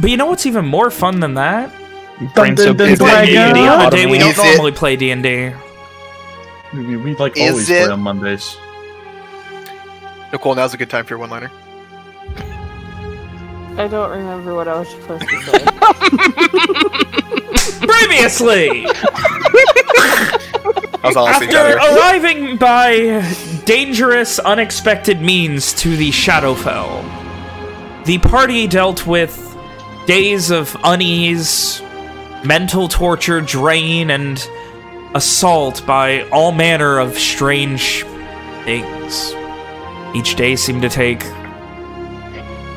But you know what's even more fun than that? Dun, dun, dun, Dragon. Dragon. on a day we don't normally play D&D. We, we like Is always it- play on Mondays. Nicole, now's a good time for your one-liner. I don't remember what I was supposed to say. Previously! That was honestly After arriving by dangerous, unexpected means to the Shadowfell, the party dealt with days of unease, mental torture, drain, and assault by all manner of strange things. Each day seemed to take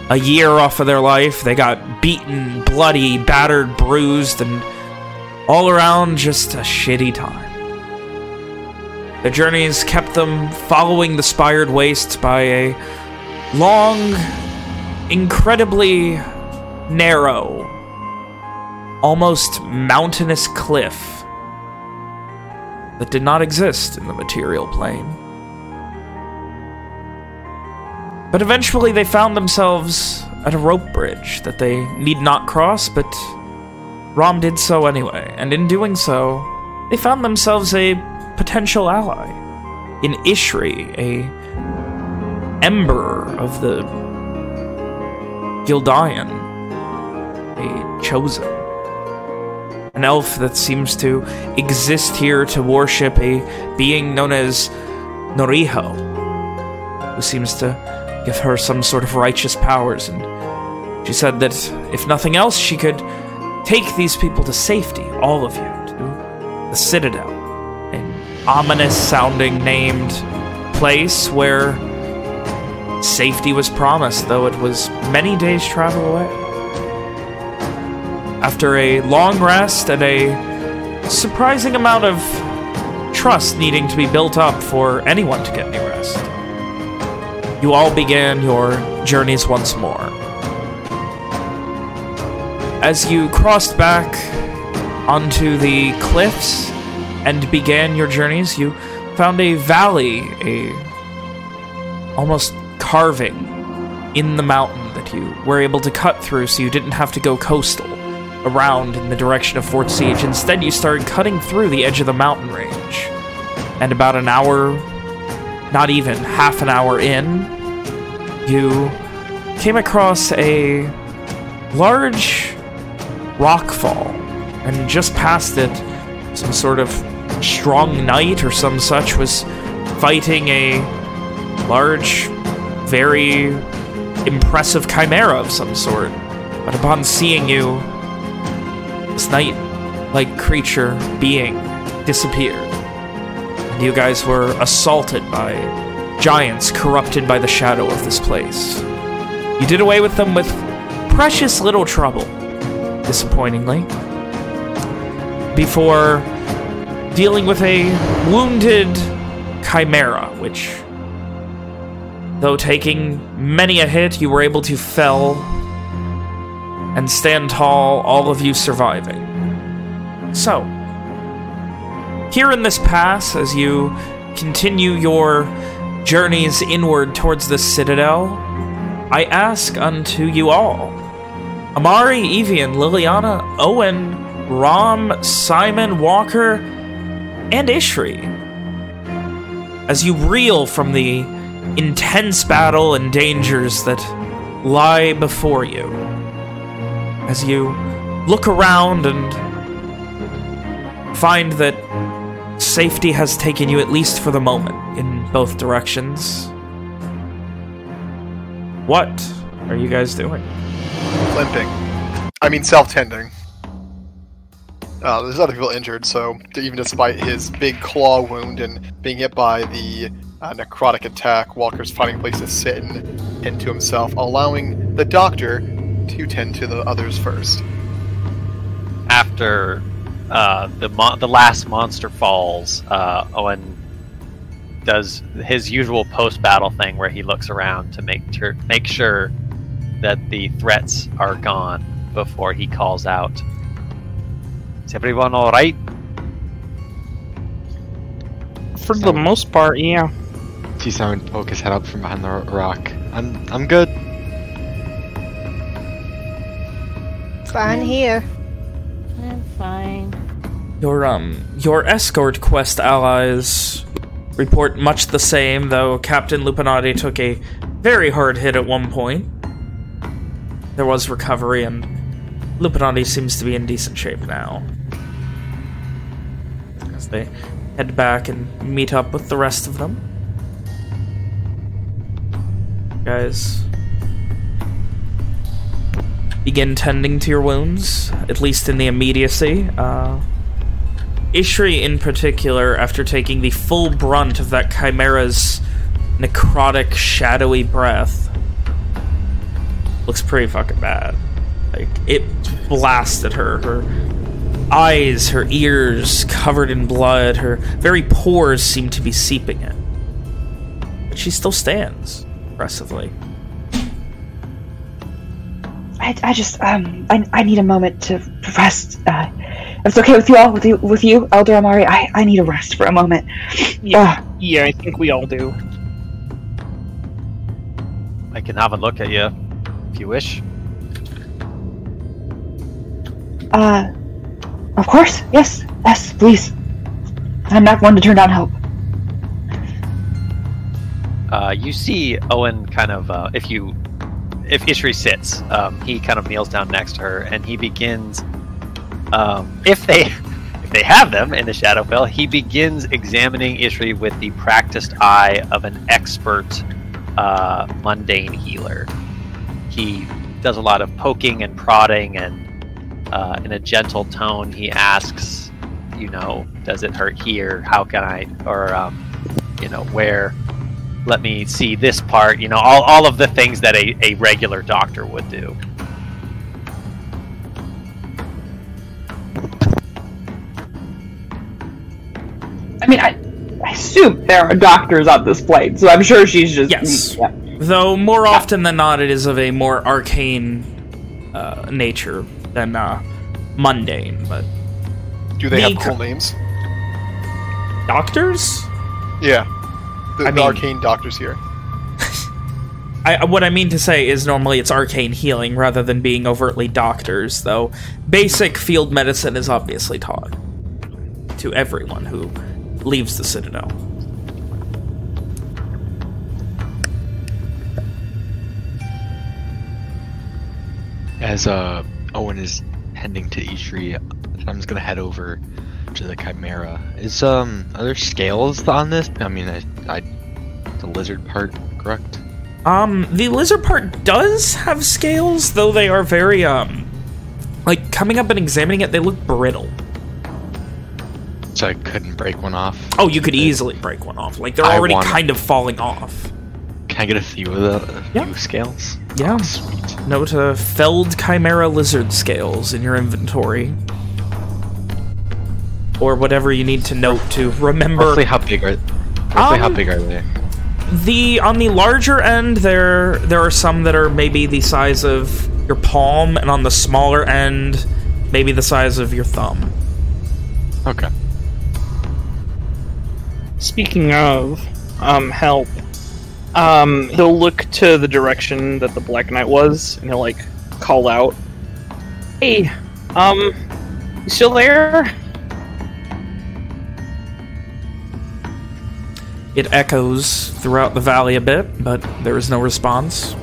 a year off of their life. They got beaten, bloody, battered, bruised, and all around just a shitty time. Their journeys kept them following the spired wastes by a long, incredibly narrow, almost mountainous cliff that did not exist in the material plane. But eventually they found themselves at a rope bridge that they need not cross, but Rom did so anyway, and in doing so, they found themselves a potential ally in Ishri, a ember of the Gildian, a chosen. An elf that seems to exist here to worship a being known as Noriho, who seems to give her some sort of righteous powers, and she said that if nothing else, she could take these people to safety, all of you, to the Citadel, an ominous-sounding named place where safety was promised, though it was many days' travel away. After a long rest and a surprising amount of trust needing to be built up for anyone to get any rest, you all began your journeys once more. As you crossed back onto the cliffs and began your journeys, you found a valley, a almost carving in the mountain that you were able to cut through so you didn't have to go coastal around in the direction of Fort Siege. Instead, you started cutting through the edge of the mountain range. And about an hour, not even half an hour in, you came across a large rock fall. And just past it, some sort of strong knight or some such was fighting a large, very impressive chimera of some sort. But upon seeing you, this knight, like creature being disappeared. And you guys were assaulted by giants corrupted by the shadow of this place. You did away with them with precious little trouble, disappointingly, before dealing with a wounded chimera, which, though taking many a hit, you were able to fell and stand tall, all of you surviving. So, here in this pass, as you continue your journeys inward towards the Citadel, I ask unto you all, Amari, Evian, Liliana, Owen, Rom, Simon, Walker, and Ishri, as you reel from the intense battle and dangers that lie before you, as you look around and find that safety has taken you, at least for the moment, in both directions. What are you guys doing? Limping. I mean, self-tending. Uh, there's other people injured, so even despite his big claw wound and being hit by the uh, necrotic attack, Walker's finding a place to sit and tend to himself, allowing the doctor to tend to the others first. After uh, the mon- the last monster falls, uh, Owen does his usual post battle thing where he looks around to make tur- make sure that the threats are gone before he calls out. Is everyone all right? For the most part, yeah. See Simon poke his head up from behind the rock. I'm I'm good. Fine here. I'm fine. Your um your escort quest allies report much the same, though Captain Lupinati took a very hard hit at one point. There was recovery, and Lupinati seems to be in decent shape now. As they head back and meet up with the rest of them. Guys, begin tending to your wounds, at least in the immediacy. Uh, Ishri, in particular, after taking the full brunt of that chimera's necrotic, shadowy breath, looks pretty fucking bad. Like, it blasted her. Her eyes, her ears covered in blood, her very pores seem to be seeping in. But she still stands, impressively. I, I just um I, I need a moment to rest. Uh, if it's okay with you all, with you, with you, Elder Amari, I, I need a rest for a moment. Yeah, Uh, yeah, I think we all do. I can have a look at you if you wish. uh, of course, yes, yes, please. I'm not one to turn down help. Uh, you see Owen kind of, uh, if you, if Ishri sits, um, he kind of kneels down next to her and he begins, um, if they, if they have them in the Shadowfell, he begins examining Ishri with the practiced eye of an expert, uh, mundane healer. He does a lot of poking and prodding and, uh, in a gentle tone, he asks, you know, does it hurt here? How can I, or, um, you know, where? Let me see this part you know all, all of the things that a, a regular doctor would do I mean, I, I assume there are doctors on this plane, so I'm sure she's just Yes. Yeah. Though more often than not, it is of a more arcane uh, nature than uh, mundane. But Do they have cool names? doctors? Yeah. The, I the mean- arcane doctors here. I, what I mean to say is normally it's arcane healing rather than being overtly doctors, though basic field medicine is obviously taught to everyone who leaves the Citadel. As uh, Owen is heading to Ishri, I'm just gonna head over to the Chimera. Is um, are there scales on this? I mean, I, I the lizard part, correct? Um, the lizard part does have scales, though they are very, um, like, coming up and examining it, they look brittle. So I couldn't break one off. Oh, you could easily break one off. Like, they're I already wanna- kind of falling off. Can I get a few of the a Yeah. few scales? Yeah. Sweet. Note uh, Felled Chimera Lizard Scales in your inventory. Or whatever you need to note to remember. Roughly how big are? Roughly how Um, big are they? The on the larger end, there there are some that are maybe the size of your palm, and on the smaller end, maybe the size of your thumb. Okay. Speaking of um, help, um, he'll look to the direction that the Black Knight was, and he'll like call out, "Hey, um, you still there?" It echoes throughout the valley a bit, but there is no response.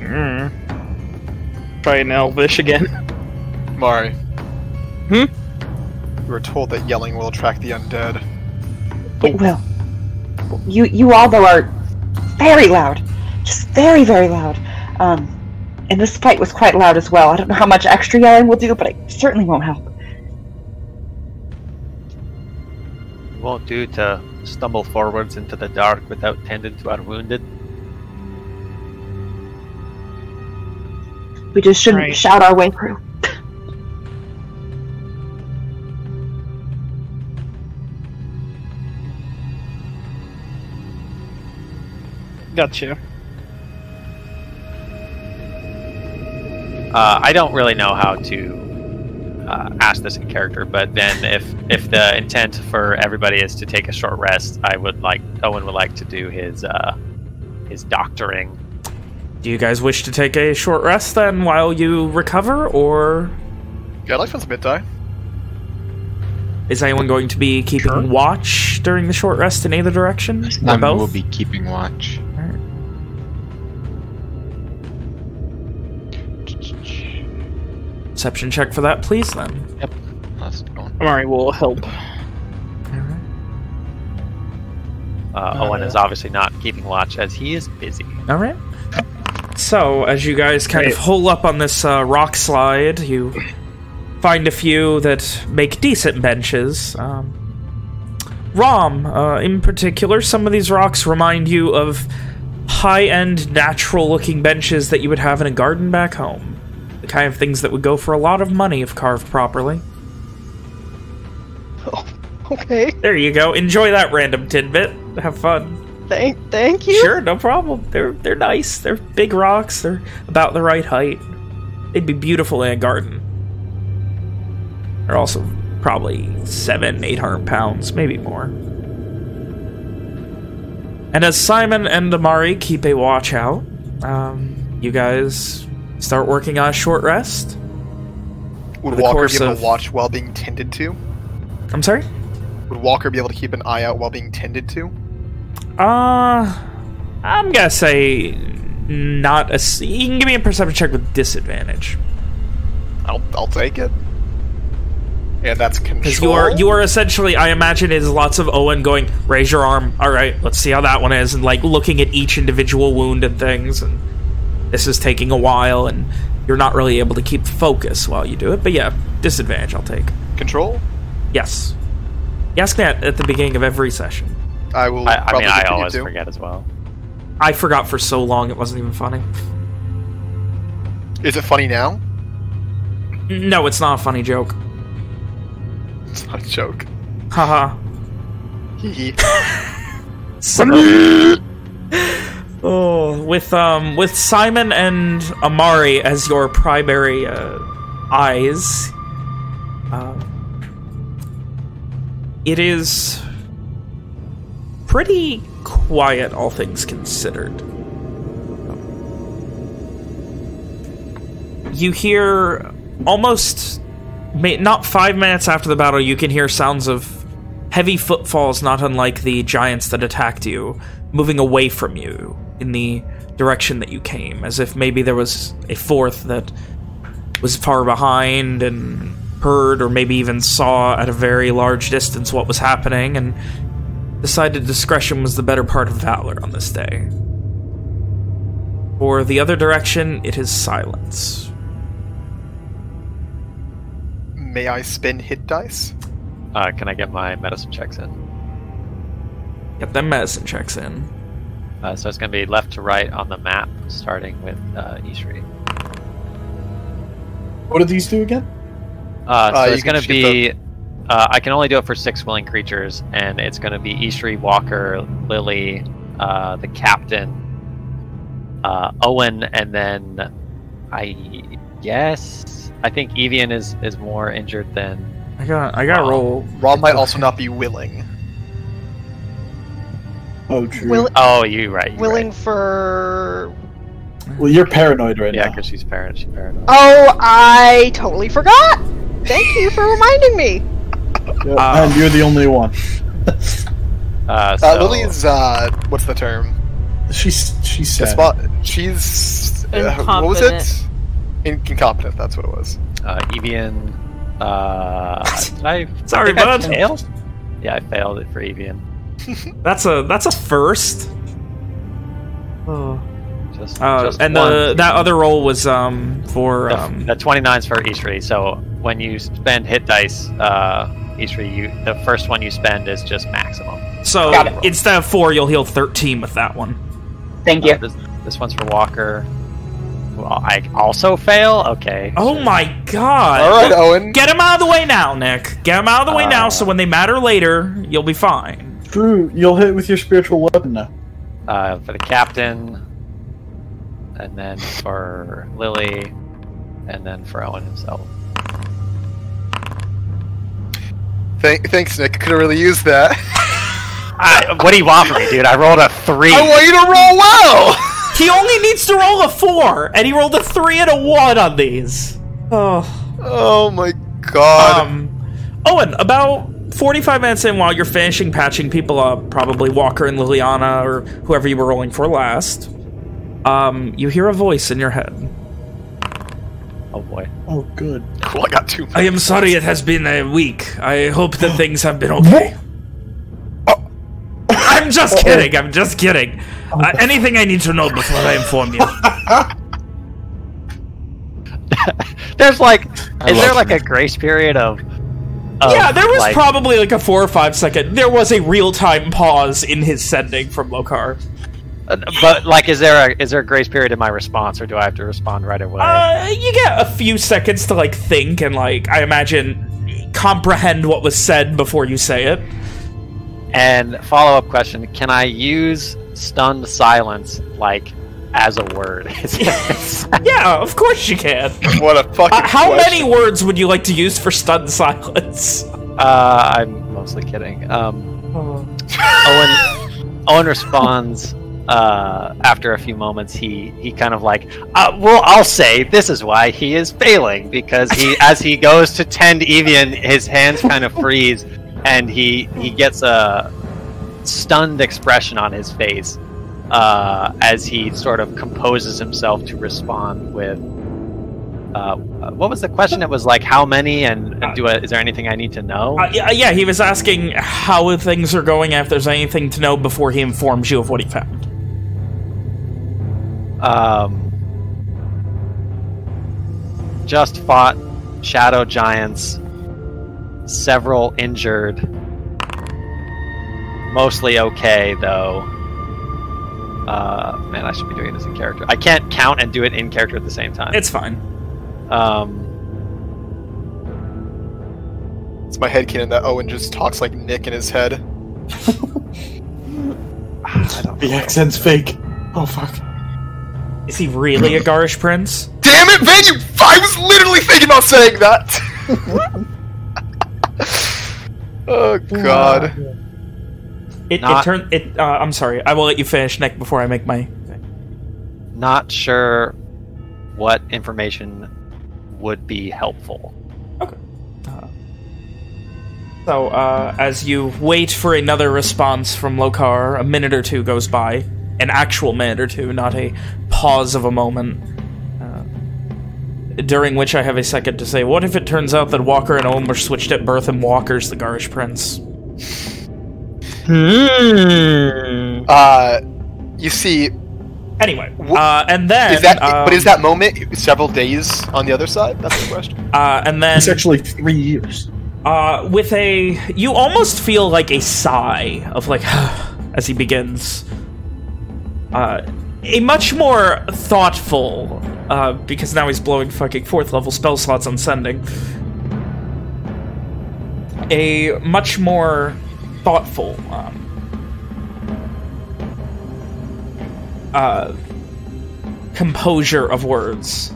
Mm. Try an Elvish again. Mari. Hmm? You were told that yelling will attract the undead. It will. You you all though are very loud, just very very loud. Um, and this fight was quite loud as well. I don't know how much extra yelling will do, but it certainly won't help. Won't do to stumble forwards into the dark without tending to our wounded We just shouldn't Right. shout our way through. Gotcha. Uh, I don't really know how to uh, ask this in character, but then if if the intent for everybody is to take a short rest, I would like Owen would like to do his uh, his doctoring Do you guys wish to take a short rest then while you recover, or Yeah, I'd like to spend some hit die. is anyone going to be keeping Sure. watch during the short rest in either direction? Or Simon both? will be keeping watch. Perception check for that, please, then. How's it going? Amari will help. Uh, Owen is obviously not keeping watch as he is busy. All right. So, as you guys kind of hole up on this uh, rock slide, you find a few that make decent benches. Um, Rom, uh, in particular, some of these rocks remind you of high-end, natural-looking benches that you would have in a garden back home. Kind of things that would go for a lot of money if carved properly. Oh, Okay. There you go. Enjoy that random tidbit. Have fun. Thank thank you. Sure, no problem. They're they're nice. They're big rocks. They're about the right height. They'd be beautiful in a garden. They're also probably seven, eight hundred pounds, maybe more. And as Simon and Amari keep a watch out, um, you guys start working on a short rest. Would Walker be able of- to watch while being tended to? I'm sorry. Would Walker be able to keep an eye out while being tended to? Uh, I'm gonna say not a... You can give me a perception check with disadvantage. I'll I'll take it. And that's control. Because you are you are essentially, I imagine, it is lots of Owen going, raise your arm. All right, let's see how that one is, and like looking at each individual wound and things. And this is taking a while, and you're not really able to keep focus while you do it. But yeah, disadvantage I'll take. control. Yes. You ask that at the beginning of every session. I will. I, I mean, I always to. forget as well. I forgot for so long it wasn't even funny. Is it funny now? No, it's not a funny joke. It's not a joke. Haha. Hee hee. Oh, with um with Simon and Amari as your primary uh, eyes, um, it is pretty quiet, all things considered. You hear almost not five minutes after the battle, you can hear sounds of heavy footfalls, not unlike the giants that attacked you, moving away from you in the direction that you came, as if maybe there was a fourth that was far behind and heard or maybe even saw at a very large distance what was happening and decided discretion was the better part of valor on this day. For the other direction, it is silence. May I spin hit dice? Uh, can I get my medicine checks in? Get them medicine checks in. Uh, so it's going to be left to right on the map, starting with uh, Ishri. What do these do again? Uh, so Uh, it's going to be. Uh, I can only do it for six willing creatures, and it's going to be Ishri, Walker, Lily, uh, the captain, uh, Owen, and then I guess I think Evian is is more injured than. I got I got to roll. Rob might also not be willing. Oh, true. Will, Oh, you right. You willing Right. for. well, you're paranoid right Yeah, now. because she's parent. She's paranoid. Oh, I totally forgot. Thank you for reminding me. Yeah, Uh, and you're the only one. Uh, so, Uh, Lily's uh, what's the term? she's she's sad. Spot. She's uh, what was it? In- incompetent. That's what it was. uh, Evian. Uh, did I, Sorry, I think I bud. failed? Yeah, I failed it for Evian. That's a that's a first. Oh. Just, Uh, just and one. the that other roll was um for The, um the 29's for Ishri. So when you spend hit dice, uh, Ishri, you the first one you spend is just maximum. so instead of four you'll heal thirteen with that one. Thank Uh, you. this, this one's for Walker. Well, I also fail. Okay. Oh my god! All right, Owen. Get him out of the way now, Nick. Get him out of the way now, Uh, so when they matter later, you'll be fine. True, you'll hit with your spiritual weapon now. Uh, for the captain, and then for Lily, and then for Owen himself. Thank, thanks, Nick. Could have really used that. I, what do you want from me, dude? I rolled a three. I want you to roll well. He only needs to roll a four, and he rolled a three and a one on these. Oh. Oh my god. Um, Owen, about 45 minutes in while you're finishing patching people up, probably Walker and Liliana or whoever you were rolling for last, um, you hear a voice in your head. Oh boy. Oh, good. cool, I got two. I am sorry it has been a week. I hope that things have been okay. I'm just kidding. I'm just kidding. Uh, anything I need to know before I inform you. There's like, I is there like him. a grace period of? Yeah, there was like- probably like a four or five second. There was a real time pause in his sending from Lokar. uh, But like, is there a is there a grace period in my response, or do I have to respond right away? Uh, you get a few seconds to like think and like I imagine comprehend what was said before you say it. And follow up question: Can I use stunned silence like as a word? Yeah, of course you can. What a fucking Uh, how question. many words would you like to use for stunned silence? uh, I'm mostly kidding. Um, Owen Owen responds uh, after a few moments. He he kind of like, uh, well, I'll say this is why he is failing because he as he goes to tend Evian, his hands kind of freeze, and he he gets a stunned expression on his face uh, as he sort of composes himself to respond with. Uh, what was the question? It was like, how many, and, and do I, is there anything I need to know? Uh, yeah, yeah, he was asking how things are going, if there's anything to know before he informs you of what he found. um, just fought shadow giants, several injured, mostly okay though. Uh, man, I should be doing this in character. I can't count and do it in character at the same time. It's fine. um, It's my head canon that Owen just talks like Nick in his head. The accent's fake. Oh, fuck. Is he really a Garish prince? Damn it, man! You, I was literally thinking about saying that. oh god. It, it Not- turned. It. Uh, I'm sorry. I will let you finish, Nick, before I make my. not sure what information would be helpful. Okay. So, uh, as you wait for another response from Lokar, a minute or two goes by. An actual minute or two, not a pause of a moment. Uh, during which I have a second to say, what if it turns out that Walker and Owen were switched at birth and Walker's the Garish Prince? Hmm. Uh, you see, Anyway, uh, and then... is that? um, but is that moment several days on the other side? That's the question. Uh, and then... It's actually three years. Uh, with a, you almost feel like a sigh of like, as he begins. Uh, a much more thoughtful, uh, because now he's blowing fucking fourth level spell slots on sending. A much more thoughtful, um, uh, composure of words.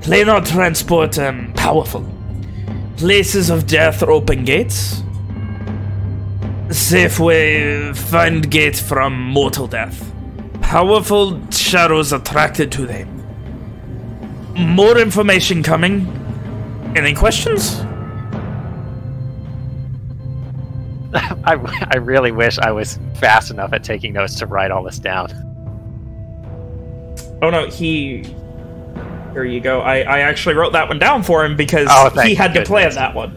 Planar transport and powerful. Places of death open gates. Safe way find gate from mortal death. Powerful shadows attracted to them. More information coming. Any questions? I, I really wish I was fast enough at taking notes to write all this down. Oh no, he. Here you go. I, I actually wrote that one down for him because Oh, he thank had to plan goodness. that one.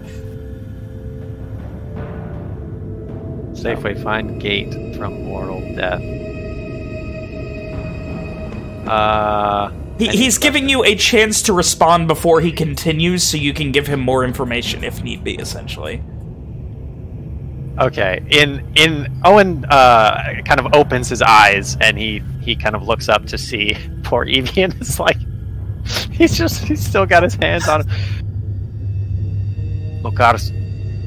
Safeway find gate from mortal death. Uh, He, he's giving you a chance to respond before he continues so you can give him more information if need be, essentially. Okay. In in Owen uh, kind of opens his eyes and he he kind of looks up to see poor Evian. It's like he's just he's still got his hands on him. Lokar's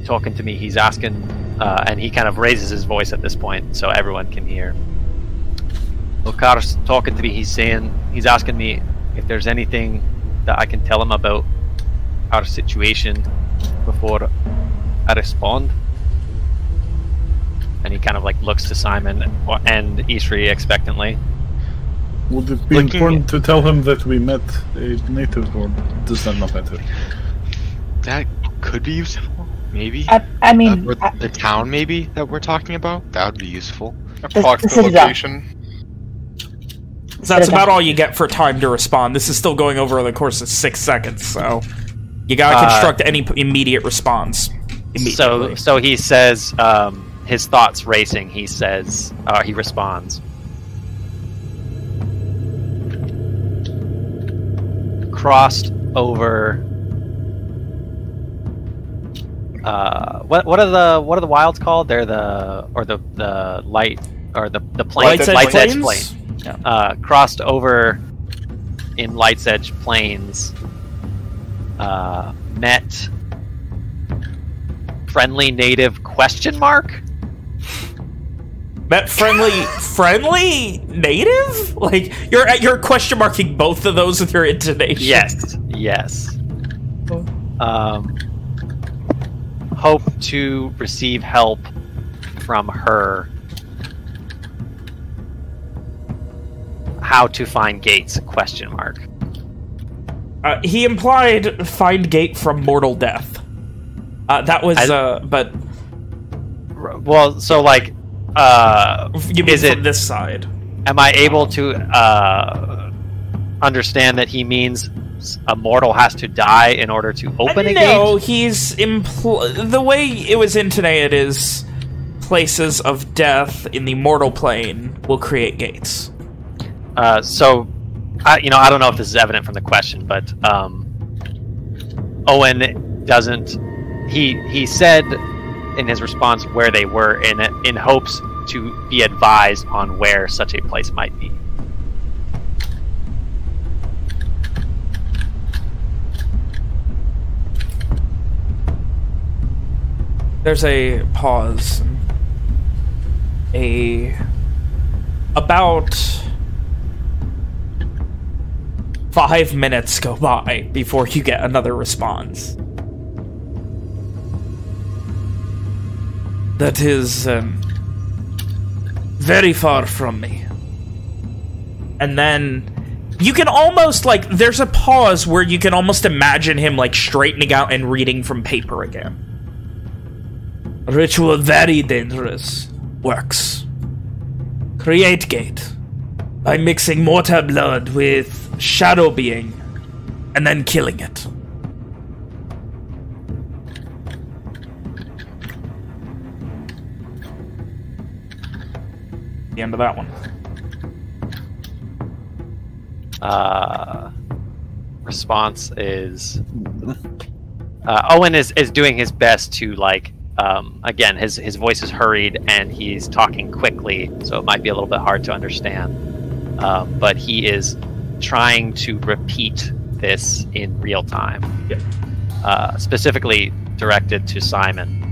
talking to me. He's asking, uh, and he kind of raises his voice at this point so everyone can hear. Lokar's talking to me. He's saying he's asking me if there's anything that I can tell him about our situation before I respond. And he kind of like looks to Simon and Ishri expectantly. Would it be Looking- important to tell him that we met a native, or does that not matter? That could be useful, maybe. I, I Uh, mean, or I, the town, maybe that we're talking about. That would be useful. Approximate citadel. location. That's about all you get for time to respond. This is still going over the course of six seconds, so you gotta Uh, construct any immediate response. So so he says um, his thoughts racing. He says uh, he responds. Crossed over. Uh, what what are the what are the wilds called? They're the or the the light or the the plains. Light's Edge Light's Edge Plains? Plain. Uh, crossed over in Light's Edge Plains. Uh, met friendly native question mark Met friendly, friendly native? Like you're you're question marking both of those with your intonation. yes yes um hope to receive help from her how to find gates question mark Uh, he implied find gate from mortal death. Uh, that was, I- uh, but well so like uh you mean Is it- this side? am i able to uh understand that he means a mortal has to die in order to open a no, gate No, he's impl- the way it was intonated is places of death in the mortal plane will create gates. Uh, so, I, you know, I don't know if this is evident from the question, but um, Owen doesn't. He he said in his response where they were in in hopes to be advised on where such a place might be. There's a pause. A about five minutes go by before you get another response. That is um, very far from me. And then you can almost like there's a pause where you can almost imagine him like straightening out and reading from paper again. Ritual very dangerous. Works. Create gate. By mixing mortar blood with shadow being. And then killing it. The end of that one. Uh, response is uh, Owen is, is doing his best to like um, again his his voice is hurried and he's talking quickly, so it might be a little bit hard to understand. Um, but he is trying to repeat this in real time, Yeah. uh, specifically directed to Simon.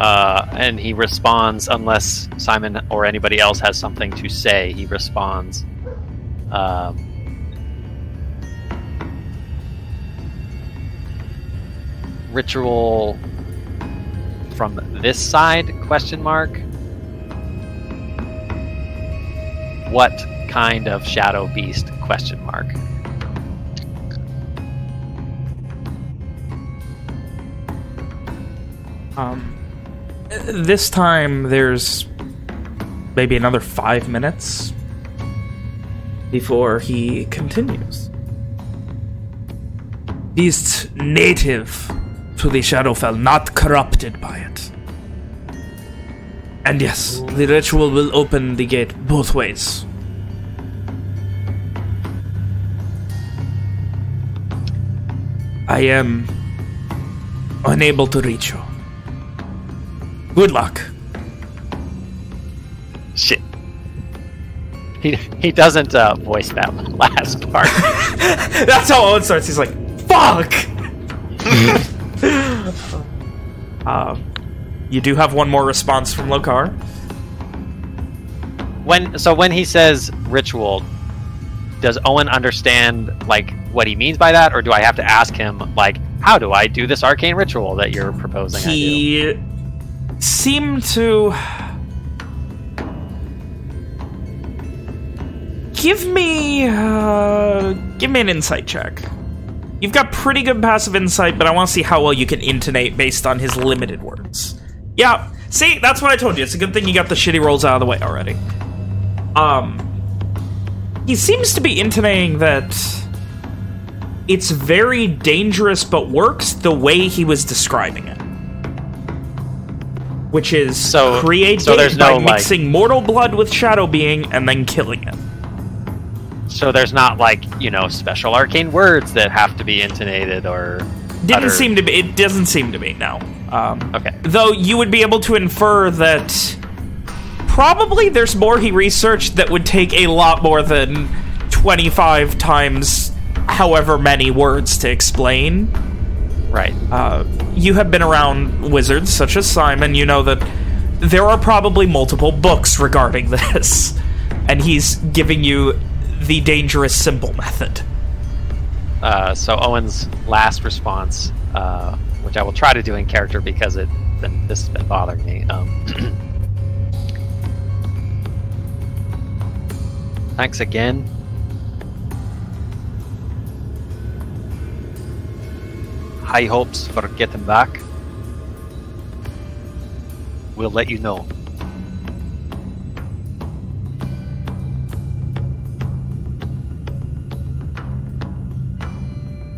Uh, and he responds unless Simon or anybody else has something to say. He responds. Um, ritual from this side? Question mark. What kind of shadow beast? Question mark. Um, this time there's maybe another five minutes before he continues. Beasts native to the Shadowfell, not corrupted by it. And yes, the ritual will open the gate both ways. I am unable to reach you. Good luck. Shit. He he doesn't uh, voice that last part. That's how Owen starts. He's like, "Fuck." um, you do have one more response from Lokar. when so when he says ritual, does Owen understand like what he means by that, or do I have to ask him like how do I do this arcane ritual that you're proposing? I do? He seemed to give me uh, give me an insight check. You've got pretty good passive insight, but I want to see how well you can intonate based on his limited words. Yeah, see, that's what I told you. It's a good thing you got the shitty rolls out of the way already. Um, he seems to be intonating that it's very dangerous but works the way he was describing it. Which is So- created so there's by no, like- mixing mortal blood with shadow being and then killing it. So there's not like you know special arcane words that have to be intonated or Didn't uttered. seem to be. It doesn't seem to be. No. Um, Okay. Though you would be able to infer that probably there's more he researched that would take a lot more than 25 times however many words to explain. Right. Uh, you have been around wizards such as Simon. You know that there are probably multiple books regarding this. And he's giving you the dangerous simple method. Uh, so Owen's last response, uh, which I will try to do in character because it been, this has been bothering me. Um, thanks again. High hopes for getting back. We'll let you know.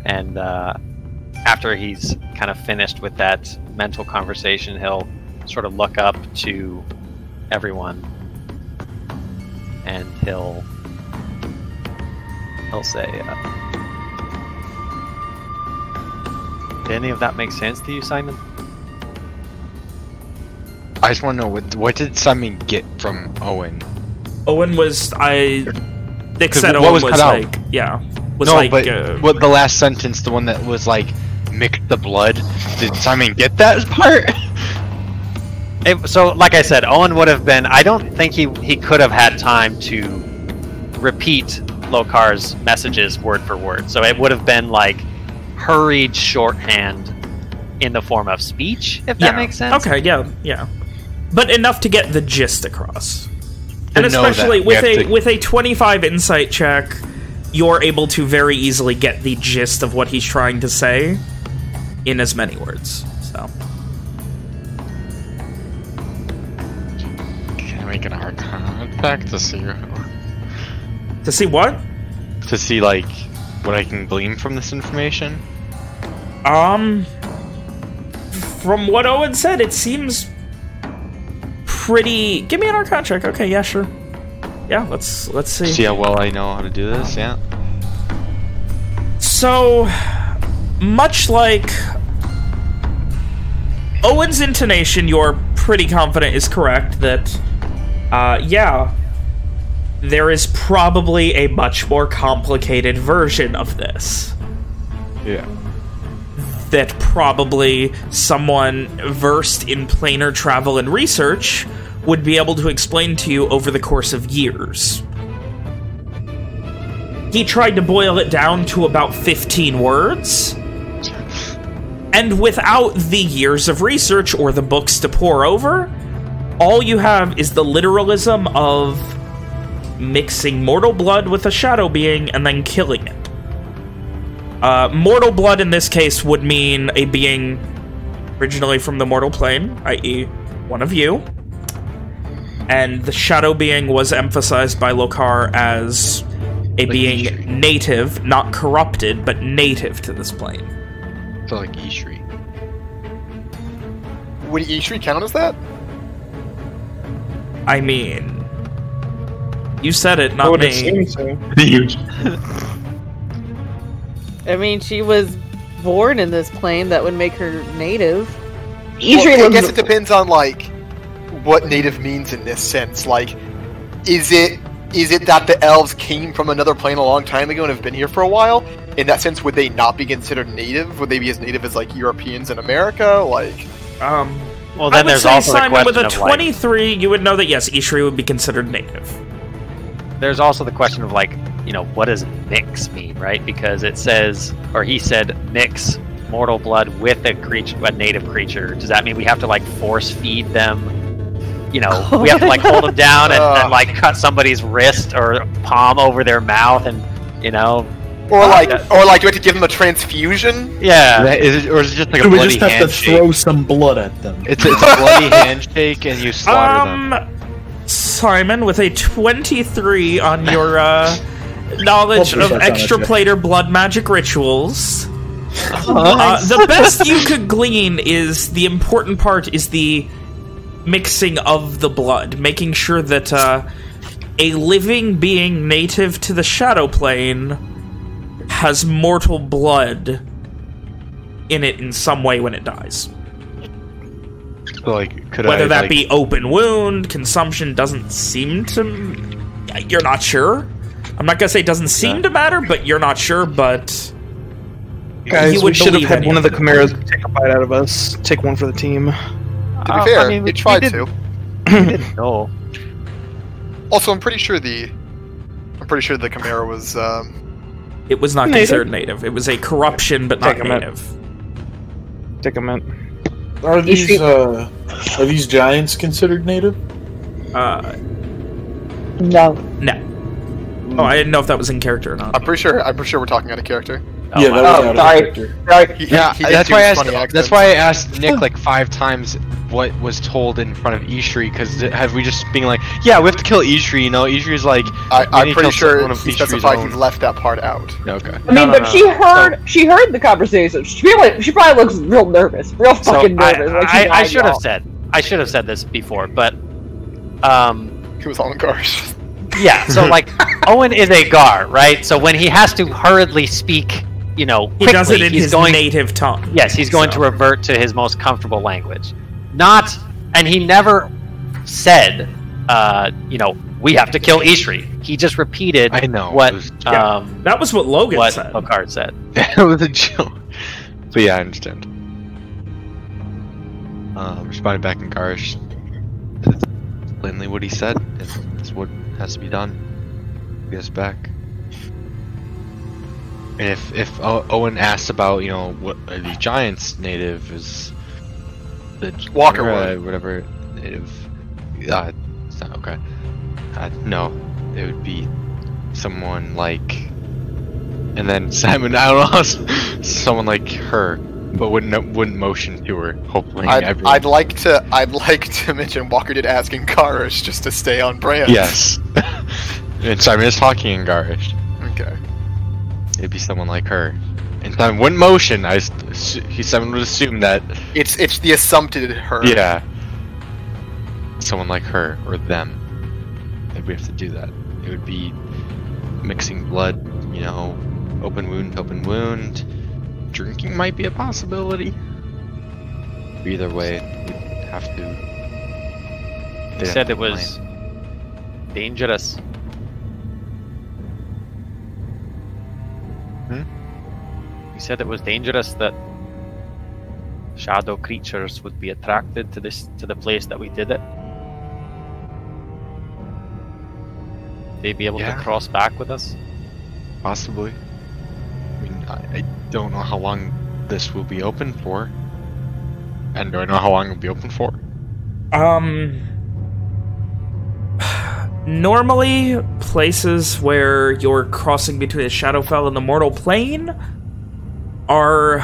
and uh, after he's kind of finished with that mental conversation, he'll sort of look up to everyone, and he'll he'll say, uh, "Did any of that make sense to you, Simon?" I just want to know what what did Simon get from Owen? Owen was I. Nick 'Cause said what Owen was was, cut out? yeah was no, like but uh, what the last sentence, the one that was like mix the blood. Did Simon get that part? It, so, like I said, Owen would have been. I don't think he he could have had time to repeat Lokar's messages word for word. So it would have been like hurried shorthand in the form of speech, if yeah. that makes sense. Okay, yeah, yeah, but enough to get the gist across. and To know especially with a to- with a 25 insight check, you're able to very easily get the gist of what he's trying to say in as many words. So Can I make an arcana check to see to see what to see like what I can glean from this information? Um, from what Owen said, it seems pretty. Give me an Arcana check. Okay, yeah, sure. Yeah, let's let's see. See how well I know how to do this. Yeah. So, much like Owen's intonation, you're pretty confident is correct that, uh, yeah, there is probably a much more complicated version of this. Yeah. that probably someone versed in planar travel and research would be able to explain to you over the course of years. He tried to boil it down to about 15 words. And without the years of research or the books to pour over, all you have is the literalism of mixing mortal blood with a shadow being and then killing it. Uh, mortal blood in this case would mean a being originally from the mortal plane, i.e. one of you. And the shadow being was emphasized by Lokar as a being Ishri. native, not corrupted, but native to this plane. So like Ishri. Would Ishri count as that? I mean... You said it, I not me. so. Huge. I mean, she was born in this plane. That would make her native. Well, I guess it depends on like what native means in this sense. Like, is it is it that the elves came from another plane a long time ago and have been here for a while? In that sense, would they not be considered native? Would they be as native as like Europeans in America? Like, Um, Well, I then would there's say, also the Simon, question with a of like, 23, you would know that, yes, Ishri would be considered native. There's also the question of like, you know, what does mix mean, right? Because it says, or he said, mix mortal blood with a creature, a native creature. Does that mean we have to like force feed them you know, we have to like hold them down and, and like cut somebody's wrist or palm over their mouth, and you know, Or uh, like, or like, do we have to give them a transfusion? yeah. That- is it- or is it just like a Do we just have to throw some blood at them? It's, it's a bloody handshake, and you slaughter them. Um, Simon, with a 23 on your uh, knowledge of that's extraplanar blood magic rituals, uh, the best you could glean is the important part is the mixing of the blood, making sure that uh, a living being native to the shadow plane has mortal blood in it in some way when it dies. So, like, could Whether I, that like, be open wound, consumption doesn't seem to... You're not sure. I'm not going to say it doesn't seem to matter, but you're not sure, but... Guys, we would should have had one of of the it. chimeras take a bite out of us. Take one for the team. To be Uh, fair, I mean, we- it tried we to. didn't know. Also, I'm pretty sure the, I'm pretty sure the Chimera was. Um, It was not Native. considered native. It was a corruption, but not Take a native. Take a minute. Are these, these uh, are these giants considered native? Uh, No. no. Oh, I didn't know if that was in character or not. I'm pretty sure. I'm pretty sure we're talking out of character. Oh, yeah, that was Oh, out sorry. of character. Sorry. He, Yeah, he that's why I asked. funny That's why I asked Nick like five times what was told in front of Ishri. Because have we just being like, yeah, we have to kill Ishri? You know, Ishri's like, I, I'm pretty sure one of he Ishri's specified he left that part out. Okay. I mean, no, but no. she heard she heard the conversation. She probably she probably looks real nervous, real So fucking I, nervous. like I, I should have said I should have said this before, but um, He was on guard. yeah. So like Owen is a Gar, right? So when he has to hurriedly speak, you know, He quickly, does it in he's his going. native tongue. Yes, he's going So- to revert to his most comfortable language. Not, and he never said, uh, you know, we have to kill Ishri. He just repeated I know. what It was, Yeah. um, That was what Lokar what said. Picard said. it was a joke. But yeah, I understand. Um, responding back in Garish. That's plainly what he said. and That's what has to be done. Get us back. And if if o- Owen asks about you know what the giants native is the Walker Chimera, would. whatever native uh, it's not okay uh, no it would be someone like and then Simon I don't know someone like her but wouldn't wouldn't motion to her hopefully I'd, everyone I'd like to. I'd like to mention Walker did ask in Garish just to stay on brand. yes and Simon is talking in Garish. It'd be someone like her and Simon wouldn't motion I he Simon would assume that It's it's the assumpted her. Yeah. Someone like her or them. If we have to do that. It would be mixing blood, you know, open wound, open wound. Drinking might be a possibility. Either way, we'd have to. They'd said it to was dangerous. He said it was dangerous that shadow creatures would be attracted to this to the place that we did it. They'd be able Yeah. to cross back with us. Possibly. I mean, I, I don't know how long this will be open for. And do I know how long it'll be open for? Um. Normally, places where you're crossing between the Shadowfell and the Mortal Plane are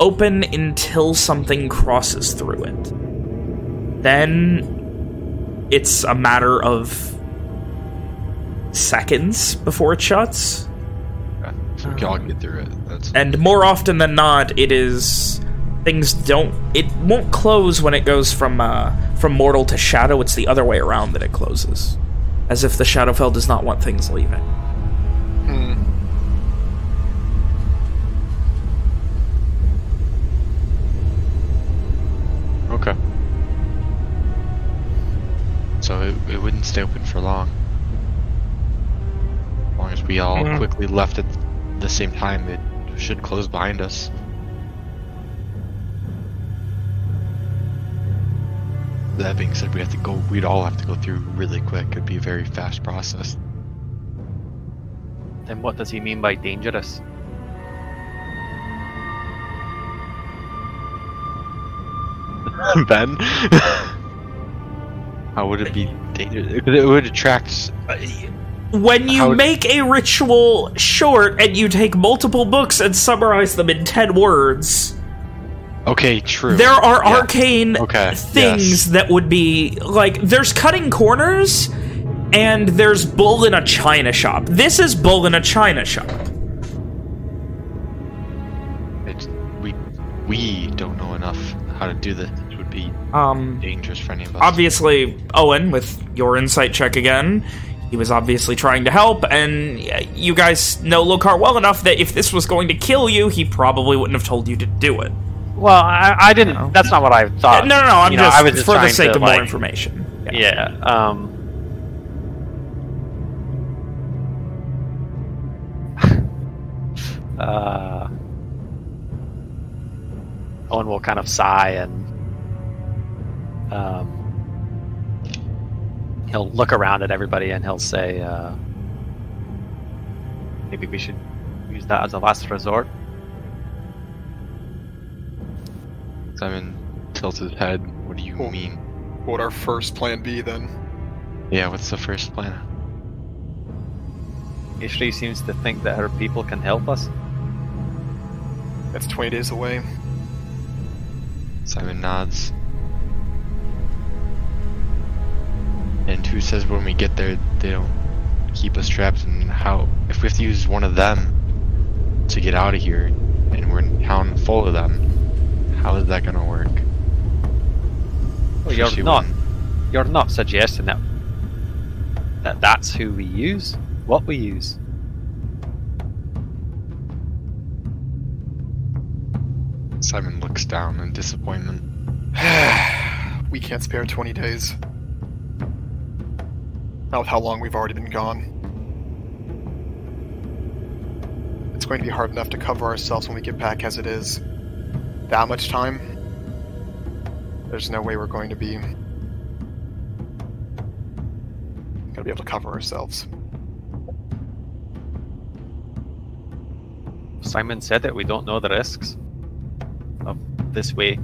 open until something crosses through it. Then it's a matter of seconds before it shuts. So we all get through it. That's And more often than not, it is things don't. It won't close when it goes from uh, from mortal to shadow. It's the other way around that it closes, as if the Shadowfell does not want things leaving. Wouldn't stay open for long. As long as we all quickly left at the same time, it should close behind us. That being said, we have to go. We'd all have to go through really quick. It'd be a very fast process. Then what does he mean by dangerous? ben, How would it be dangerous? It it would attract. When you make a ritual short and you take multiple books and summarize them in 10 words, Okay, true. there are Yeah. arcane Okay, things yes. that would be like there's cutting corners and there's bull in a china shop. This is bull in a china shop. It's, we we don't know enough how to do this. It would be Um dangerous for any of us. obviously Owen with your insight check again he was obviously trying to help and uh, you guys know Lokar well enough that if this was going to kill you he probably wouldn't have told you to do it Well, I, I didn't. That's not what I Uh, thought. no no no I'm You know, just, I was just for the trying sake to, of more like- information Yeah. Um. uh. Owen will kind of sigh and um, he'll look around at everybody and he'll say, uh, "Maybe we should use that as a last resort." Simon tilts his head. What do you Cool. mean? What would our first plan be then? Yeah, what's the first plan? Ishri seems to think that her people can help us. That's 20 days away. Simon nods. And who says when we get there they don't keep us trapped and how if we have to use one of them to get out of here and we're in town full of them, how is that gonna work? Well, you're Especially not. when- You're not suggesting that that that's who we use. What we use. Simon looks down in disappointment. we can't spare 20 days. Not with how long we've already been gone. It's going to be hard enough to cover ourselves when we get back as it is. That much time? There's no way we're going to be. Gonna be able to cover ourselves. Simon said that we don't know the risks of this way.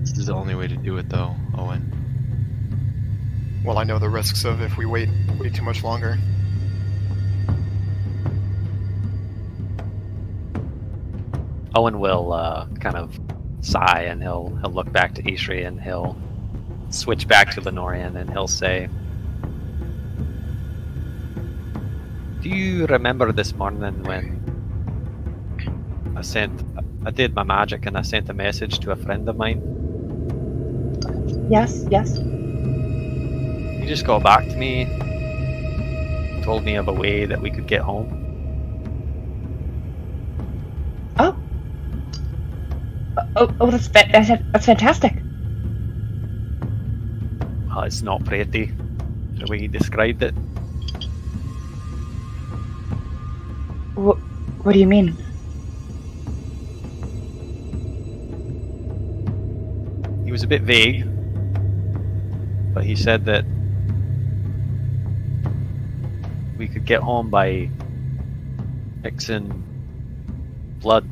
This is the only way to do it though, Owen. Well, I know the risks of if we wait way too much longer. Owen will uh, kind of sigh and he'll he'll look back to Ishri and he'll switch back to Lenorian and he'll say, "Do you remember this morning when I sent I did my magic and I sent a message to a friend of mine? Yes, yes. He just got back to me, told me of a way that we could get home. Oh. Oh, oh that's, that's, that's fantastic. Well, it's not pretty the way he described it. What, what do you mean? He was a bit vague, but he said that could get home by mixing blood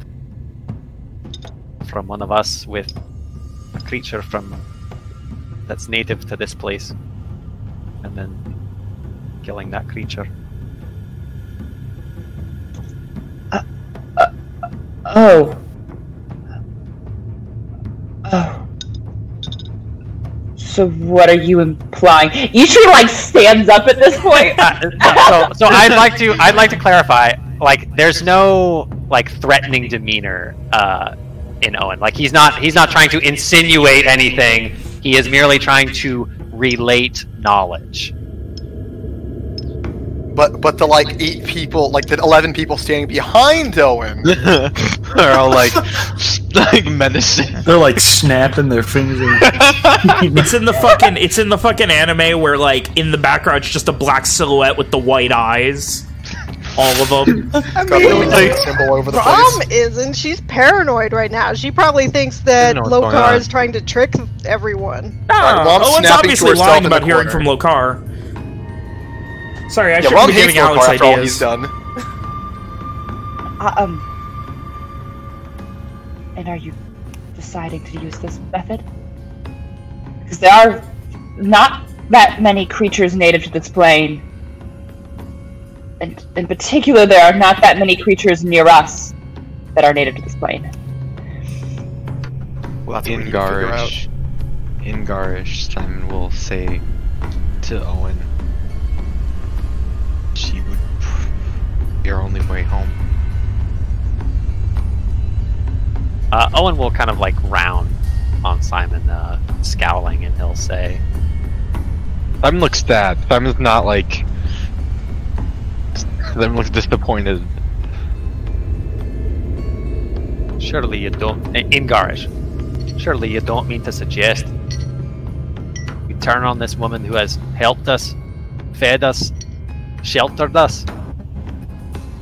from one of us with a creature from that's native to this place, and then killing that creature. Uh, uh, uh, oh. Oh. So what are you implying? Ishri like stands up at this point. Uh, so, so I'd like to I'd like to clarify. Like, there's no like threatening demeanor uh, in Owen. Like, he's not he's not trying to insinuate anything. He is merely trying to relate knowledge. But but the like eight people, like the eleven people standing behind Owen, They're all like, like menacing. They're like snapping their fingers. It's in the fucking it's in the fucking anime where like in the background it's just a black silhouette with the white eyes. All of them. I got a really mean, big symbol over the Brom place. isn't. She's paranoid right now. She probably thinks that know what's going Lokar is trying to trick everyone. No, Alright, well, I'm oh, Owen's snapping to obviously lying about hearing from. Lokar. Sorry, I Yeah, should Rom be hates giving Alex Lokar after all he's ideas. done. Uh, um. And are you deciding to use this method? Because there are not that many creatures native to this plane. And in particular, there are not that many creatures near us that are native to this plane. Well, that's what we need to figure out. In Garish. Ingarish, Simon will say to Owen, be our only way home. Uh, Owen will kind of like round on Simon, uh, scowling, and he'll say, Simon looks sad. Simon's not like. Simon looks disappointed. Surely you don't. In Garish, surely you don't mean to suggest we turn on this woman who has helped us, fed us, sheltered us,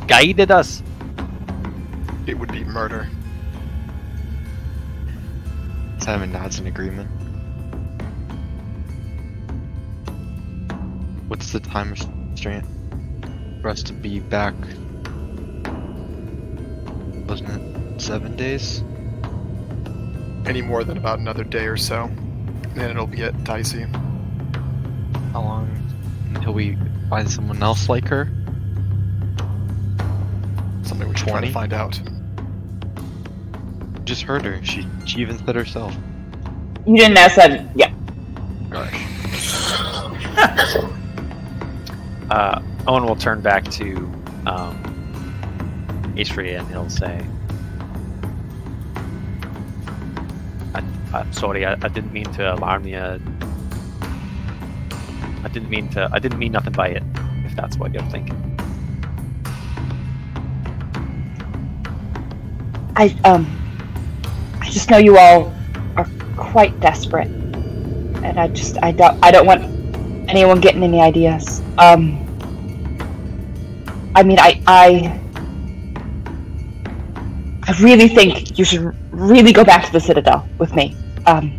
guided us. It would be murder. Simon nods in agreement. What's the time restraint for us to be back? Wasn't it seven days? Any more than about another day or so. And then it'll get dicey. How long until we find someone else like her? Something we should try 20? to find out. Just heard her. She she even said herself. You didn't ask that. Yeah. Uh, Owen will turn back to um, Ishri and he'll say, I, I'm sorry, I, I didn't mean to alarm you. I didn't mean to. I didn't mean nothing by it. If that's what you're thinking. I um I just know you all are quite desperate. And I just I don't I don't want anyone getting any ideas. Um I mean I I I really think you should really go back to the Citadel with me. Um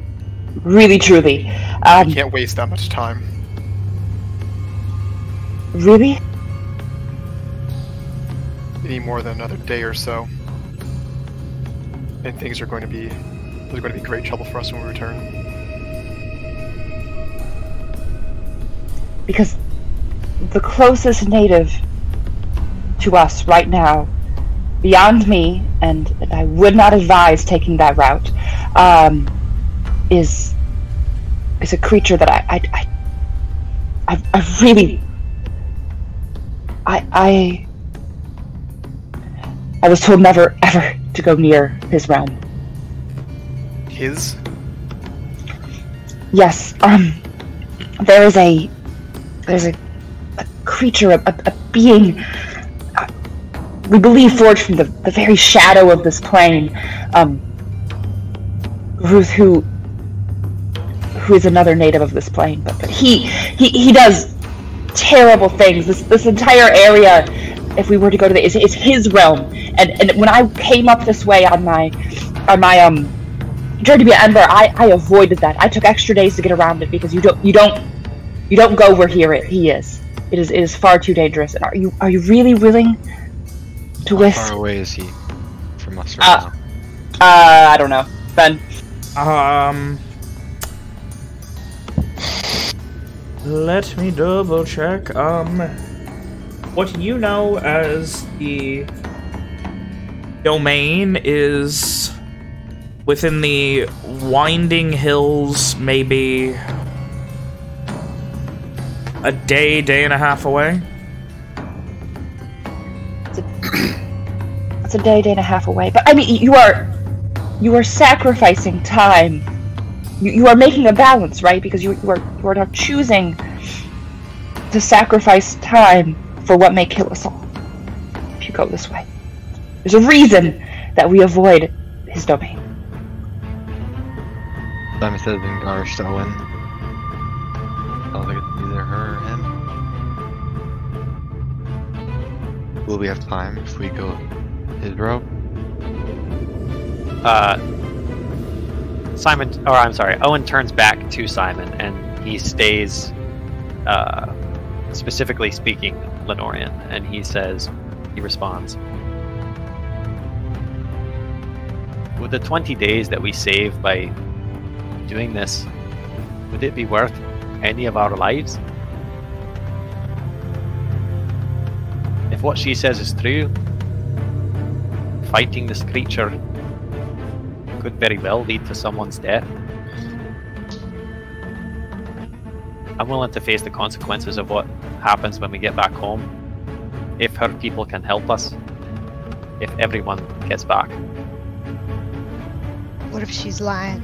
really truly. Um Can't waste that much time. really? Any more than another day or so. And things are going to be there's going to be great trouble for us when we return. because the closest native to us right now, beyond me, and I would not advise taking that route, um, is is a creature that I I I, I, I really I I I was told never ever to go near his realm. His? Yes, um, there is a there's a, a creature, a, a, a being. Uh, we believe forged from the, the very shadow of this plane. Um, Ruth, who who is another native of this plane, but, but he he he does terrible things. This this entire area, if we were to go to the, is, is his realm. And and when I came up this way on my on my um journey to be an Ember, I I avoided that. I took extra days to get around it because you don't you don't you don't go where he he is. It is it is far too dangerous. And are you are you really willing to How risk? far away is he from us Uh, right now? Uh, I don't know. Ben, Um. Let me double check. Um. What you know as the domain is within the winding hills, maybe a day, day and a half away. it's a day, day and a half away. But I mean, you are you are sacrificing time. You, you are making a balance, right? Because you, you are you are now choosing to sacrifice time for what may kill us all. If you go this way, there's a reason that we avoid his domain. Simon says in Garish to Owen. Sounds like it's either her or him. Will we have time if we go his route? Uh, Simon, or I'm sorry, Owen turns back to Simon and he stays, uh, specifically speaking Lenorian, and he says, he responds, Would the 20 days that we save by doing this, would it be worth any of our lives? If what she says is true, fighting this creature could very well lead to someone's death. I'm willing to face the consequences of what happens when we get back home. If her people can help us. If everyone gets back. What if she's lying?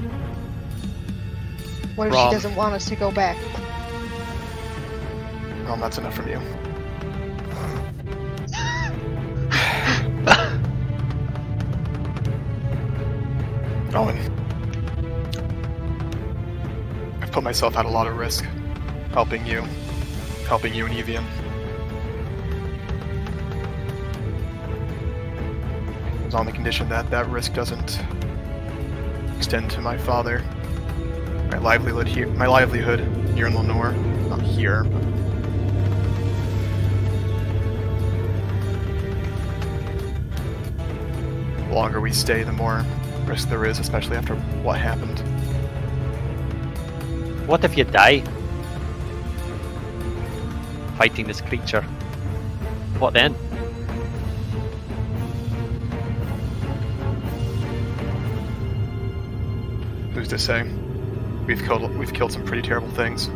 What if Rob. she doesn't want us to go back? Well, that's enough from you. Owen. I've put myself at a lot of risk. Helping you. Helping you and Evian. It's on the condition that that risk doesn't extend to my father. My livelihood here, my livelihood here in Lenore. Not here, but the longer we stay, the more risk there is, especially after what happened. What if you die? Fighting this creature. What then? Who's to say? We've killed we've killed some pretty terrible things.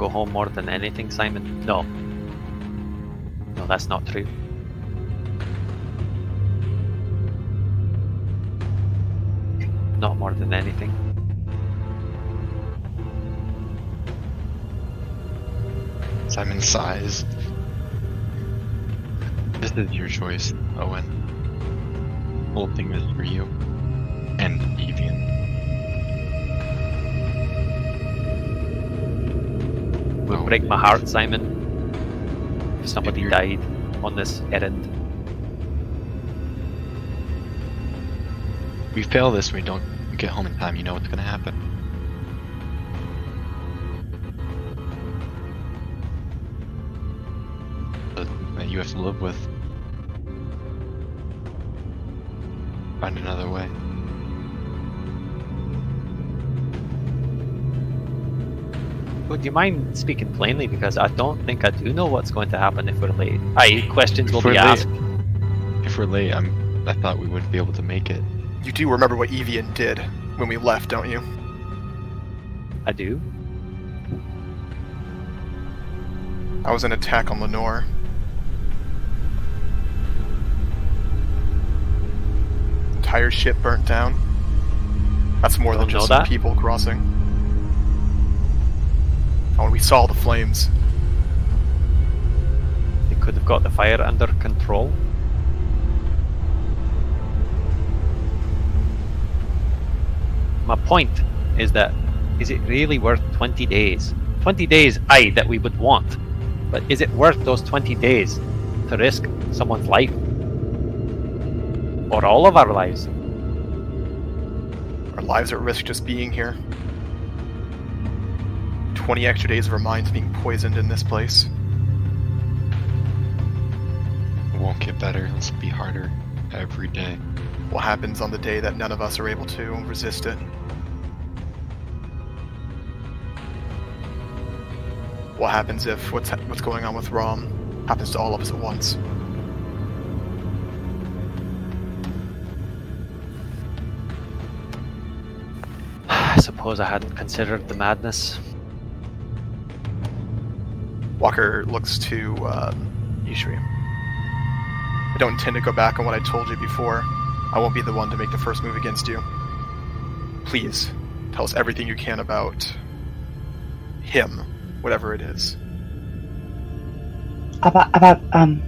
Go home more than anything, Simon. No. No, that's not true. Not more than anything. Simon sighs. This is your choice, Owen. The Whole thing is for you. And Evian. Break my heart, Simon. If somebody died on this errand. We fail this, we don't get home in time, you know what's gonna happen. That you have to live with. You mind speaking plainly? Because I don't think I do know what's going to happen if we're late. Aye, questions will If we're be late- asked. If we're late, I'm. I thought we wouldn't be able to make it. You do remember what Evian did when we left, don't you? I do. I was an attack on Lenore. Entire ship burnt down. That's more than Don't know just some people crossing. Oh, we saw the flames. They could have got the fire under control. My point is that is it really worth 20 days? 20 days, aye, that we would want. But is it worth those 20 days to risk someone's life? Or all of our lives? Our lives are at risk just being here. 20 extra days of our minds being poisoned in this place. It won't get better, it'll be harder every day. What happens on the day that none of us are able to resist it? What happens if what's what's going on with Rom happens to all of us at once? I suppose I hadn't considered the madness. Walker looks to um, Ishri. I don't intend to go back on what I told you before. I won't be the one to make the first move against you. Please, tell us everything you can about him, whatever it is. About about um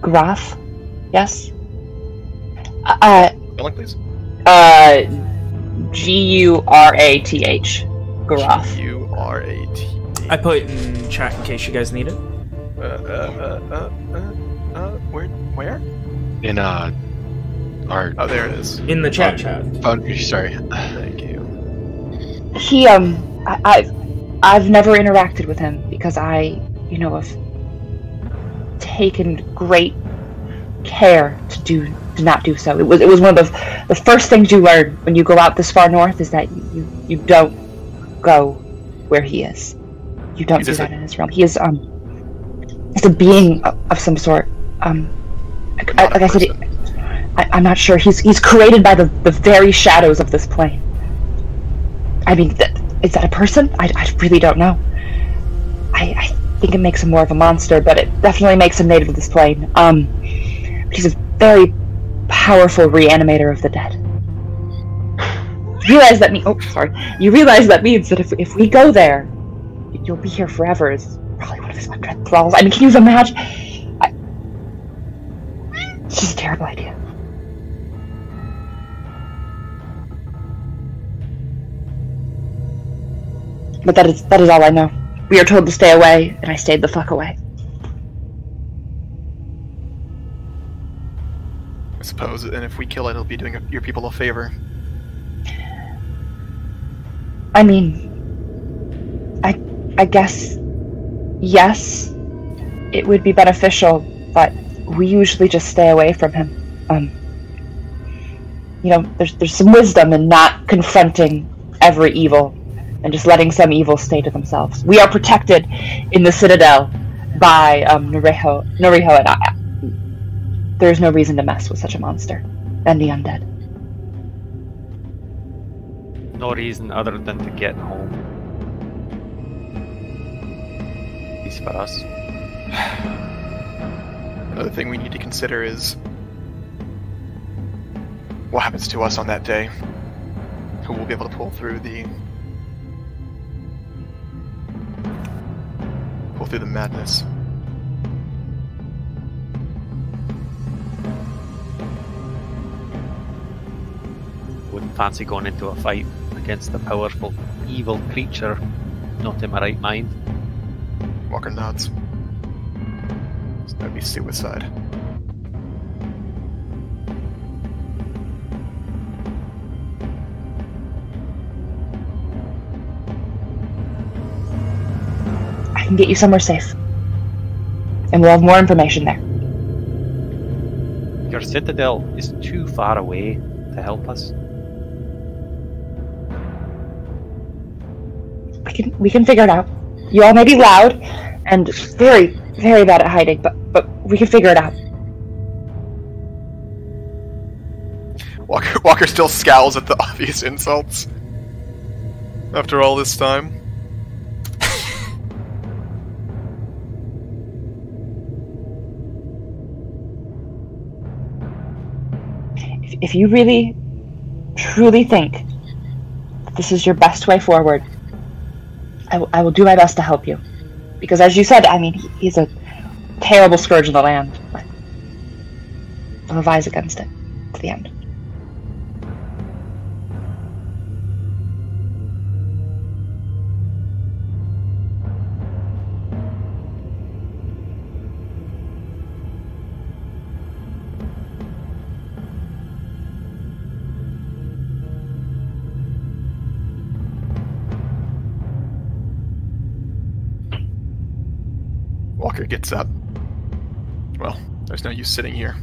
Gurath? Yes. Uh Spelling, please. uh G U R A T H. Gurath. U R A T. I put it in chat in case you guys need it. Uh, uh, uh, uh, uh, uh, where? Where? In uh Or Oh, there it is. In the chat chat. Foundry, sorry. Thank you. He um, I, I've I've never interacted with him because I, you know, have taken great care to do to not do so. It was it was one of the the first things you learn when you go out this far north is that you you, you don't go where he is. You don't He's do that a- in his realm. He is um, he's a being of, some sort. Um, I, I- like I said. I, I'm not sure. He's he's created by the the very shadows of this plane. I mean, th- is that a person? I, I really don't know. I, I think it makes him more of a monster, but it definitely makes him native to this plane. Um, he's a very powerful reanimator of the dead. You realize that me? Oh, sorry. You realize that means that if if we go there, you'll be here forever. Is probably one of his dread thralls. I mean, can you imagine? I, it's just a terrible idea. But that is that is all I know. We are told to stay away, and I stayed the fuck away. I suppose, and if we kill it, it'll be doing your people a favor. I mean, I guess yes, it would be beneficial, but we usually just stay away from him. Um, you know, there's there's some wisdom in not confronting every evil and just letting some evil stay to themselves. We are protected in the Citadel by um, Noriho, and I. There's no reason to mess with such a monster and the undead. No reason other than to get home. For us. Another thing we need to consider is what happens to us on that day. Who will be able to pull through the pull through the madness. Wouldn't fancy going into a fight against a powerful, evil creature. Not in my right mind. Walker nods. That'd be suicide. I can get you somewhere safe, and we'll have more information there. Your citadel is too far away to help us. We can we can figure it out. You all may be loud and very very bad at hiding, but but we can figure it out. Walker Walker still scowls at the obvious insults. After all this time. If, if you really truly think this is your best way forward, I will- I will do my best to help you. Because as you said, I mean, he- he's a terrible scourge in the land. But I'll advise against it to the end. Gets up. Well, there's no use sitting here.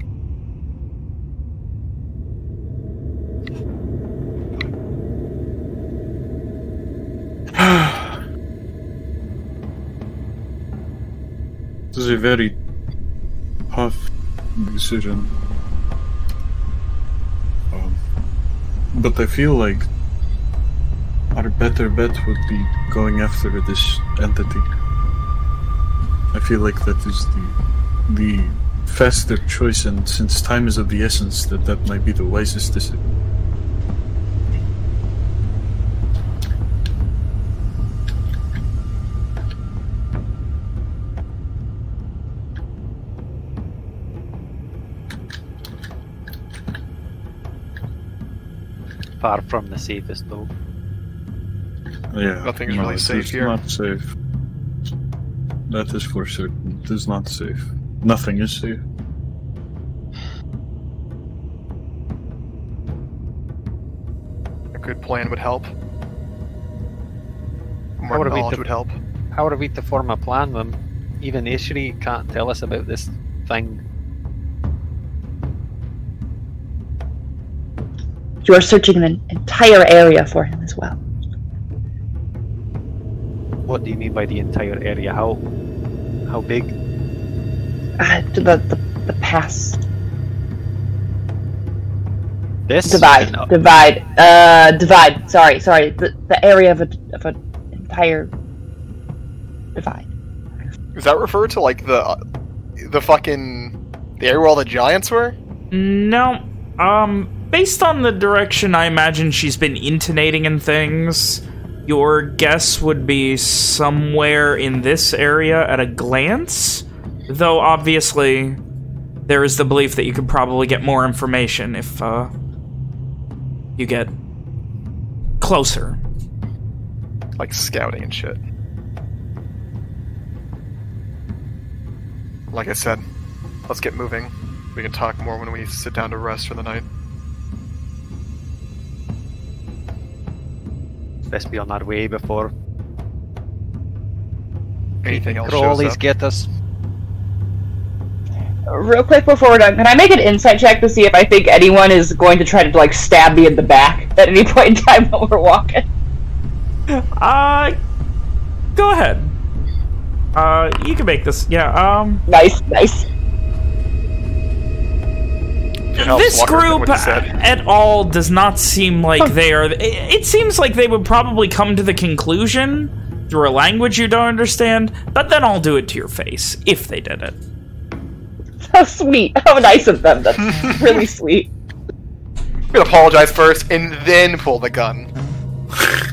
This is a very tough decision. Um, but I feel like our better bet would be going after this entity. I feel like that is the the faster choice, and since time is of the essence, that that might be the wisest decision. Far from the safest though. Yeah, Nothing's no, really it safe is here. Not safe. That is for certain. It is not safe. Nothing is safe. A good plan would help. More how knowledge would help. How are we to form a plan when even Ishri can't tell us about this thing? You are searching an entire area for him as well. What do you mean by the entire area? How how big? Uh, the, the the past This divide, No. divide, uh, divide. Sorry, sorry. The the area of a of an entire divide. Is that refer to like the uh, the fucking the area where all the giants were? No. Um, based on the direction I imagine she's been intonating and things, your guess would be somewhere in this area at a glance. Though, obviously, there is the belief that you could probably get more information if, uh, you get closer. Like scouting and shit. Like I said, let's get moving. We can talk more when we sit down to rest for the night. Best be on our way before Anything else shows crawlies up. get us. Real quick before we're done, can I make an insight check to see if I think anyone is going to try to like stab me in the back at any point in time while we're walking? Uh, go ahead. Uh, you can make this. Yeah, um... Nice, nice. It helps this Walker group what he said. at all does not seem like they are. It, it seems like they would probably come to the conclusion through a language you don't understand, but then I'll do it to your face if they did it. How sweet. How nice of them. That's really sweet. I'm gonna apologize first and then pull the gun.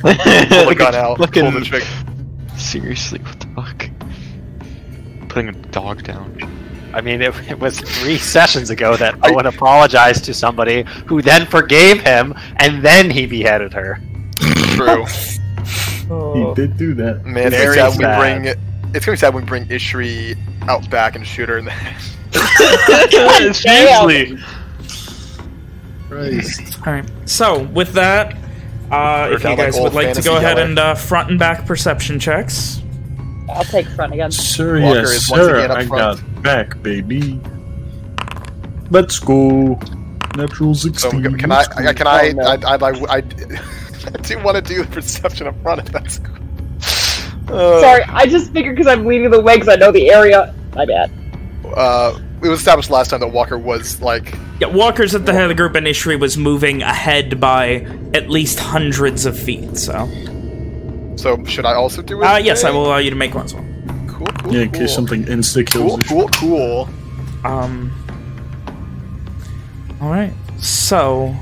Pull the gun out. Looking- Pull the trigger. Seriously, what the fuck? Putting a dog down. I mean, it, it was three sessions ago that Owen apologized to somebody who then forgave him, and then he beheaded her. True. He did do that. Man, it's Very gonna be sad sad. when we bring it's gonna be sad when we bring Ishri out back and shoot her in the head. Seriously. Christ. All right. So with that, uh, if you down like guys would like to go ahead Yeller. and uh, front and back perception checks. I'll take front again. Sir, Walker yes, is once sir. again up I front. got back, baby. Let's go. Natural So 16. can I? let's go. I- Can I? Oh, no. I, I, I, I, I do want to do the perception up front. If that's cool. Uh, Sorry, I just figured because I'm leading the way because I know the area. My bad. Uh, it was established last time that Walker was like Yeah, Walker's at the head of the group, and Ishri was moving ahead by at least hundreds of feet. So, So should I also do it? uh, yes, I will allow you to make one as well. Cool, cool, Yeah, in cool. case something insta kills Cool, cool, cool. Um. All right. So,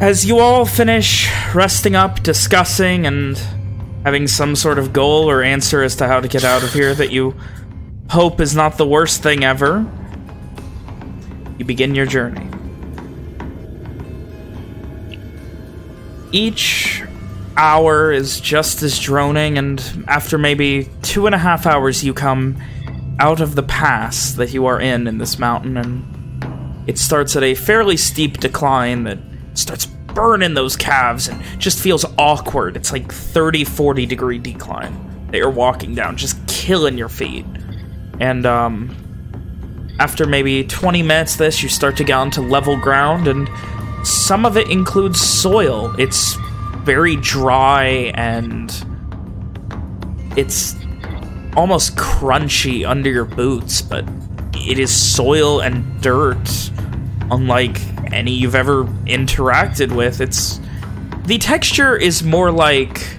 as you all finish resting up, discussing, and having some sort of goal or answer as to how to get out of here that you hope is not the worst thing ever, you begin your journey. Each hour is just as droning, and after maybe two and a half hours, you come out of the pass that you are in in this mountain, and it starts at a fairly steep decline that starts burning those calves and just feels awkward. It's like 30, 40 degree decline that you're walking down, just killing your feet. And, um, after maybe 20 minutes this, you start to get onto level ground, and some of it includes soil. It's very dry, and it's almost crunchy under your boots, but it is soil and dirt, unlike any you've ever interacted with. It's the texture is more like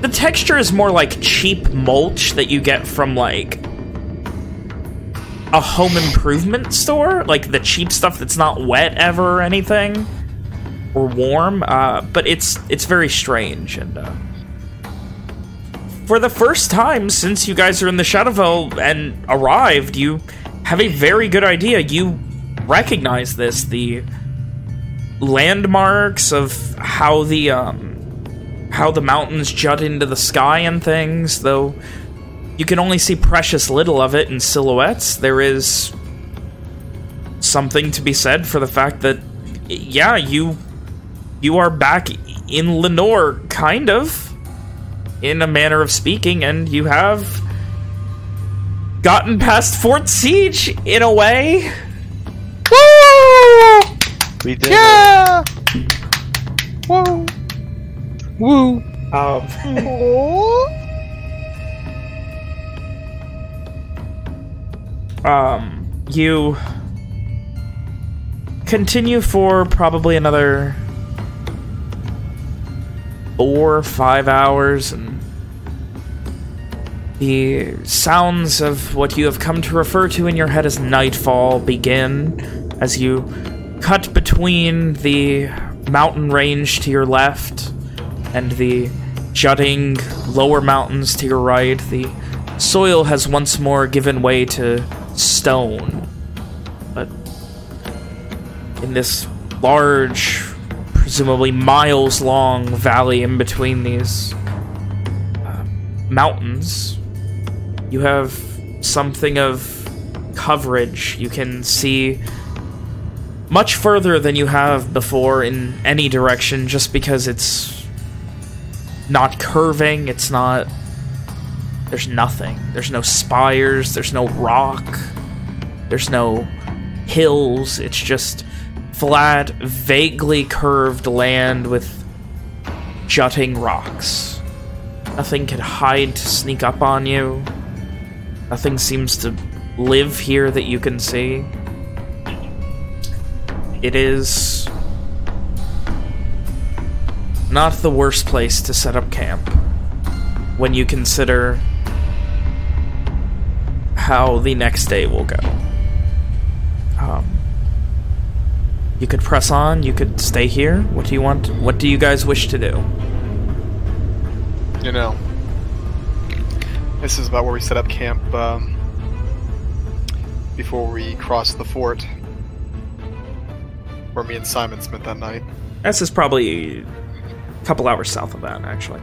the texture is more like cheap mulch that you get from like a home improvement store, like the cheap stuff that's not wet ever or anything or warm. Uh, but it's it's very strange and. Uh, for the first time since you guys are in the Shadowfell and arrived, you have a very good idea. You recognize this, the landmarks of how the um how the mountains jut into the sky and things, though you can only see precious little of it in silhouettes. There is something to be said for the fact that yeah, you you are back in Lenore, kind of, in a manner of speaking, and you have gotten past Fort Siege in a way. Woo! We did. Yeah! Woo! Woo. Um, um, you continue for probably another four or five hours and the sounds of what you have come to refer to in your head as nightfall begin as you cut between the mountain range to your left and the jutting lower mountains to your right. The soil has once more given way to stone. But in this large, presumably miles long valley in between these uh, mountains, you have something of coverage. You can see much further than you have before in any direction just because it's not curving, it's not... There's nothing. There's no spires, there's no rock, there's no hills, it's just flat, vaguely curved land with jutting rocks. Nothing can hide to sneak up on you. Nothing seems to live here that you can see. It is not the worst place to set up camp when you consider how the next day will go. Um, you could press on, you could stay here. What do you want? What do you guys wish to do? You know, this is about where we set up camp um, before we crossed the fort, where me and Simon spent that night. This is probably a couple hours south of that, actually.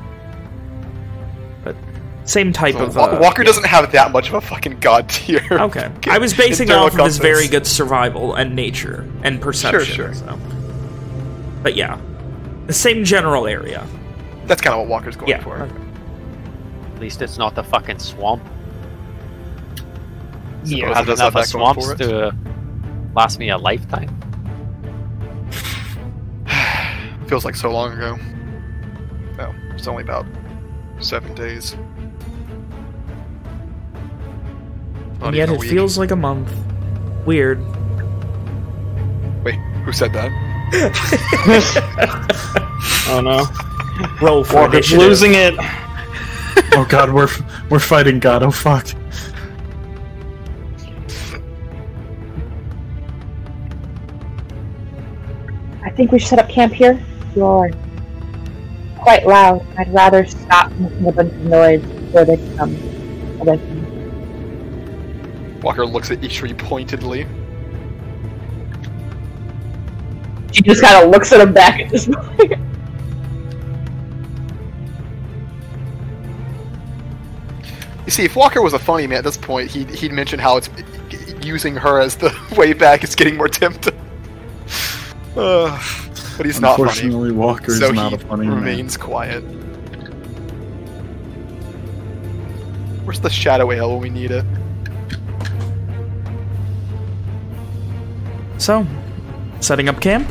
But same type So of. Uh, Walker yeah. doesn't have that much of a fucking god tier. Okay. I was basing it off of his very good survival and nature and perception. sure. So. But yeah, the same general area. That's kind of what Walker's going Yeah. for. okay. At least it's not the fucking swamp. Yeah, Suppose it does enough of that going swamps to last me a lifetime. Feels like so long ago. No, it's only about seven days. And yet it week. feels like a month. Weird. Wait, who said that? Oh no. Roll for Walker's initiative. losing it. Oh god, we're we're fighting God. Oh fuck. I think we should set up camp here. You're quite loud. I'd rather stop making a bunch of noise before they come away from me. Walker looks at Ishri pointedly. She just kind of looks at him back at this point. You see, if Walker was a funny man at this point, he'd, he'd mention how it's using her as the way back is getting more tempting. Uh, but he's not funny, Unfortunately, Walker is so not a funny man. remains quiet. Where's the shadow ale when we need it? So, setting up camp.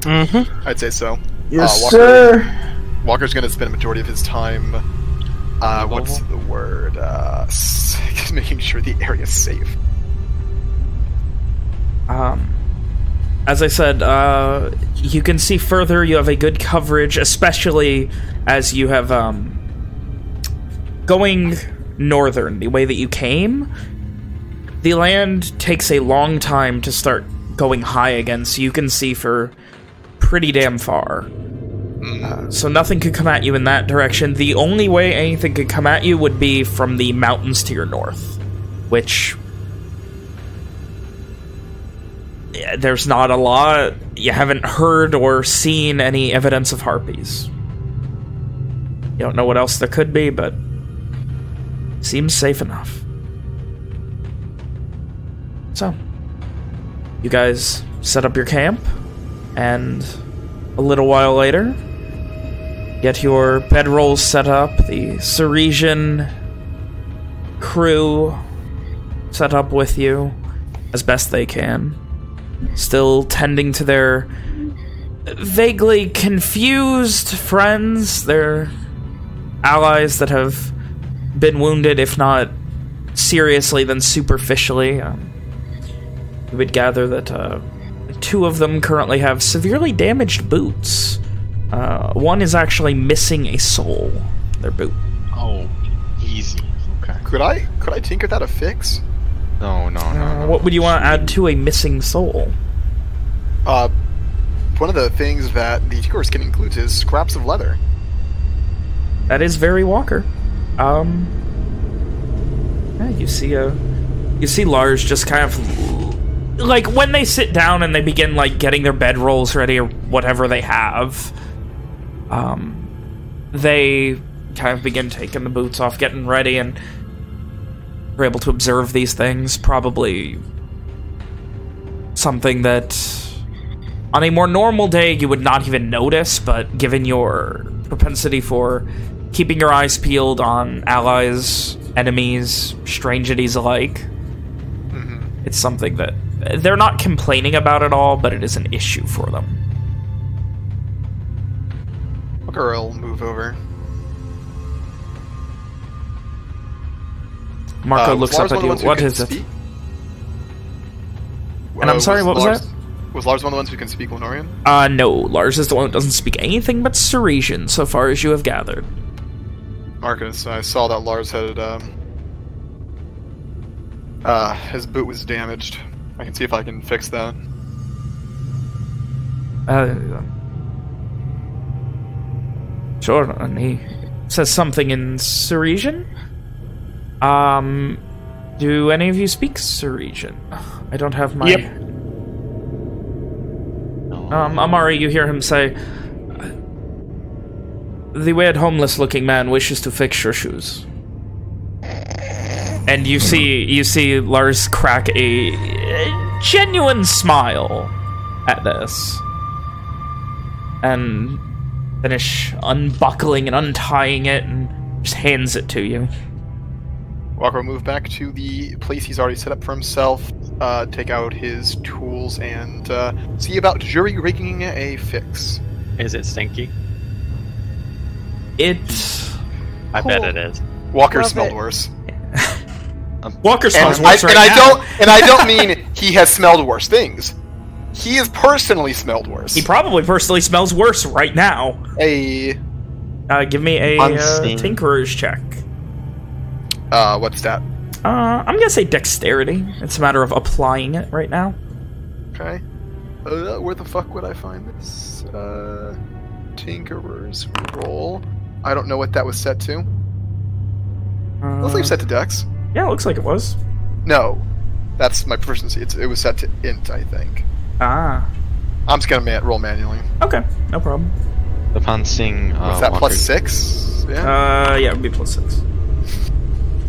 Mm-hmm. I'd say so. Yes, Uh, Walker- sir. Walker's going to spend a majority of his time. Uh, what's the word? Uh, making sure the area's safe. Um, as I said, uh, you can see further. You have a good coverage, especially as you have um, going northern, the way that you came. The land takes a long time to start going high again, so you can see for pretty damn far. Uh, so nothing could come at you in that direction. The only way anything could come at you would be from the mountains to your north, which yeah, there's not a lot. You haven't heard or seen any evidence of harpies. You don't know what else there could be, but seems safe enough. So, you guys set up your camp. And a little while later, get your bedrolls set up, the Ceresian crew set up with you as best they can. Still tending to their vaguely confused friends, their allies that have been wounded, if not seriously, then superficially. Um, you would gather that uh, two of them currently have severely damaged boots. Uh, one is actually missing a sole, their boot. Oh, easy. Okay. Could I could I tinker that a fix? No, no, no, Uh, no. what would you want to add to a missing sole? Uh, one of the things that the tinkerer's kit includes is scraps of leather. That is very Walker. Um, yeah, you see a, you see Lars just kind of, like when they sit down and they begin like getting their bedrolls ready or whatever they have. Um, they kind of begin taking the boots off, getting ready, and are able to observe these things. Probably something that on a more normal day you would not even notice, but given your propensity for keeping your eyes peeled on allies, enemies, strangities alike, it's something that they're not complaining about at all, but it is an issue for them. Walker will move over. Marco Uh, looks was up Lars at one of the you. What is it? speak? And I'm Uh, sorry, what was Lars, that? Was Lars one of the ones who can speak Lenorian? Uh, no. Lars is the one who doesn't speak anything but Ceresian, so far as you have gathered. Marcus, I saw that Lars had um, uh, his boot was damaged. I can see if I can fix that. Uh, sure, and he says something in Ceresian. Um, do any of you speak Ceresian? I don't have my... Yep. Um, Amari, you hear him say, The weird homeless-looking man wishes to fix your shoes. And you see, you see Lars crack a, a genuine smile at this. And finish unbuckling and untying it and just hands it to you. Walker will move back to the place he's already set up for himself, uh, take out his tools, and uh, see about jury rigging a fix. Is it stinky? It... I bet it is. Walker Love smelled it. worse. Walker And, smells I, worse right and I don't and I don't mean he has smelled worse things. He has personally smelled worse. He probably personally smells worse right now. a Uh, give me a uh, Tinkerer's check. uh, what's that? Uh, I'm gonna say dexterity. It's a matter of applying it right now. Okay. Uh, where the fuck would I find this? Uh, Tinkerer's roll. I don't know what that was set to. Uh, Let's leave set to Dex. Yeah, it looks like it was. No, that's my proficiency. It's, it was set to Int, I think. Ah, I'm just gonna ma- roll manually. okay, no problem. Upon seeing uh, What's that? Walker- six? Yeah. Uh, yeah, it'd be plus six.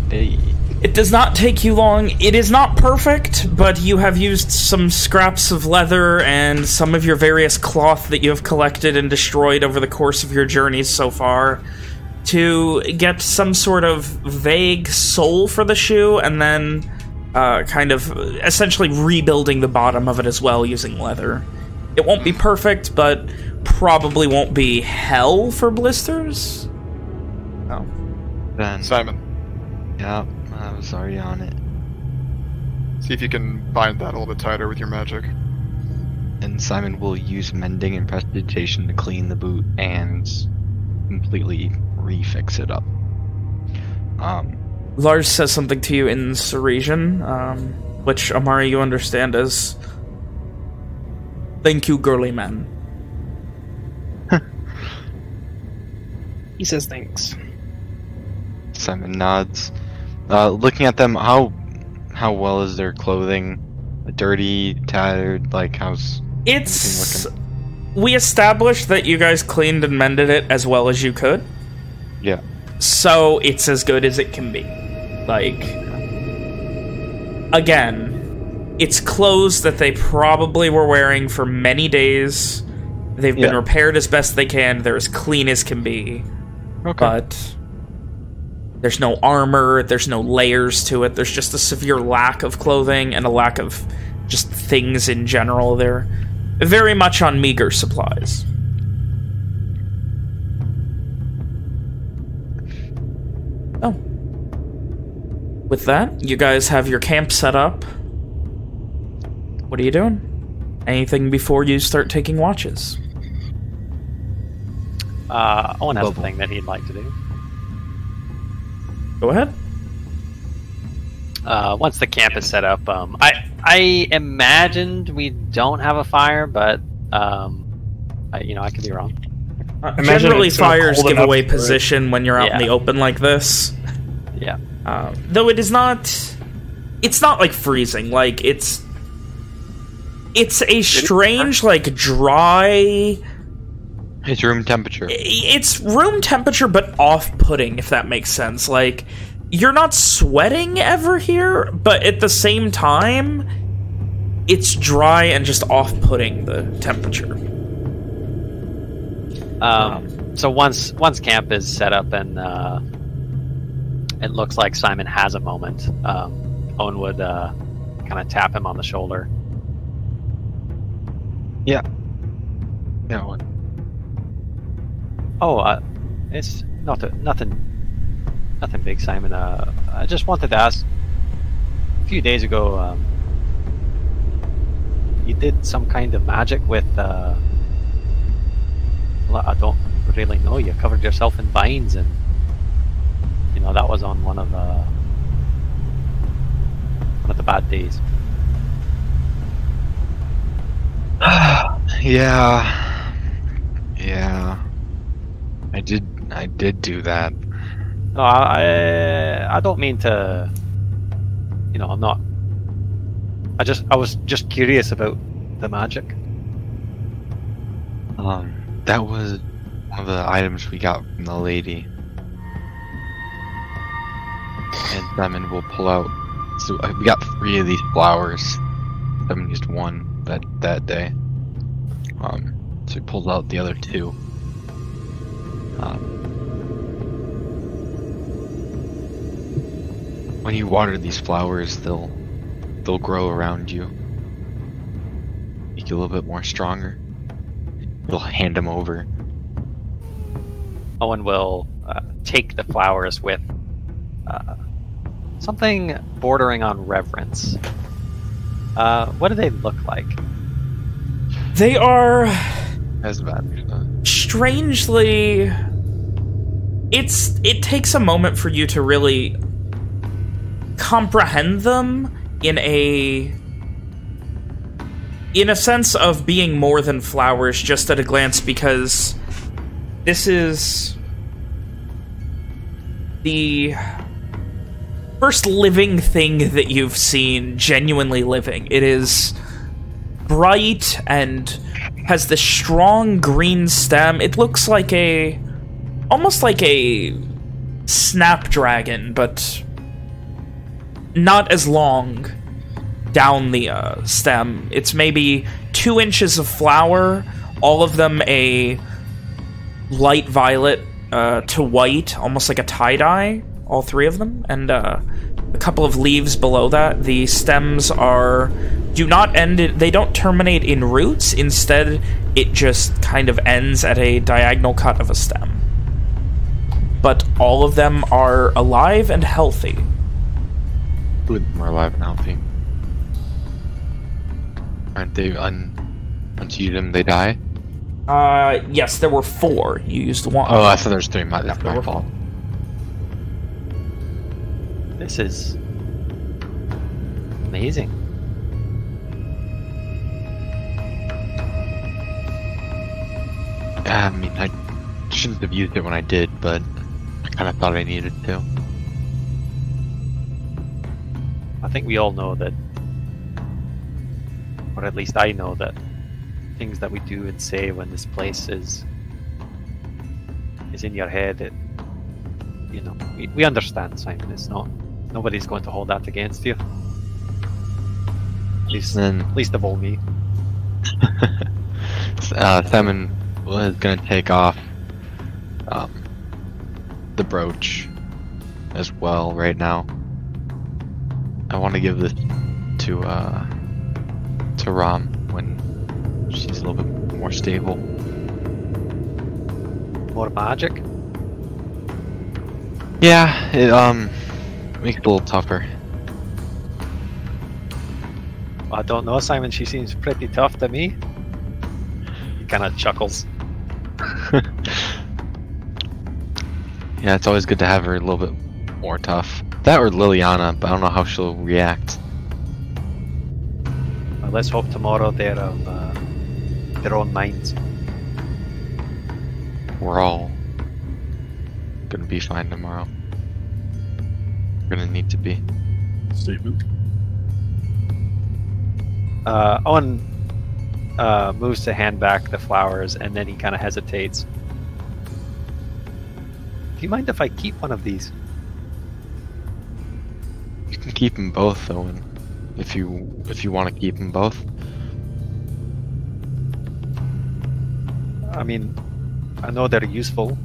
Hey, It does not take you long. It is not perfect, but you have used some scraps of leather and some of your various cloth that you have collected and destroyed over the course of your journeys so far to get some sort of vague sole for the shoe and then uh, kind of essentially rebuilding the bottom of it as well using leather. It won't be perfect, but probably won't be hell for blisters. Oh. then Simon, yeah, I was already on it. see if you can bind that a little bit tighter with your magic. And Simon will use mending and prestidigitation to clean the boot and completely refix it up. Um, Lars says something to you in Ceresian, um, which Amari you understand as "Thank you, girly man." He says thanks. Simon nods. Uh, looking at them, how how well is their clothing? Dirty, tattered, like how's It's we established that you guys cleaned and mended it as well as you could, yeah. so it's as good as it can be. Like again, It's clothes that they probably were wearing for many days. They've been Yeah. repaired as best they can. They're as clean as can be. Okay. But there's no armor. There's no layers to it. There's just a severe lack of clothing and a lack of just things in general. They're very much on meager supplies. Oh. With that, you guys have your camp set up. What are you doing? Anything before you start taking watches? Uh, Owen has a thing that he'd like to do. Go ahead. Uh, once the camp is set up, um, I I imagined we don't have a fire, but um, I, you know I could be wrong. Imagine Generally, it's, fires give away for it. position when you're out in the open like this. Yeah. Um, though it is not... It's not, like, freezing. Like, it's... It's a strange, like, dry... It's room temperature. It's room temperature, but off-putting, if that makes sense. Like, you're not sweating ever here, but at the same time, it's dry and just off-putting, the temperature. Um, so once once camp is set up and uh, it looks like Simon has a moment, um, Owen would uh, kind of tap him on the shoulder. Yeah. Yeah. What? Oh, uh, it's not a, nothing, nothing big, Simon. Uh, I just wanted to ask. A few days ago, um, you did some kind of magic with. Uh, well, I don't really know. You covered yourself in vines, and you know that was on one of the one of the bad days. yeah. Yeah. I did. I did do that. No, I I don't mean to. You know, I'm not. I just I was just curious about the magic. Um, that was one of the items we got from the lady. And Simon will pull out. So uh, we got three of these flowers. Simon used one that that day. Um, so he pulls out the other two. Um, when you water these flowers, they'll they'll grow around you. Make you a little bit more stronger. You'll hand them over. Owen will uh, take the flowers with uh, something bordering on reverence. Uh, what do they look like? They are... As bad. strangely it's it takes a moment for you to really comprehend them in a in a sense of being more than flowers just at a glance because this is the first living thing that you've seen genuinely living it is bright and has this strong green stem. It looks like a... almost like a snapdragon, but not as long down the uh, stem. It's maybe two inches of flower, all of them a light violet uh, to white, almost like a tie-dye, all three of them, and uh, a couple of leaves below that. The stems are do not end they don't terminate in roots, instead it just kind of ends at a diagonal cut of a stem. But all of them are alive and healthy. Them are alive and healthy. Aren't they un once you eat them they die? Uh, yes, there were four. You used one. Oh, I thought there was three. My, that's my fault. This is amazing. I mean, I shouldn't have used it when I did, but I kind of thought I needed to. I think we all know that, or at least I know that things that we do and say when this place is is in your head, it you know we, we understand, Simon. It's not nobody's going to hold that against you. least, Then at least of all me. uh, Themin is gonna take off um, the brooch as well right now. I want to give this to uh, to Ram when she's a little bit more stable. More magic. Yeah, it um makes it a little tougher. I don't know, Simon. She seems pretty tough to me. He kind of chuckles. Yeah, it's always good to have her a little bit more tough. That or Liliana, but I don't know how she'll react. Well, let's hope tomorrow they're of uh, their own minds. We're all gonna be fine tomorrow. We're gonna need to be. Statement. Uh, Owen uh, moves to hand back the flowers, and then he kind of hesitates. Do you mind if I keep one of these? You can keep them both, Owen, if you if you want to keep them both. I mean, I know they're useful,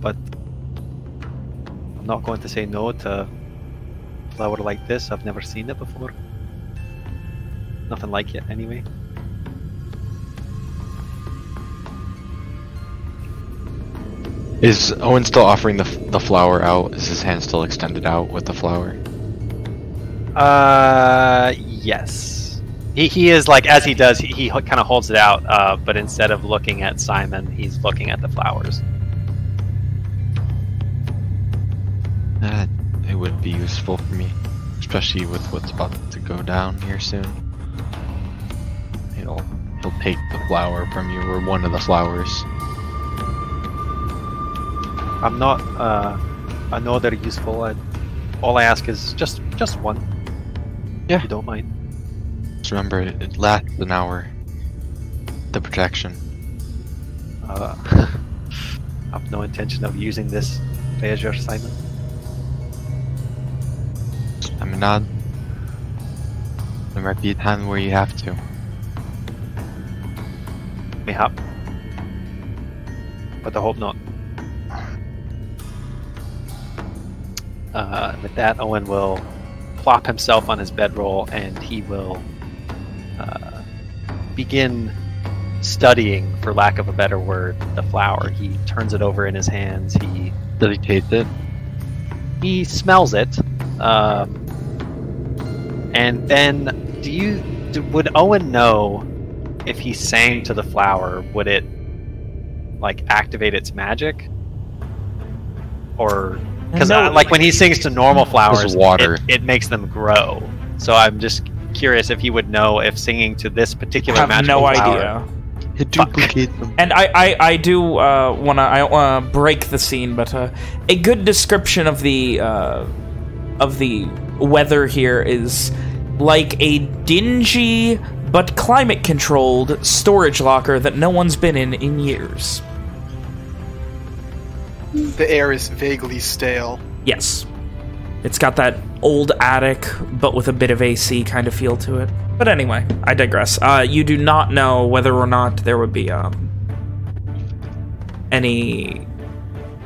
but I'm not going to say no to a flower like this. I've never seen it before. Nothing like it, anyway. Is Owen still offering the the flower out? Is his hand still extended out with the flower? Uh, yes. He, he is like as he does. He, he kind of holds it out, uh, but instead of looking at Simon, he's looking at the flowers. Uh, it would be useful for me, especially with what's about to go down here soon. He'll he'll take the flower from you, or one of the flowers. I'm not. Uh, I know they're useful. I, all I ask is just just one. Yeah. If you don't mind. Just remember, it, it lasts an hour. The protection. Uh, I have no intention of using this treasure, Simon. I mean, not. There might be a time where you have to. Mayhap. But I hope not. Uh, with that, Owen will plop himself on his bedroll and he will uh, begin studying, for lack of a better word, the flower. He turns it over in his hands. He Does he taste it? he smells it, um, and then do you do, would Owen know if he sang to the flower? Would it like activate its magic, or because No. like when he sings to normal flowers, water. It, it makes them grow. So I'm just curious if he would know if singing to this particular I have magical no flower. idea. It duplicates them. And I, I, I do uh, want to I want to break the scene, but uh, a good description of the uh, of the weather here is like a dingy but climate-controlled storage locker that no one's been in in years. The air is vaguely stale. Yes, it's got that old attic, but with a bit of AC kind of feel to it. But anyway, I digress. Uh, you do not know whether or not there would be um, any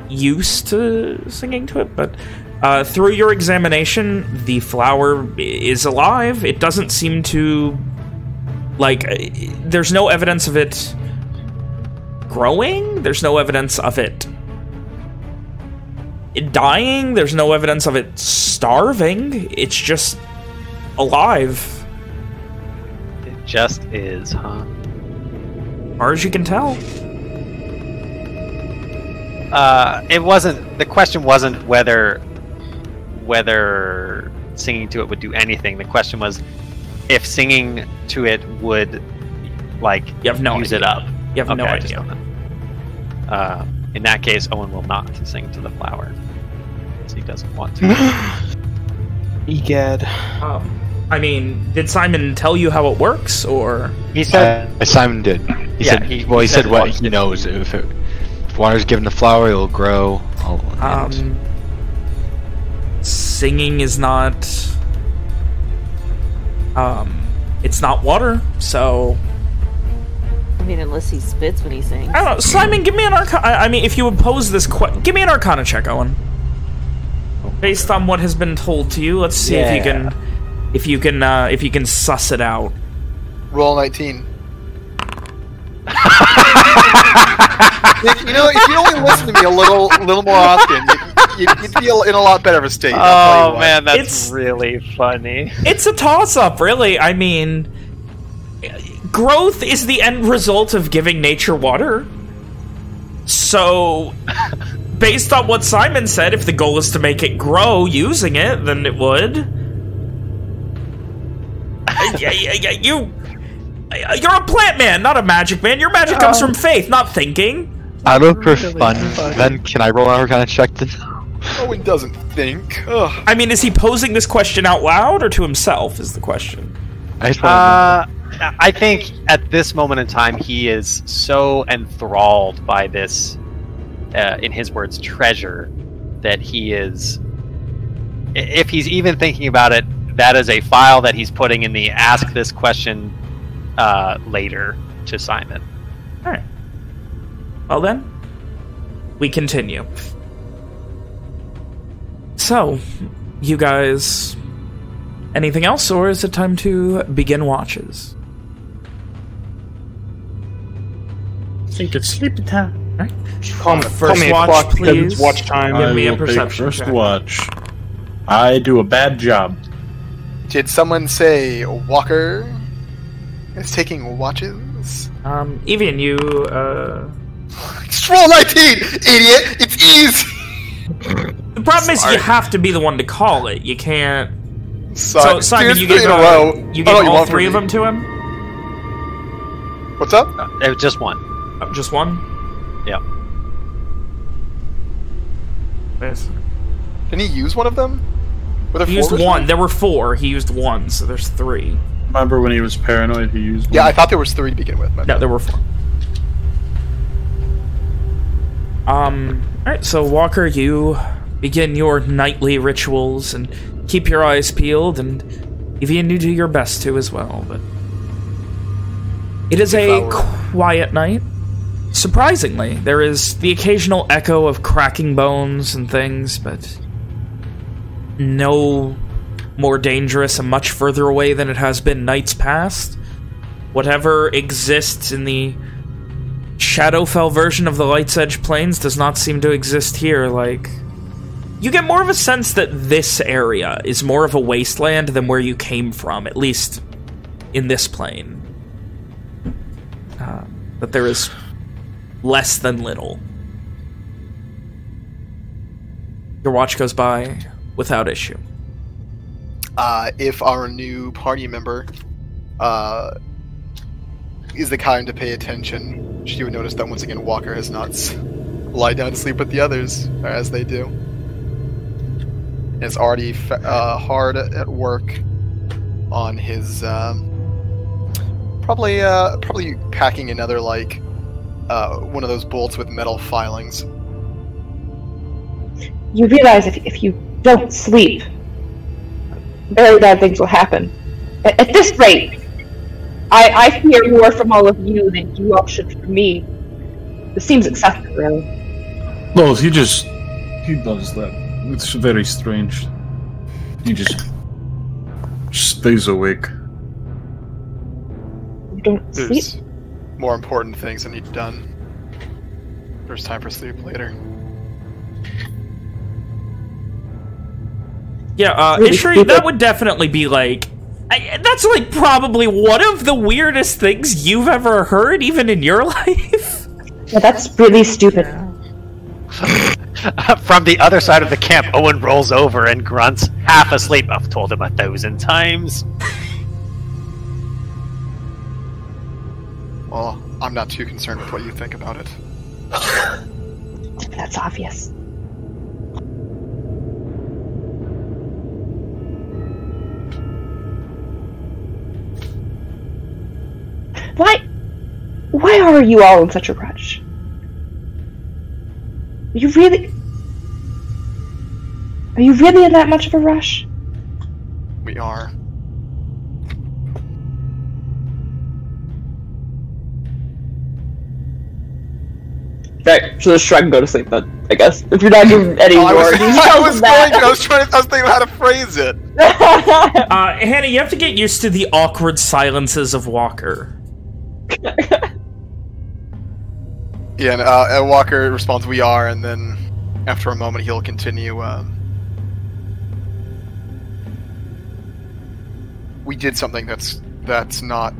use to singing to it, but uh, through your examination, the flower is alive. It doesn't seem to like. uh, There's no evidence of it growing. There's no evidence of it dying. There's no evidence of it starving. It's just alive, It just is, huh? far as you can tell. Uh, it wasn't. The question wasn't whether whether singing to it would do anything. The question was if singing to it would like You have no use idea. it up. You have no Okay, just idea. Uh, in that case, Owen will not sing to the flower. 'Cause He doesn't want to. Egad. Um, I mean, did Simon tell you how it works, or He said, Uh, Simon did. He Yeah, said. he- well, he, he said, said what what- he knows. If, it, if water's given to flower, it'll grow. I'll- and- um, singing is not Um, it's not water, so I mean, unless he spits when he sings. I don't know. Simon, give me an arcana. I mean, if you would pose this question, give me an arcana check, Owen. Based on what has been told to you, let's see if you can, if you can, uh, if you can suss it out. Roll 19. if, you know, if you only listen to me a little, little more often, you, you'd, you'd be in a lot better of a state. I'll tell you Oh man, that's It's- really funny. It's a toss-up, really. I mean, growth is the end result of giving nature water. So, based on what Simon said, if the goal is to make it grow using it, then it would. yeah, yeah, yeah, you, you're a plant man, not a magic man. Your magic comes from faith, not thinking. Out of for fun, then can I roll an Arcana check then? Owen doesn't think. Ugh. I mean, is he posing this question out loud or to himself? Is the question. I Uh, I think at this moment in time, he is so enthralled by this, uh, in his words, treasure, that he is. If he's even thinking about it, that is a file that he's putting in the ask this question uh, later to Simon. All right. Well then, we continue. So, you guys, anything else, or is it time to begin watches? I think it's sleepy time. Call, me- First call me watch, clock please. it's watch time. Give me a will take perception first check. watch. I do a bad job. Did someone say Walker is taking watches? Um, Evian, you, uh... Just roll 19, idiot! It's easy! The problem is you have to be the one to call it. You can't... So, Simon, Here's you three gave, in a uh, row. you Oh, gave you all want three of them to him? What's up? Uh, it was just one. Oh, just one? Yeah. Yes. Didn't he use one of them? Were there He four used one. something? There were four. He used one, so there's three. Remember when he was paranoid? He used. Yeah, I thought there was three to begin with. My No, bad. there were four. Um, alright, so Walker, you begin your nightly rituals and keep your eyes peeled, and Evian, you do your best to as well, but... It is a quiet night. Surprisingly, there is the occasional echo of cracking bones and things, but no more dangerous and much further away than it has been nights past. Whatever exists in the Shadowfell version of the Light's Edge Plains does not seem to exist here, like... You get more of a sense that this area is more of a wasteland than where you came from, at least in this plane. Uh, that there is less than little. Your watch goes by without issue. uh, if our new party member uh, is the kind to pay attention, she would notice that once again Walker has not lied down to sleep with the others as they do. Is already uh, hard at work on his um, probably uh, probably packing another like uh, one of those bolts with metal filings. You realize if, if you don't sleep, very bad things will happen. At, at this rate, I, I fear more from all of you than you all should from me. This seems excessive, really. No, he just he does that. It's very strange. He just stays awake. You don't sleep. There's more important things that need done. There's time for sleep later. Yeah, uh, Really Ishri, that would definitely be like... I, that's like probably one of the weirdest things you've ever heard, even in your life. Yeah, that's really stupid. From the other side of the camp, Owen rolls over and grunts, half asleep. I've told him a thousand times. Well, I'm not too concerned with what you think about it. That's obvious. Why? Why are you all in such a rush? Are you really? Are you really in that much of a rush? We are. Right, so just shrug and go to sleep then, I guess. If you're not giving any I more was, I was than going. I was trying. To, I was thinking how to phrase it. Uh, Hannah, you have to get used to the awkward silences of Walker. Yeah, and, uh, and Walker responds, "We are," and then after a moment, he'll continue. Um, we did something that's that's not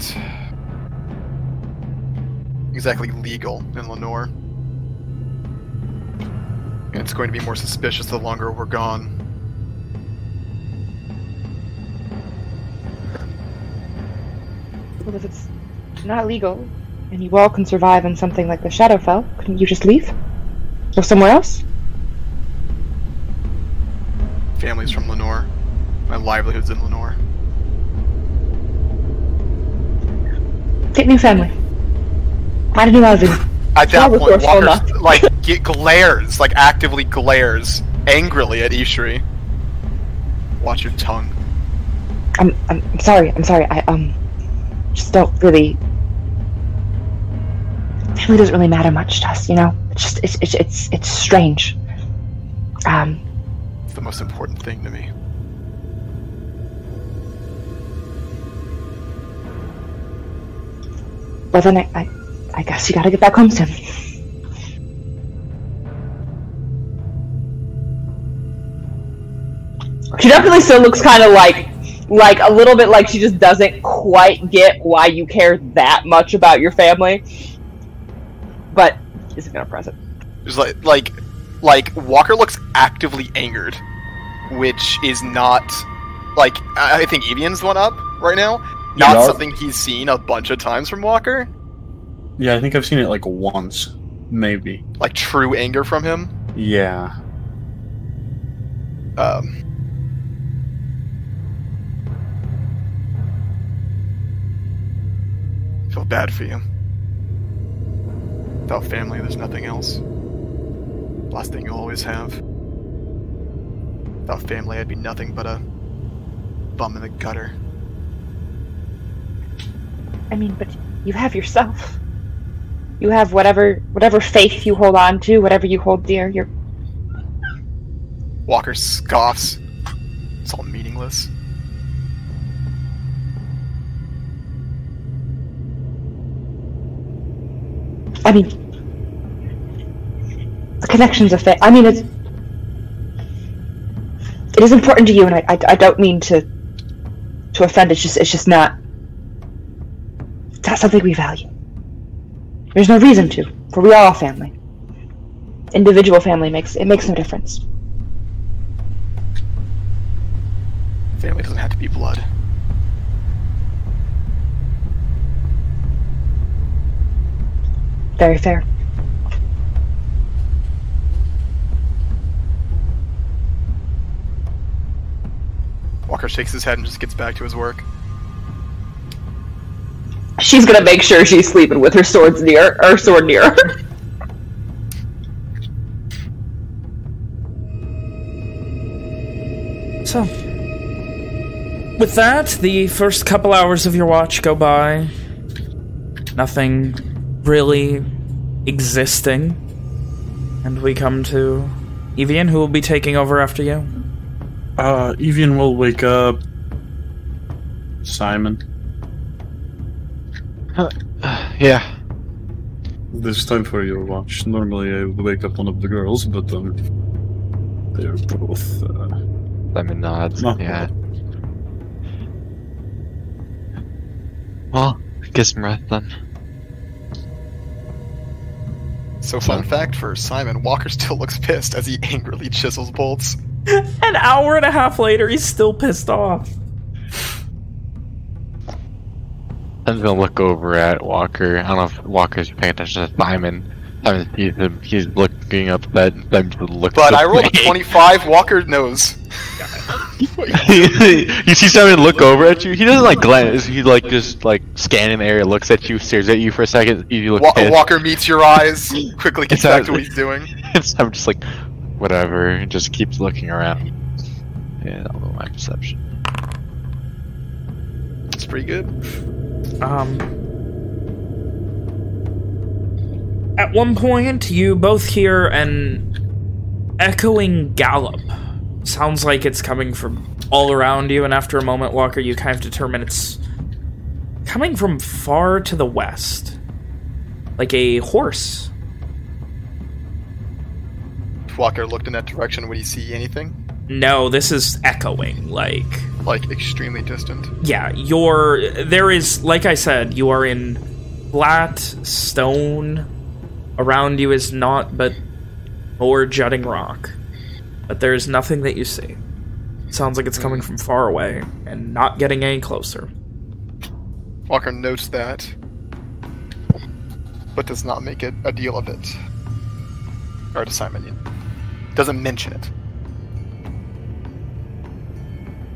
exactly legal in Lenore, and it's going to be more suspicious the longer we're gone. Well, if it's not legal, and you all can survive in something like the Shadowfell, couldn't you just leave? Go somewhere else? Family's from Lenore, my livelihood's in Lenore. Get new family. Find a new housing. At that point, Walker like glares, like actively glares angrily at Ishri. Watch your tongue. I'm, I'm, I'm sorry. I'm sorry. I um just don't really. Family doesn't really matter much to us, you know. It's just it's it's it's, it's strange. Um, It's the most important thing to me. well then I, I I guess you gotta get back home soon. She definitely still looks kind of like like a little bit like she just doesn't quite get why you care that much about your family. But isn't gonna press it. Just like like like Walker looks actively angered, which is not like I I think Evian's the one up right now. Not Yeah. something he's seen a bunch of times from Walker. Yeah, I think I've seen it like once, maybe. Like true anger from him. Yeah. Um, feel bad for you. Without family, there's nothing else. Last thing you'll always have. Without family, I'd be nothing but a bum in the gutter. I mean, but you have yourself. You have whatever whatever faith you hold on to, whatever you hold dear. You're Walker scoffs. It's all meaningless. I mean, the connections of faith. I mean, it's it is important to you, and I, I, I don't mean to to offend. It's just it's just not. It's not something we value. There's no reason to, for we are all family. Individual family makes it makes no difference. Family doesn't have to be blood. Very fair. Walker shakes his head and just gets back to his work. She's gonna make sure she's sleeping with her swords near her sword near her. So, with that, the first couple hours of your watch go by. Nothing really existing. And we come to Evian, who will be taking over after you. Uh, Evian will wake up. Simon. yeah. This time for your watch. Normally I would wake up one of the girls, but um, they're both. Uh, Lemon nods. Not yeah. Well, get some rest then. So, fun fact for Simon, Walker still looks pissed as he angrily chisels bolts. An hour and a half later, he's still pissed off. I'm gonna look over at Walker. I don't know if Walker's paying attention to Simon. Simon sees him. He's looking up at them to look. But I rolled a. 25, Walker knows. you see Simon look over at you. He doesn't like glance. He like just like scanning the area, looks at you, stares at you for a second. You look Wa- pissed. Walker meets your eyes, quickly gets back to what he's doing. I'm just like, whatever. Just keeps looking around. Yeah, I'll roll my perception. It's pretty good. Um, At one point, you both hear an echoing gallop. Sounds like it's coming from all around you, and after a moment, Walker, you kind of determine it's coming from far to the west. Like a horse. Walker looked in that direction. Would he see anything? No, this is echoing, like... Like, extremely distant. Yeah, you're... There is, like I said, you are in flat stone. Around you is not but more jutting rock. But there's nothing that you see. sounds like it's coming from far away and not getting any closer. Walker notes that, but does not make it a deal of it. Or to Simon. Doesn't mention it.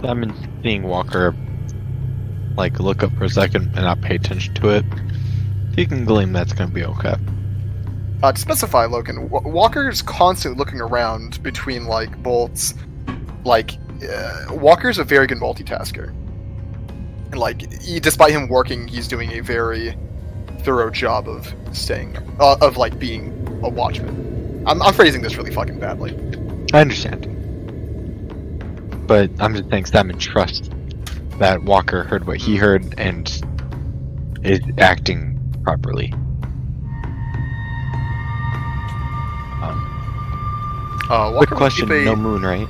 I'm seeing Walker like look up for a second and not pay attention to it. You can glean that's gonna be okay. Uh, to specify, Logan, w- Walker's constantly looking around between like bolts. Like, uh, Walker's a very good multitasker. And like, he, despite him working, he's doing a very thorough job of staying, uh, of like being a watchman. I'm, I'm phrasing this really fucking badly. I understand. But I'm just saying Simon trusts that Walker heard what he heard and is acting properly. Uh, Quick question, keep a- no moon, right?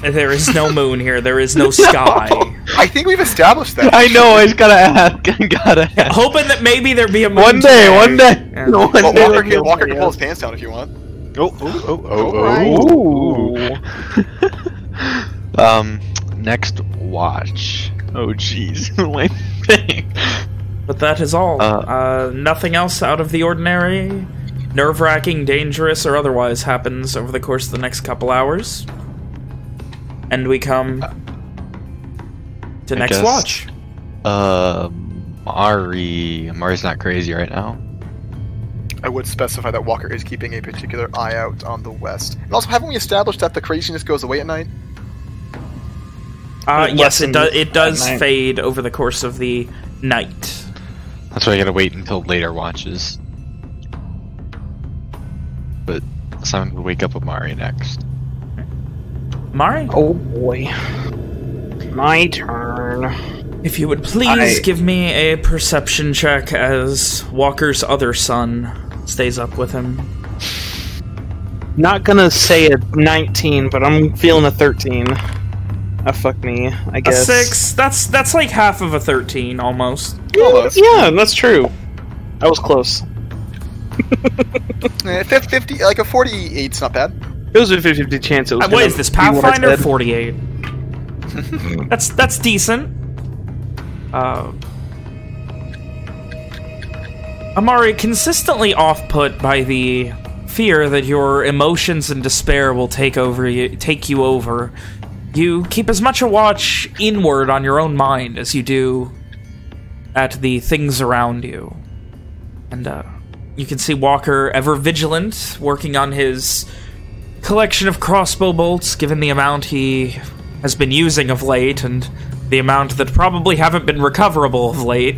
There is no moon here. There is no sky. I think we've established that. I know, I just gotta ask. I gotta ask. Hoping that maybe there'd be a moon One day, today. one day. Yeah. One Well, day Walker, can, Walker can pull his pants down if you want. Oh, oh, oh, oh, oh. Um, next watch. Oh, jeez. Lame thing. But that is all. Uh, Uh, nothing else out of the ordinary, nerve-wracking, dangerous, or otherwise happens over the course of the next couple hours. And we come to I next guess- watch. Uh, Mari. Mari's not crazy right now. I would specify that Walker is keeping a particular eye out on the west. And also, haven't we established that the craziness goes away at night? Uh, yes, it, lessens do it does fade over the course of the night. That's why I gotta wait until later watches. But Simon would wake up with Mari next. Mari, Oh boy. My turn. if you would please I- give me a perception check as Walker's other son stays up with him. Not gonna say a 19, but I'm feeling a 13. Ah, fuck me, I guess. A six, that's that's like half of a 13, almost. Almost. Yeah, that's true. I was close. Eh, 50, 50, like a 48's not bad. It was a 50-50 chance it was Uh, what gonna is this, be Pathfinder? 48. that's that's decent. Uh, Amari, consistently off-put by the fear that your emotions and despair will take over you, take you over, you keep as much a watch inward on your own mind as you do at the things around you. And uh, you can see Walker ever vigilant, working on his collection of crossbow bolts, given the amount he has been using of late, and the amount that probably haven't been recoverable of late.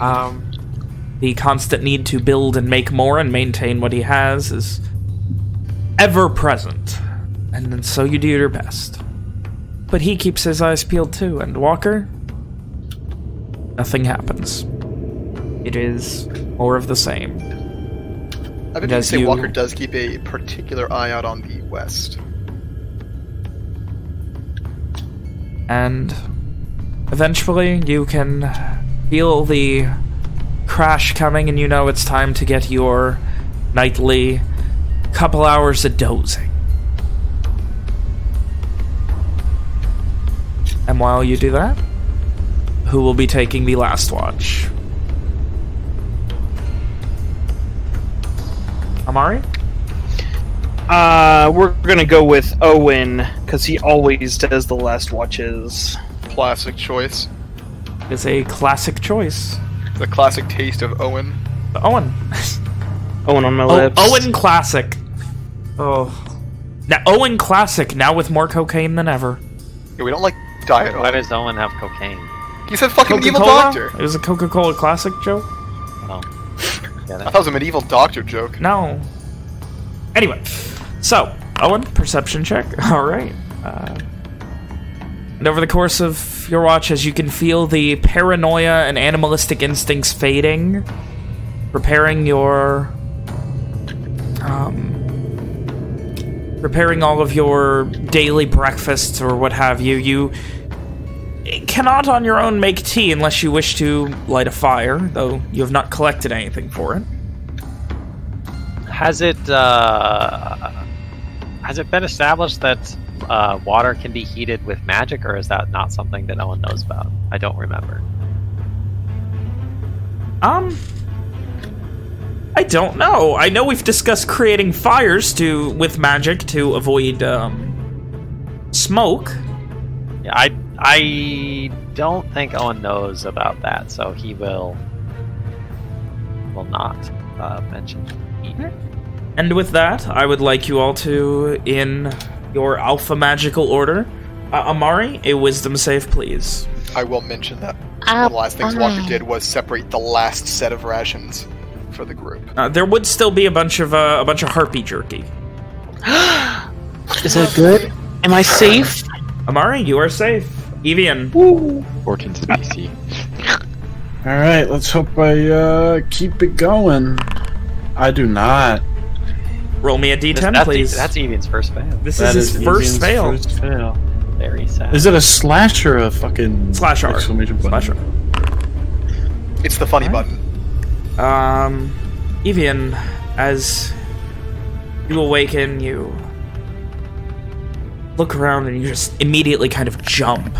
Um, the constant need to build and make more and maintain what he has is ever present. And then so you do your best. But he keeps his eyes peeled too, and Walker, nothing happens. It is more of the same. I Does say you- Walker does keep a particular eye out on the west. and eventually you can feel the crash coming and you know it's time to get your nightly couple hours of dozing. And while you do that, who will be taking the last watch? Amari? Uh, we're gonna go with Owen, because he always does the last watches. Classic choice. Is a classic choice. The classic taste of Owen. Owen. Owen on my Oh, lips. Owen Classic. Oh. Now, Owen Classic, now with more cocaine than ever. Yeah, we don't like diet Why Owen. does Owen have cocaine? He said fucking evil Coca-Cola? doctor. It was a Coca-Cola Classic joke. Oh. get I thought it was a medieval doctor joke. No. Anyway, so, Owen, perception check. All right. Uh, and over the course of your watch, as you can feel the paranoia and animalistic instincts fading, preparing your... Um, preparing all of your daily breakfasts or what have you, you cannot on your own make tea unless you wish to light a fire, though you have not collected anything for it. Has it uh, has it been established that uh, water can be heated with magic, or is that not something that no one knows about? I don't remember. Um, I don't know. I know we've discussed creating fires to with magic to avoid um smoke. Yeah, I I don't think Owen knows about that, so he will will not uh, mention. heat. And with that, I would like you all to, in your alpha magical order, uh, Amari, a wisdom save, please. I will mention that Uh, one of the last things Walker did was separate the last set of rations for the group. Uh, there would still be a bunch of uh, a bunch of harpy jerky. Is that good? Am I safe? Amari, you are safe. Evian, 14 to BC. Alright, let's hope I uh, keep it going. I do not. roll me a d10, that's, please. That's Evian's first fail. this That is his is first fail. First fail. Very sad. Is it a slash or a fucking Slash R. exclamation point? Slash R. It's the funny Alright. button. Um, Evian, as you awaken, you look around and you just immediately kind of jump.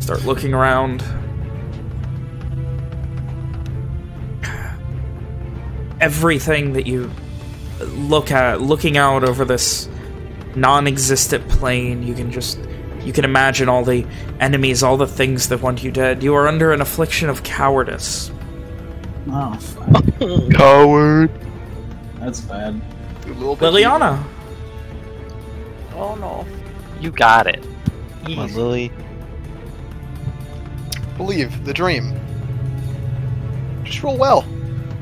Start looking around. Everything that you look at, looking out over this non-existent plane, you can just, you can imagine all the enemies, all the things that want you dead. You are under an affliction of cowardice. Oh, fuck. Coward! That's bad. A little Liliana. Oh no, you got it. Come on, Lily. Believe the dream. Just roll well.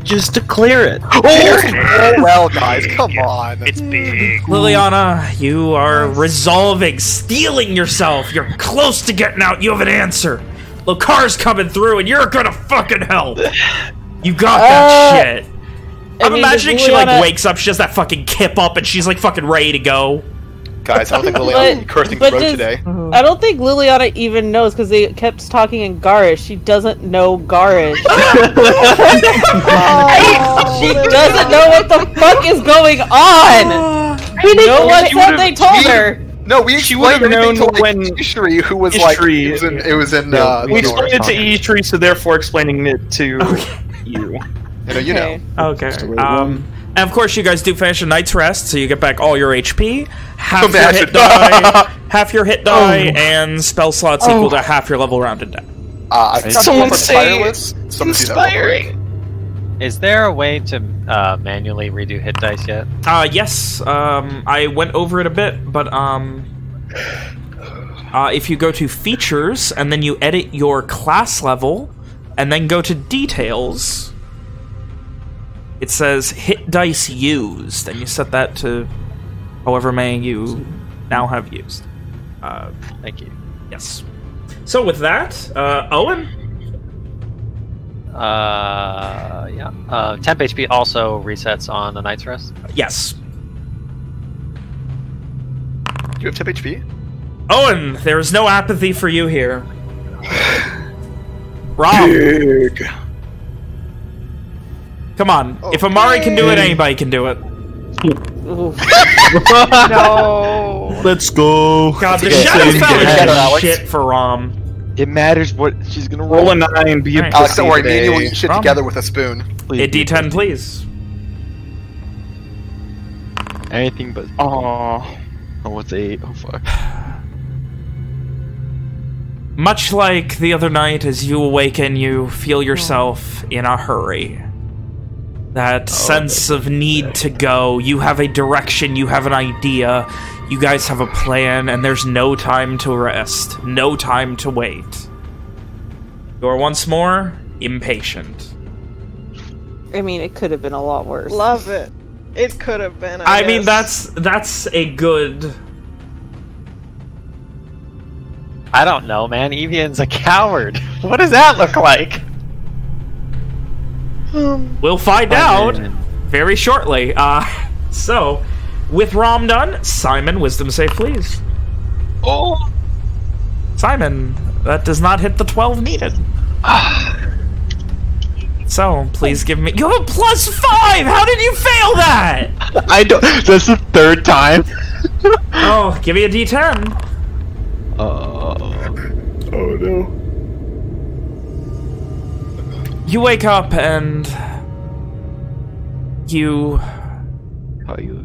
Just to clear it. Oh, roll well, guys. Come on. It's big. Liliana, you are resolving, stealing yourself. You're close to getting out. You have an answer. Lokar's coming through, and you're gonna fucking help. You got that Uh, shit. I I'm mean, does imagining she like wakes up, she has that fucking kip up, and she's like fucking ready to go. Guys, I don't think Liliana But- cursing but does- today. I don't think Liliana even knows because they kept talking in Garish. She doesn't know Garish. she doesn't know what the fuck is going on. no one she said would've- they told she- her. No, we She explained would've everything to known like when- Ishri, who was like Ishri, it was in, yeah. it was in Yeah, uh, We we explained it to E Tree, so therefore explaining it to you. You know, you know. Okay. Okay. Just a wait Um, and of course, you guys do finish a night's rest, so you get back all your HP, half your hit die, half your hit die, and spell slots equal to half your level rounded die. Uh, I forgot Someone to go for say. Someone do that real quick. Inspiring. Is there a way to uh, manually redo hit dice yet? Uh, yes, um, I went over it a bit, but, um... Uh, if you go to Features, and then you edit your class level, and then go to Details, it says Hit Dice Used, and you set that to however many you now have used. Uh, Thank you. yes. So with that, uh, Owen? Uh, yeah. Uh, temp HP also resets on the night's rest. Yes. Do you have temp HP? Owen, there is no apathy for you here. Rob, Big. come on. If Amari can do it, anybody can do it. No. Let's go. God, the Okay, Shadow so Fountain you get it, is Alex. shit for Rom. It matters what she's gonna roll. Roll a nine, be a Alright. Alex, don't worry. Me and you will today. eat shit Problem. together with a spoon. Please A be D10, please. Anything but. Aw. Oh, what's eight? Oh fuck. Much like the other night, as you awaken, you feel yourself in a hurry. That oh, sense of need to go. You have a direction, you have an idea, you guys have a plan, and there's no time to rest, no time to wait. You are once more impatient. I mean, it could have been a lot worse. Love it. It could have been. I, I mean, that's that's a good. I don't know, man. Evian's a coward. What does that look like? We'll find out very shortly. Uh, so, with Rom done, Simon, wisdom save, please. Oh, Simon, that does not hit the 12 needed. So, please give me... You have a plus five! How did you fail that? I don't. That's the third time. Oh, give me a d10. Uh, Oh no. You wake up and... You how you?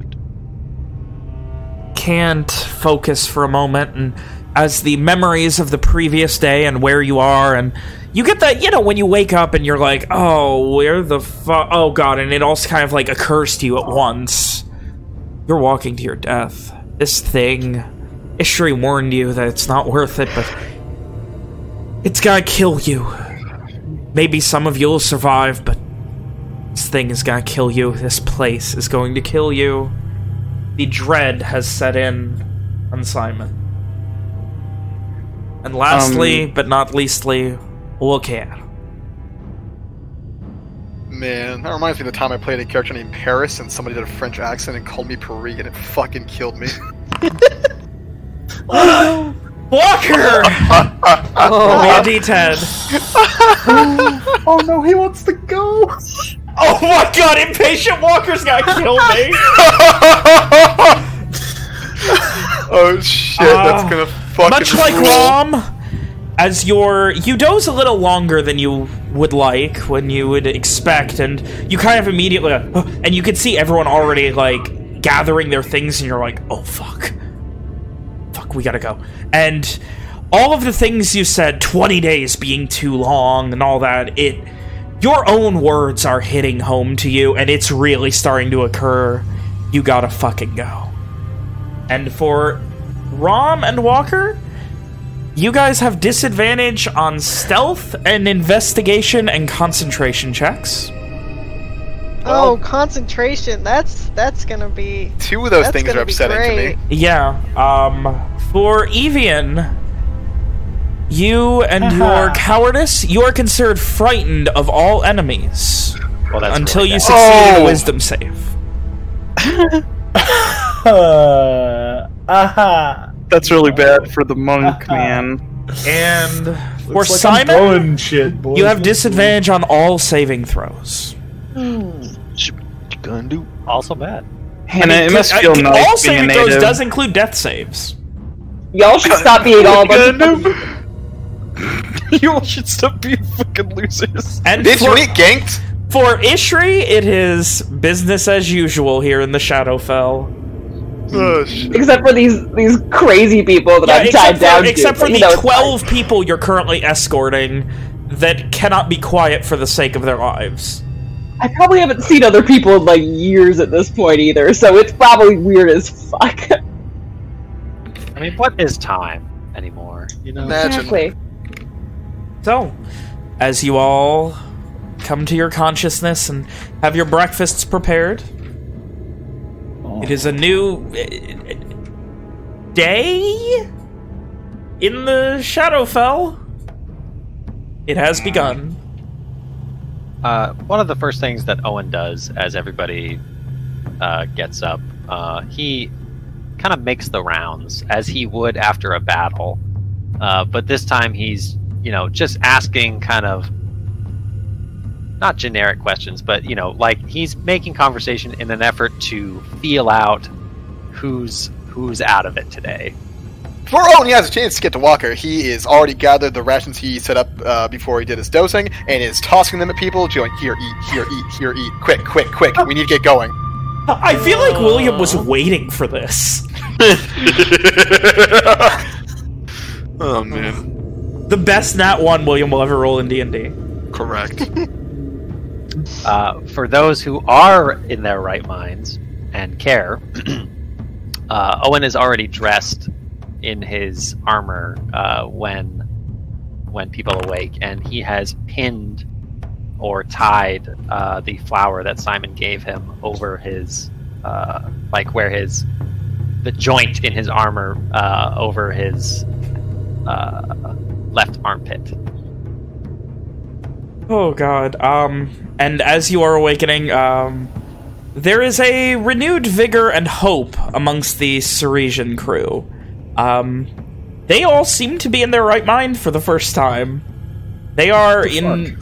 can't focus for a moment and as the memories of the previous day and where you are and you get that you know when you wake up and you're like oh where the fuck oh god and it all kind of like occurs to you at once. You're walking to your death. This thing Ishri warned you that it's not worth it but it's gonna kill you maybe some of you'll survive but this thing is gonna kill you this place is going to kill you the dread has set in on Simon. And lastly, Um, but not leastly, Wilcair. Man, that reminds me of the time I played a character named Paris and somebody did a French accent and called me Paris and it fucking killed me. Walker! oh, me a d10. Oh no, he wants to go. Oh my god, impatient Walker's gonna kill me! oh shit, Uh, that's gonna fucking Much like rule. Rom, as your you doze a little longer than you would like, when you would expect, and you kind of immediately, uh, and you can see everyone already like gathering their things, and you're like, oh fuck, fuck, we gotta go, and all of the things you said, 20 days being too long, and all that, it, your own words are hitting home to you, and it's really starting to occur. You gotta fucking go. And for Rom and Walker, you guys have disadvantage on stealth and investigation and concentration checks. Oh, concentration. That's that's gonna be. Two of those things are be upsetting to me. Yeah. Um, for Evian, you and your cowardice, you are considered frightened of all enemies Well, that's until really you bad. succeed in a Oh. wisdom save. Uh, aha. That's really bad for the monk, man. And for like Simon, shit, boys. you have disadvantage on all saving throws. What you gonna do? Also bad. Hannah, it must feel all nice being saving throws does include death saves. Y'all should stop being all a of you all should stop being fucking losers. And Bitch, for, you ain't ganked? for Ishri, it is business as usual here in the Shadowfell. Oh, except for these these crazy people that Yeah, I'm except tied for, down to. except for the 12 people you're currently escorting that cannot be quiet for the sake of their lives. Fine. I probably haven't seen other people in like years at this point either, so it's probably weird as fuck. I mean, what is time anymore? You know. Imagine. exactly. So, as you all come to your consciousness and have your breakfasts prepared, it is a new uh, day in the Shadowfell. It has begun. Uh, one of the first things that Owen does as everybody uh, gets up, uh, he kind of makes the rounds as he would after a battle. Uh, but this time he's, you know, just asking kind of not generic questions, but you know, like he's making conversation in an effort to feel out who's who's out of it today. Before Owen he has a chance to get to Walker, he is already gathered the rations he set up uh, before he did his dosing, and is tossing them at people, going, here, eat, here, eat, here, eat. Quick, quick, quick, we need to get going. I feel like William was waiting for this. Oh man. The best nat 1 William will ever roll in D&D. Correct. Uh, for those who are in their right minds and care, uh, Owen is already dressed in his armor uh, when when people awake, and he has pinned or tied uh, the flower that Simon gave him over his, uh, like where his, the joint in his armor uh, over his uh, left armpit. Oh god. Um, and as you are awakening, um, there is a renewed vigor and hope amongst the Ceresian crew. Um, they all seem to be in their right mind for the first time. They are in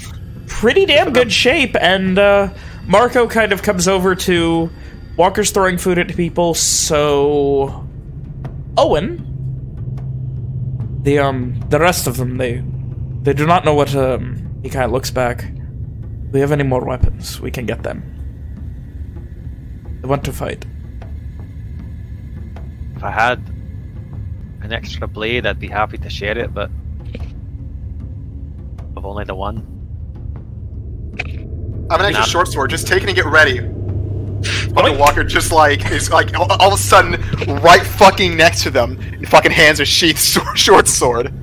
pretty damn good shape, and uh, Marco kind of comes over to Walker's throwing food at people, so Owen, the um, the rest of them, they they do not know what um. He kind of looks back. Do we have any more weapons? We can get them. They want to fight. If I had an extra blade, I'd be happy to share it, but I've only the one. I'm an extra Not- short sword. Just take it and get ready. Fucking Walker just like is like all, all of a sudden right fucking next to them. And fucking hands a sheathed sword, short sword.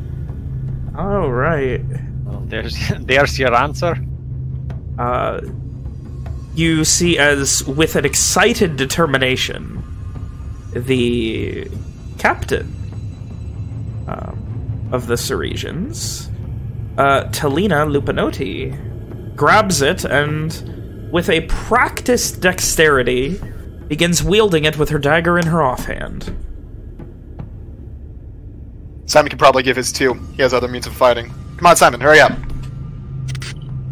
All right. Well, there's there's your answer. Uh, you see as, with an excited determination, the captain of the Ceresians, uh, Talina Lupinotti, grabs it and, with a practiced dexterity, begins wielding it with her dagger in her offhand. Simon can probably give his too. He has other means of fighting. Come on, Simon, hurry up.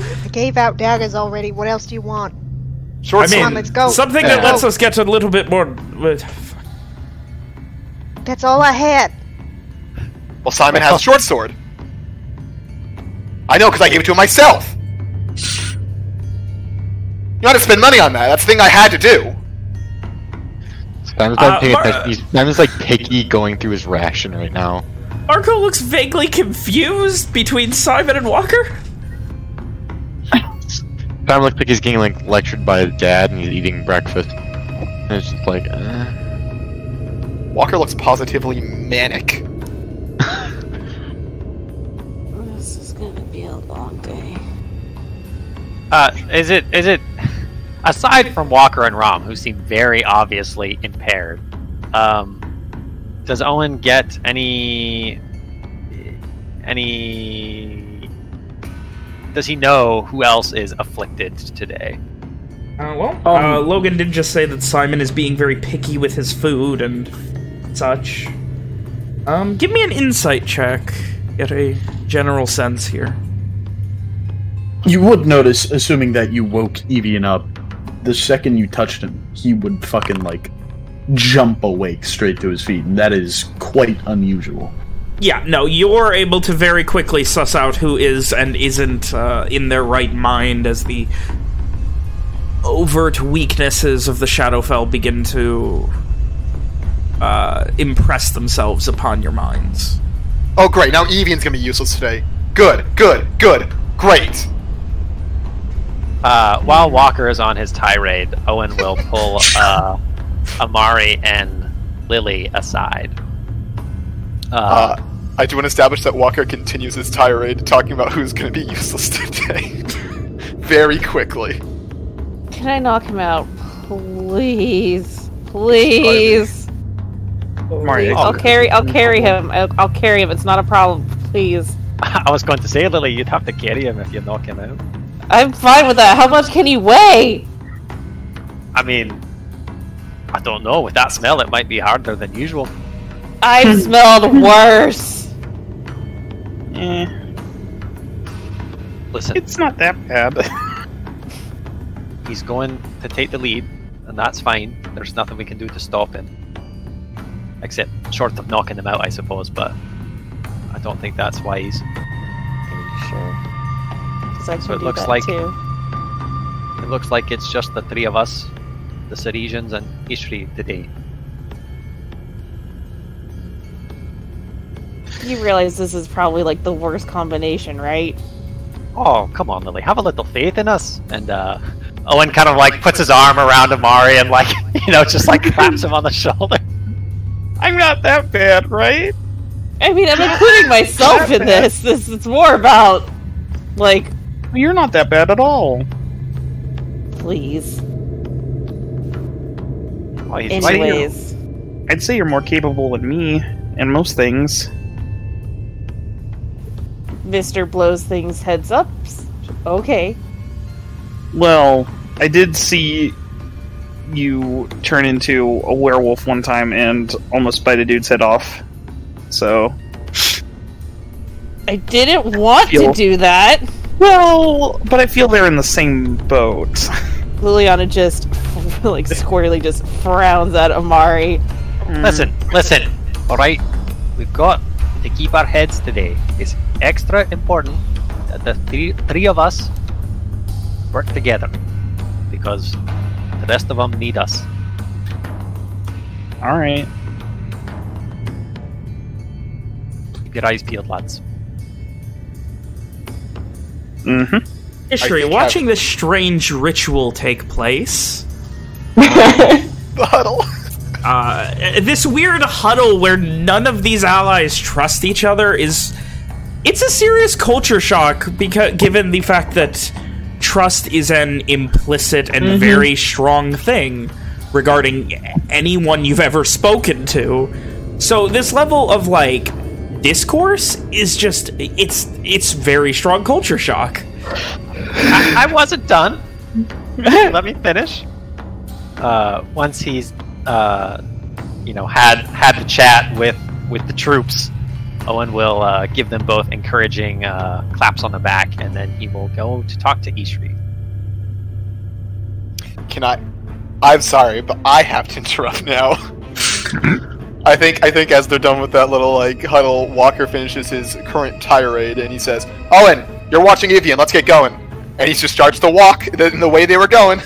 I gave out daggers already. What else do you want? Short I mean, sword. let's go. something that lets us get a little bit more... uh, That's all I had. Well, Simon has a short sword. I know because I gave it to him myself. You had to spend money on that. That's the thing I had to do. Simon's Uh, not paying Mar- attention. He's, Simon's like picky going through his ration right now. Marco looks vaguely confused between Simon and Walker. Simon looks like he's getting like lectured by his dad and he's eating breakfast. And it's just like, uh, Walker looks positively manic. This is gonna be a long day. Uh, is it is it aside from Walker and Rom, who seem very obviously impaired? Um, does Owen get any any? Does he know who else is afflicted today? Uh, well, uh, Logan did just say that Simon is being very picky with his food and such. Um, give me an insight check. Get a general sense here. You would notice, assuming that you woke Evian up, the second you touched him, he would fucking like jump awake straight to his feet, and that is quite unusual. Yeah, no, you're able to very quickly suss out who is and isn't uh, in their right mind as the overt weaknesses of the Shadowfell begin to uh, impress themselves upon your minds. Oh, great. Now Evian's gonna be useless today. Good, good, good, great. Uh, while Walker is on his tirade, Owen will pull uh, Amari and Lily aside. Uh, Uh, I do want to establish that Walker continues his tirade, talking about who's gonna be useless today. Very quickly. Can I knock him out? Please. Please. Mario, I'll carry I'll carry him. I'll, I'll carry him. It's not a problem. Please. I was going to say, Lily, you'd have to carry him if you knock him out. I'm fine with that. How much can he weigh? I mean, I don't know. With that smell, it might be harder than usual. I've smelled worse. eh, Listen, it's not that bad. he's going to take the lead, and that's fine. There's nothing we can do to stop him. Except short of knocking them out, I suppose, but I don't think that's wise. Sure. 'Cause I can So it do looks that like- too. It looks like it's just the three of us, the Ceresians and Ishri today. You realize this is probably like the worst combination, right? Oh, come on, Lily. Have a little faith in us. And uh, Owen kind of like puts his arm around Amari and like, you know, just like claps him on the shoulder. Not that bad, right? I mean, I'm including myself in this. This it's more about like You're not that bad at all. Please. Well, he's Any- right here. Anyways. I'd say you're more capable than me in most things. Mister blows things heads up. Okay. Well, I did see you turn into a werewolf one time and almost bite a dude's head off. So, I didn't want to Feel- do that. well, but I feel they're in the same boat. Liliana just like squarely just frowns at Amari. Hmm. Listen, listen. All right, we've got to keep our heads today. It's extra important that the three three of us work together because the rest of them need us. All right. Keep your eyes peeled, lads. Mm-hmm. History, think watching this strange ritual take place, The huddle. uh, this weird huddle where none of these allies trust each other is... It's a serious culture shock, because given the fact that trust is an implicit and very strong thing regarding anyone you've ever spoken to. So this level of, like, discourse is just... It's, it's very strong culture shock. I, I wasn't done. Let me finish. Uh, once he's, uh, you know, had had the chat with with the troops, Owen will uh, give them both encouraging uh, claps on the back, and then he will go to talk to Ishri. Can I? I'm sorry, but I have to interrupt now. I think I think as they're done with that little like huddle, Walker finishes his current tirade and he says, "Owen, you're watching Evian. Let's get going." And he just starts to walk the, in the way they were going.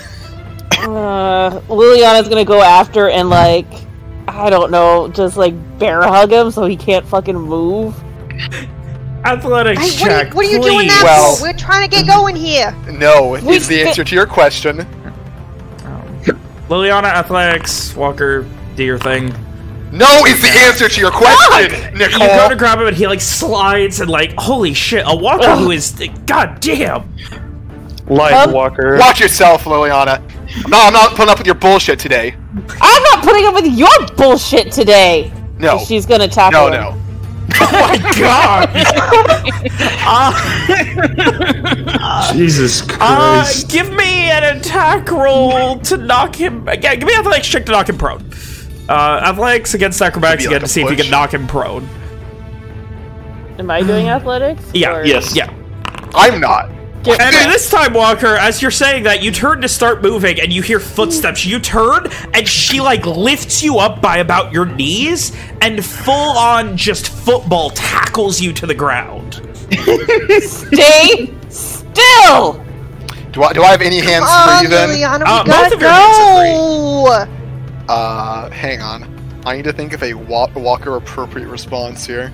Uh, Liliana's gonna go after and like, I don't know, just like bear hug him so he can't fucking move. Athletics Hey, what, are check, you, what are you doing please. that Well- for? We're trying to get going here. No, We is the answer to your question. Liliana Athletics, Walker, do your thing. No, is the answer to your question, nicole You go Nicole. to grab him and he like slides and like, holy shit, a Walker who is, god damn. Live Huh? Walker. Watch yourself, Liliana. No, I'm not putting up with your bullshit today. I'm not putting up with your bullshit today. No, She's gonna tackle no, him. no. Oh my god. uh, Jesus uh, Christ. give me an attack roll to knock him. Again, give me athletics check to knock him prone. Uh, athletics against acrobatics again like to a see if you can knock him prone. Am I doing athletics? Yeah, Or- yes, yeah. I'm not. Get- And this time, Walker, as you're saying that, you turn to start moving and you hear footsteps. You turn and she like lifts you up by about your knees and full on just football tackles you to the ground. Stay still. Do I, do I have any hands Come on, free then? Liliana, we Uh, both gotta of your hands are go. Uh, hang on. I need to think of a wa- Walker appropriate response here.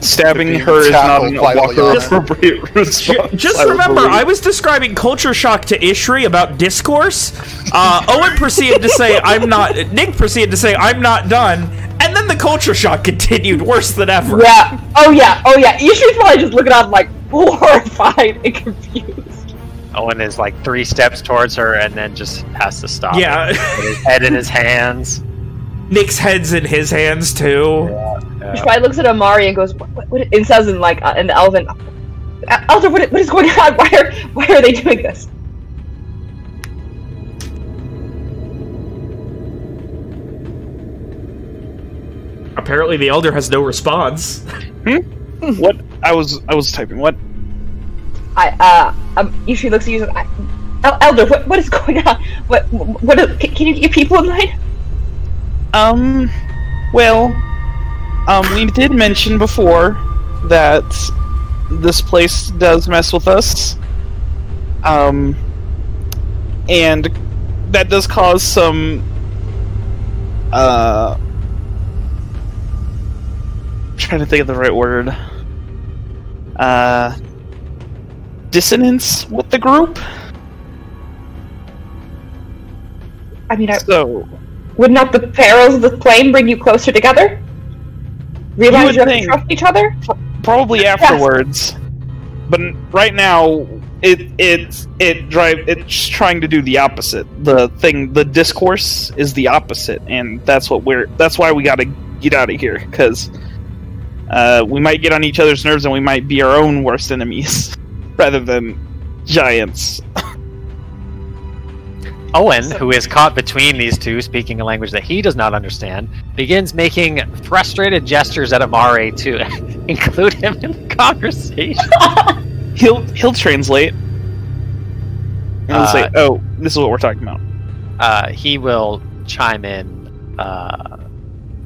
Stabbing her is not tackled an Walker appropriate response. Just I remember, believe. I was describing culture shock to Ishri about discourse. Uh, Owen proceeded to say, I'm not... Nick proceeded to say, I'm not done. And then the culture shock continued worse than ever. Yeah. Oh yeah. Oh yeah. Ishri's probably just looking on like horrified and confused. Owen is like three steps towards her, and then just has to stop. Yeah. With his head in his hands. Nick's head's in his hands, too. She probably looks at Amari and goes, "What?" what, what and says in like uh, in Elven, "Uh, Elder, what, what is going on? Why are why are they doing this?" Apparently the Elder has no response. Hmm? What I was I was typing. What? I uh um Ishri looks at you and I, Elder, what what is going on? What what? are- can, can you get people in line? Um. Well, um, we did mention before that this place does mess with us. Um, and that does cause some uh trying to think of the right word. Uh dissonance with the group. I mean, I, So would not the perils of the plane bring you closer together? Realize would you, have think. to trust each other. probably afterwards. But right now, it it it drive it's trying to do the opposite. The thing, the discourse is the opposite, and that's what we're. That's why we got to get out of here because uh, we might get on each other's nerves, and we might be our own worst enemies rather than giants. Owen, who is caught between these two, speaking a language that he does not understand, begins making frustrated gestures at Amari to include him in the conversation. he'll he'll translate. And he'll Uh, say, "Oh, this is what we're talking about." Uh, he will chime in, uh,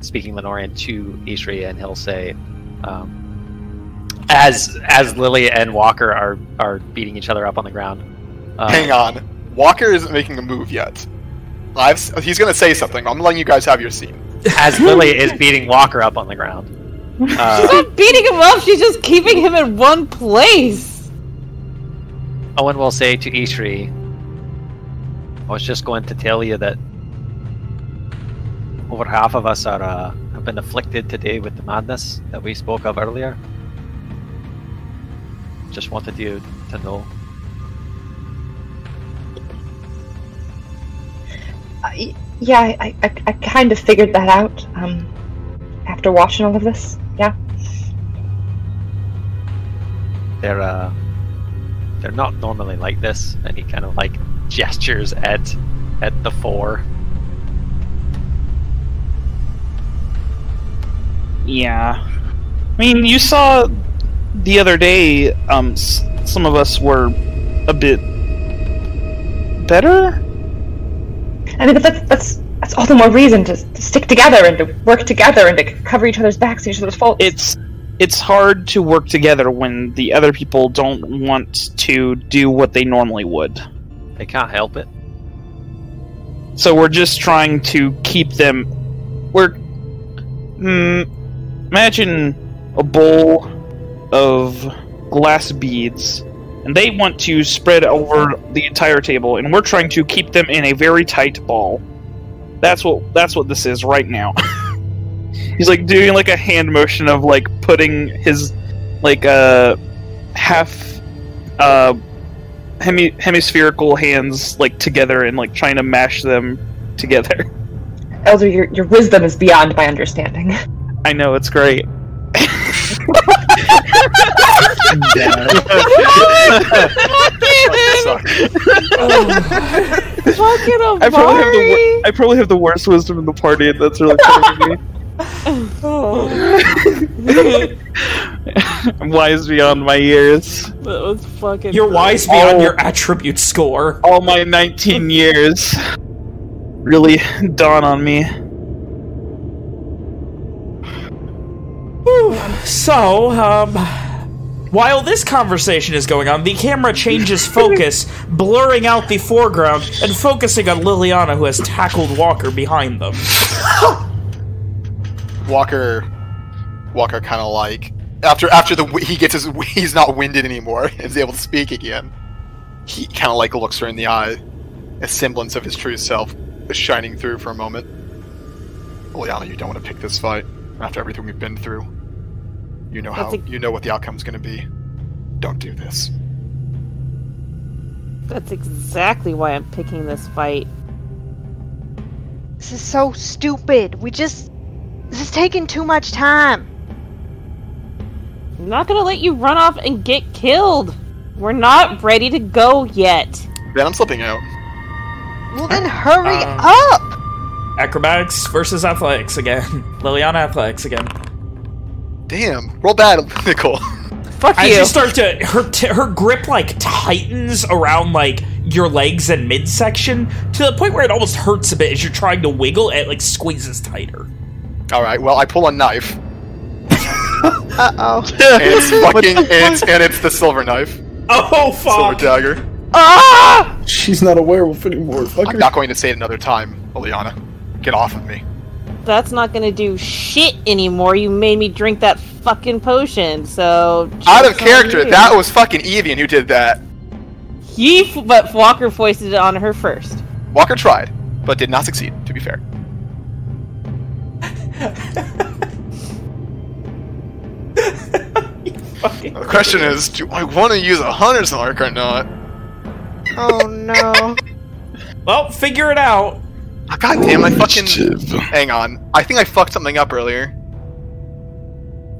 speaking Lenorian to Ishri, and he'll say, um, as as Lily and Walker are are beating each other up on the ground. Uh, Hang on. Walker isn't making a move yet. I've, he's gonna say something. I'm letting you guys have your scene. As Lily is beating Walker up on the ground. She's Uh, not beating him up. She's just keeping him in one place. Owen will say to Ishri, I was just going to tell you that over half of us are uh, have been afflicted today with the madness that we spoke of earlier. Just wanted you to know. I- yeah, I, I, I kind of figured that out. Um, after watching all of this, yeah. They're uh, they're not normally like this, and he kind of like gestures at at the four. Yeah. I mean, you saw the other day. Um, s- some of us were a bit better. I mean, that's that's that's all the more reason to, to stick together and to work together and to cover each other's backs and each other's faults. It's it's hard to work together when the other people don't want to do what they normally would. They can't help it. So we're just trying to keep them. We're. Mm, imagine a bowl of glass beads, and they want to spread over the entire table, and we're trying to keep them in a very tight ball. That's what that's what this is right now. He's like doing like a hand motion of like putting his like uh half uh hemi- hemispherical hands like together and like trying to mash them together. Elder, your your wisdom is beyond my understanding. I know it's great. Fucking I probably have the I probably have the worst wisdom in the party, and that's really funny to me. I'm wise beyond my years. That was fucking. You're wise beyond Oh. your attribute score. All my 19 years really dawn on me. So, um, while this conversation is going on, the camera changes focus, blurring out the foreground and focusing on Liliana, who has tackled Walker behind them. Walker, Walker, kind of like after after the he gets his he's not winded anymore and is able to speak again. He kind of like looks her in the eye, a semblance of his true self is shining through for a moment. Liliana, you don't want to pick this fight after everything we've been through. You know how That's a- you know what the outcome's going to be. Don't do this. That's exactly why I'm picking this fight. This is so stupid. We just. This is taking too much time. I'm not gonna let you run off and get killed. We're not ready to go yet. Then I'm slipping out. Well, then hurry Uh, up! Acrobatics versus athletics again. Liliana athletics again. Damn, roll bad, Nicole. Fuck As you. you start to her t- her grip like tightens around like your legs and midsection to the point where it almost hurts a bit as you're trying to wiggle. It like squeezes tighter. All right, well I pull a knife, Uh oh. and it's fucking and it's, and it's the silver knife, Oh fuck. silver dagger. ah! She's not a werewolf anymore. Fuck I'm not going to say it another time, Oleana. Get off of me. That's not gonna do shit anymore. You made me drink that fucking potion, so. Out of character. That was fucking Evian who did that. He, f- but Walker foisted it on her first. Walker tried, but did not succeed. To be fair. the question is, do I want to use a hunter's mark or not? Oh no. Well, figure it out. Oh, God damn, I fucking. Hang on. I think I fucked something up earlier.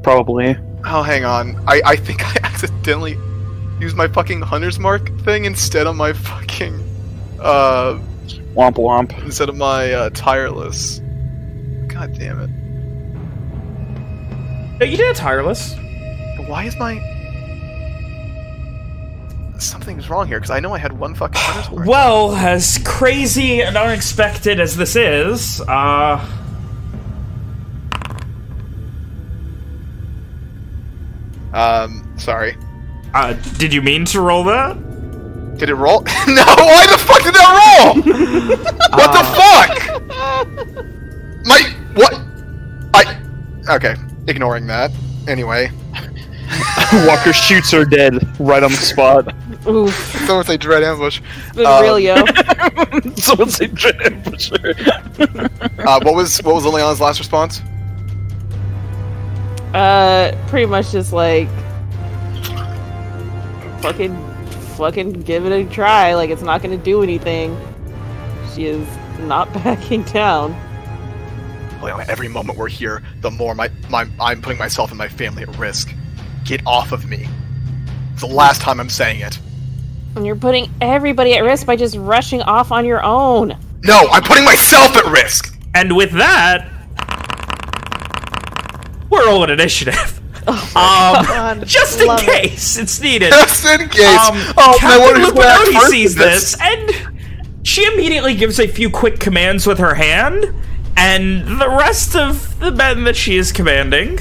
Probably. Oh, hang on. I, I think I accidentally used my fucking hunter's mark thing instead of my fucking. Uh. Womp womp. Instead of my uh, tireless. God damn it. No, you did tireless. Why is my. Something's wrong here, because I know I had one fucking hunter's mark. Well, as crazy and unexpected as this is, uh... Um, sorry. uh did you mean to roll that? Did it roll? no, why the fuck did that roll? what the fuck? My what? I okay. Ignoring that. Anyway, Walker shoots her dead right on the spot. Oof. someone say dread ambush. Been Um. Someone say dread ambusher. Uh, what was what was Liliana's last response? Uh, pretty much just like fucking, fucking give it a try. Like it's not gonna do anything. She is not backing down. Liliana, every moment we're here, the more my, my I'm putting myself and my family at risk. Get off of me. It's the last time I'm saying it. And you're putting everybody at risk by just rushing off on your own. No, I'm putting myself at risk. And with that... We're rolling initiative. um, God, just in love it. case it's needed. Just in case. Um, oh, Captain wonder who's gonna act Lupinoti first sees this. this, and she immediately gives a few quick commands with her hand, and the rest of the men that she is commanding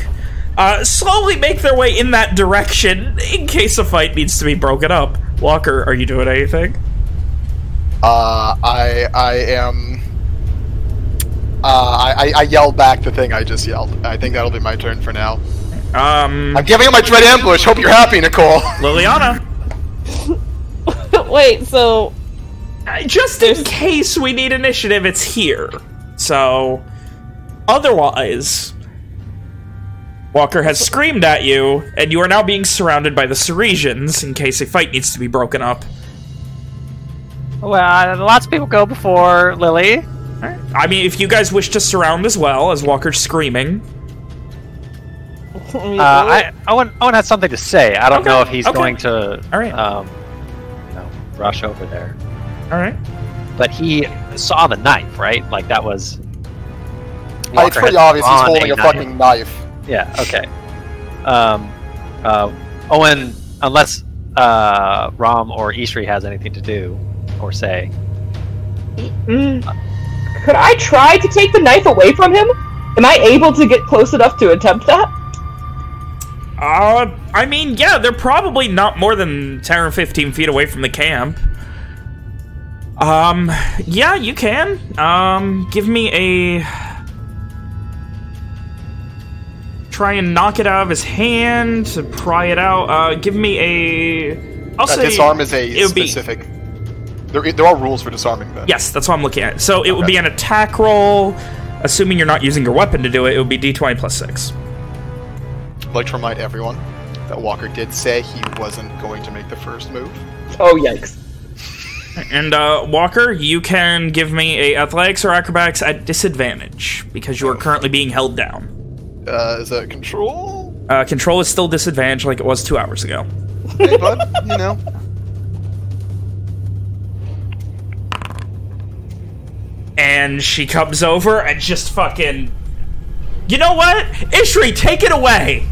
uh, slowly make their way in that direction in case a fight needs to be broken up. Walker, are you doing anything? Uh, I I am. Uh, I, I I yelled back the thing I just yelled. I think that'll be my turn for now. Um, I'm giving up my dread ambush. Hope you're happy, Nicole. Liliana, Wait, so uh, just in case we need initiative, it's here. So, otherwise, Walker has screamed at you, and you are now being surrounded by the Ceresians in case a fight needs to be broken up. Well, lots of people go before Lily. I mean, if you guys wish to surround as well, as Walker's screaming. I mean, Uh, I Owen Owen has something to say. I don't Okay, know if he's okay. going to All right. um, you know, rush over there. All right. But he saw the knife, right? Like that was. Walker. it's pretty obvious he's holding a knife. fucking knife. Yeah. Okay. Um, uh, Owen, unless uh, Rom or Ishri has anything to do or say. Mm. Could I try to take the knife away from him? Am I able to get close enough to attempt that? Uh, I mean, yeah, they're probably not more than 10 or 15 feet away from the camp. Um, yeah, you can. Um, give me a... Try and knock it out of his hand to pry it out. Uh, give me a... I'll Uh, say... disarm is a it be- specific. There, there are rules for disarming then. Yes, that's what I'm looking at. So it would be an attack roll. Assuming you're not using your weapon to do it, it would be d20 plus 6. I'd like to remind everyone that Walker did say he wasn't going to make the first move. Oh yikes! And uh, Walker, you can give me a athletics or acrobatics at disadvantage because you are currently being held down. Uh, is that control? Uh, control is still disadvantage like it was two hours ago. Hey, bud. you know. And she comes over and just fucking. You know what? Ishri, take it away.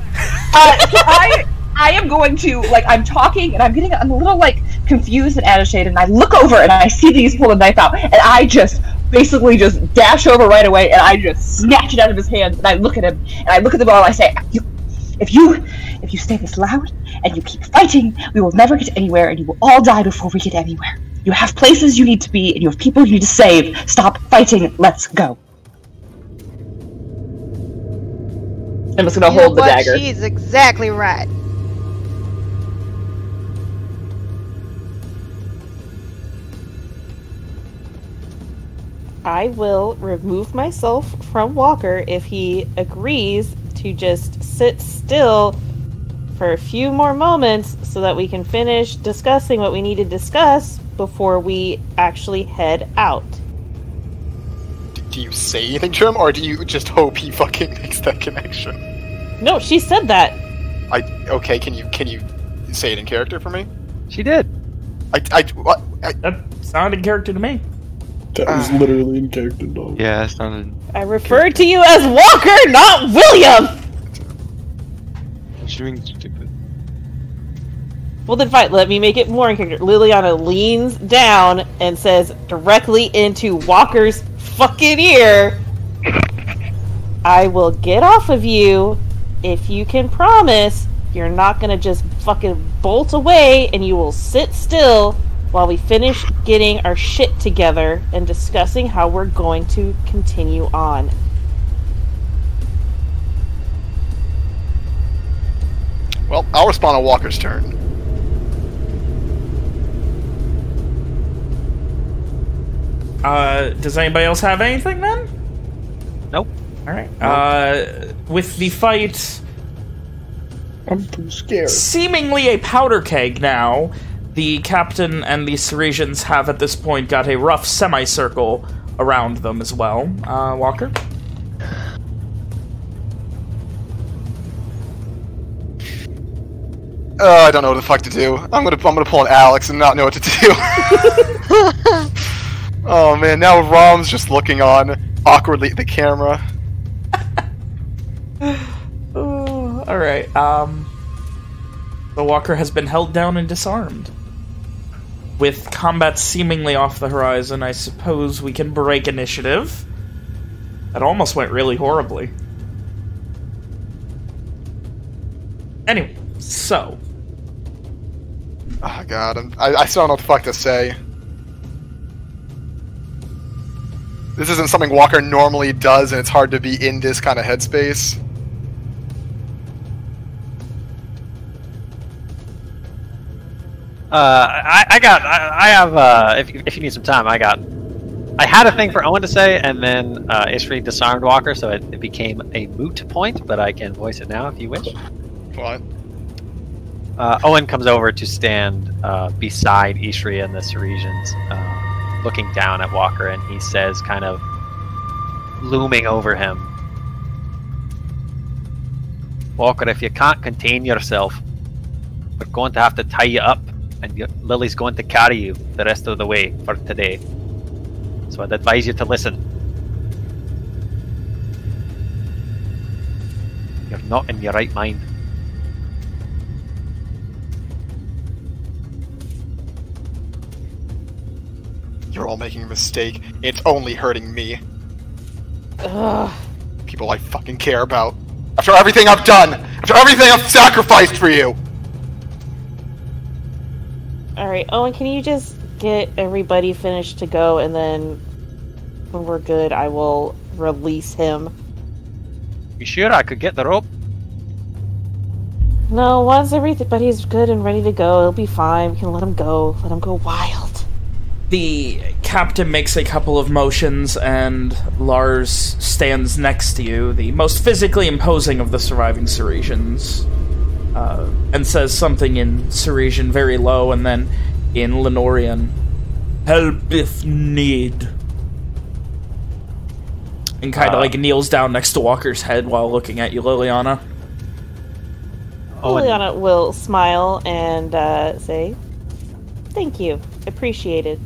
Uh, I I am going to like I'm talking and I'm getting I'm a little like confused and agitated and I look over and I see these pull pulled a knife out and I just basically just dash over right away and I just snatch it out of his hand and I look at him and I look at the ball and I say you if you if you stay this loud and you keep fighting we will never get anywhere and you will all die before we get anywhere. You have places you need to be and you have people you need to save. Stop fighting. Let's go. I'm just gonna You hold the what? dagger. She's exactly right. I will remove myself from Walker if he agrees to just sit still for a few more moments so that we can finish discussing what we need to discuss before we actually head out. Do you say anything to him, or do you just hope he fucking makes that connection? No, she said that. I okay. Can you can you say it in character for me? She did. I I what? I, That sounded character to me. That was ah. literally in character, dog. Yeah, it sounded. I referred to you as Walker, not William! She's being stupid. Well, then fine, let me make it more in character. Liliana leans down and says directly into Walker's fucking ear I will get off of you if you can promise you're not gonna just fucking bolt away and you will sit still while we finish getting our shit together and discussing how we're going to continue on. well, I'll respond on Walker's turn. Uh, does anybody else have anything then? Nope. All right. Uh, with the fight I'm too scared. seemingly a powder keg now, the captain and the Ceresians have at this point got a rough semicircle around them as well. Uh, Walker? Uh, I don't know what the fuck to do. I'm gonna I'm gonna pull an Alex and not know what to do. oh man, now Rom's just looking on awkwardly at the camera. Oh, all right. Um, the Walker has been held down and disarmed. With combat seemingly off the horizon, I suppose we can break initiative. That almost went really horribly. Anyway, so Oh god, I'm, I I still don't know what the fuck to say. This isn't something Walker normally does, and it's hard to be in this kind of headspace. I, I got, I, I have, uh, if, if you need some time, I got, I had a thing for Owen to say, and then uh, Ishri disarmed Walker, so it, it became a moot point, but I can voice it now if you wish. What? Uh, Owen comes over to stand uh, beside Ishri and the Ceresians, uh, looking down at Walker, and he says, kind of looming over him, Walker, if you can't contain yourself, we're going to have to tie you up, and Lily's going to carry you the rest of the way for today. So I'd advise you to listen. You're not in your right mind. You're all making a mistake. It's only hurting me. Ugh. People I fucking care about. After everything I've done, after everything I've sacrificed for you. Alright, Owen, can you just get everybody finished to go and then when we're good, I will release him. You sure I could get the rope? No, once everybody's good and ready to go, it'll be fine. We can let him go. Let him go wild. the captain makes a couple of motions, and Lars stands next to you, the most physically imposing of the surviving Ceresians, uh, and says something in Ceresian very low, and then in Lenorian, "Help if need." And kind of Uh, like kneels down next to Walker's head while looking at you, Liliana. Liliana will smile and uh, say, Thank you. Appreciated.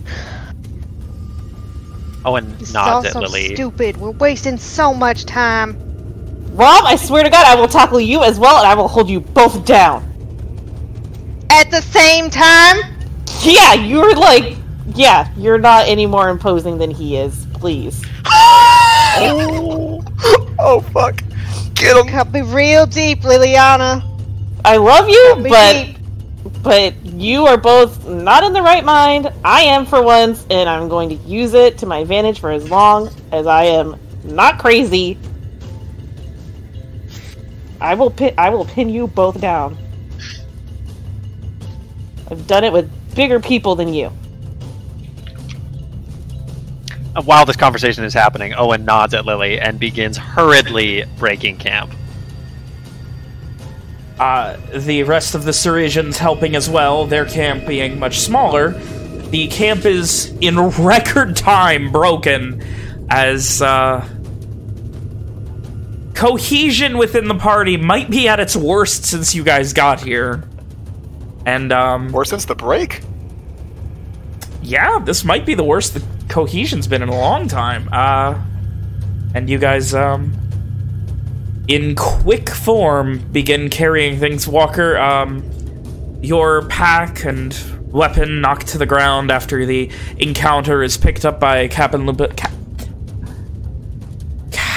Owen nods all at so Lily. stupid. We're wasting so much time. Rob, I swear to God, I will tackle you as well, and I will hold you both down. At the same time? Yeah, you're like, yeah, you're not any more imposing than he is. Please. Oh, oh fuck. Get him. Cut me real deep, Liliana. I love you, but deep. but you are both not in the right mind. I am for once, and I'm going to use it to my advantage for as long as I am not crazy. I will pin I will pin you both down. I've done it with bigger people than you. Uh, While this conversation is happening, Owen nods at Lily and begins hurriedly breaking camp. uh, the rest of the Ceresians helping as well, their camp being much smaller. The camp is in record time broken as uh, cohesion within the party might be at its worst since you guys got here. And, um... Or since the break? Yeah, this might be the worst the cohesion's been in a long time. Uh, and you guys, um... In quick form, begin carrying things. Walker, um... Your pack and weapon knocked to the ground after the encounter is picked up by Captain Lupa... Cap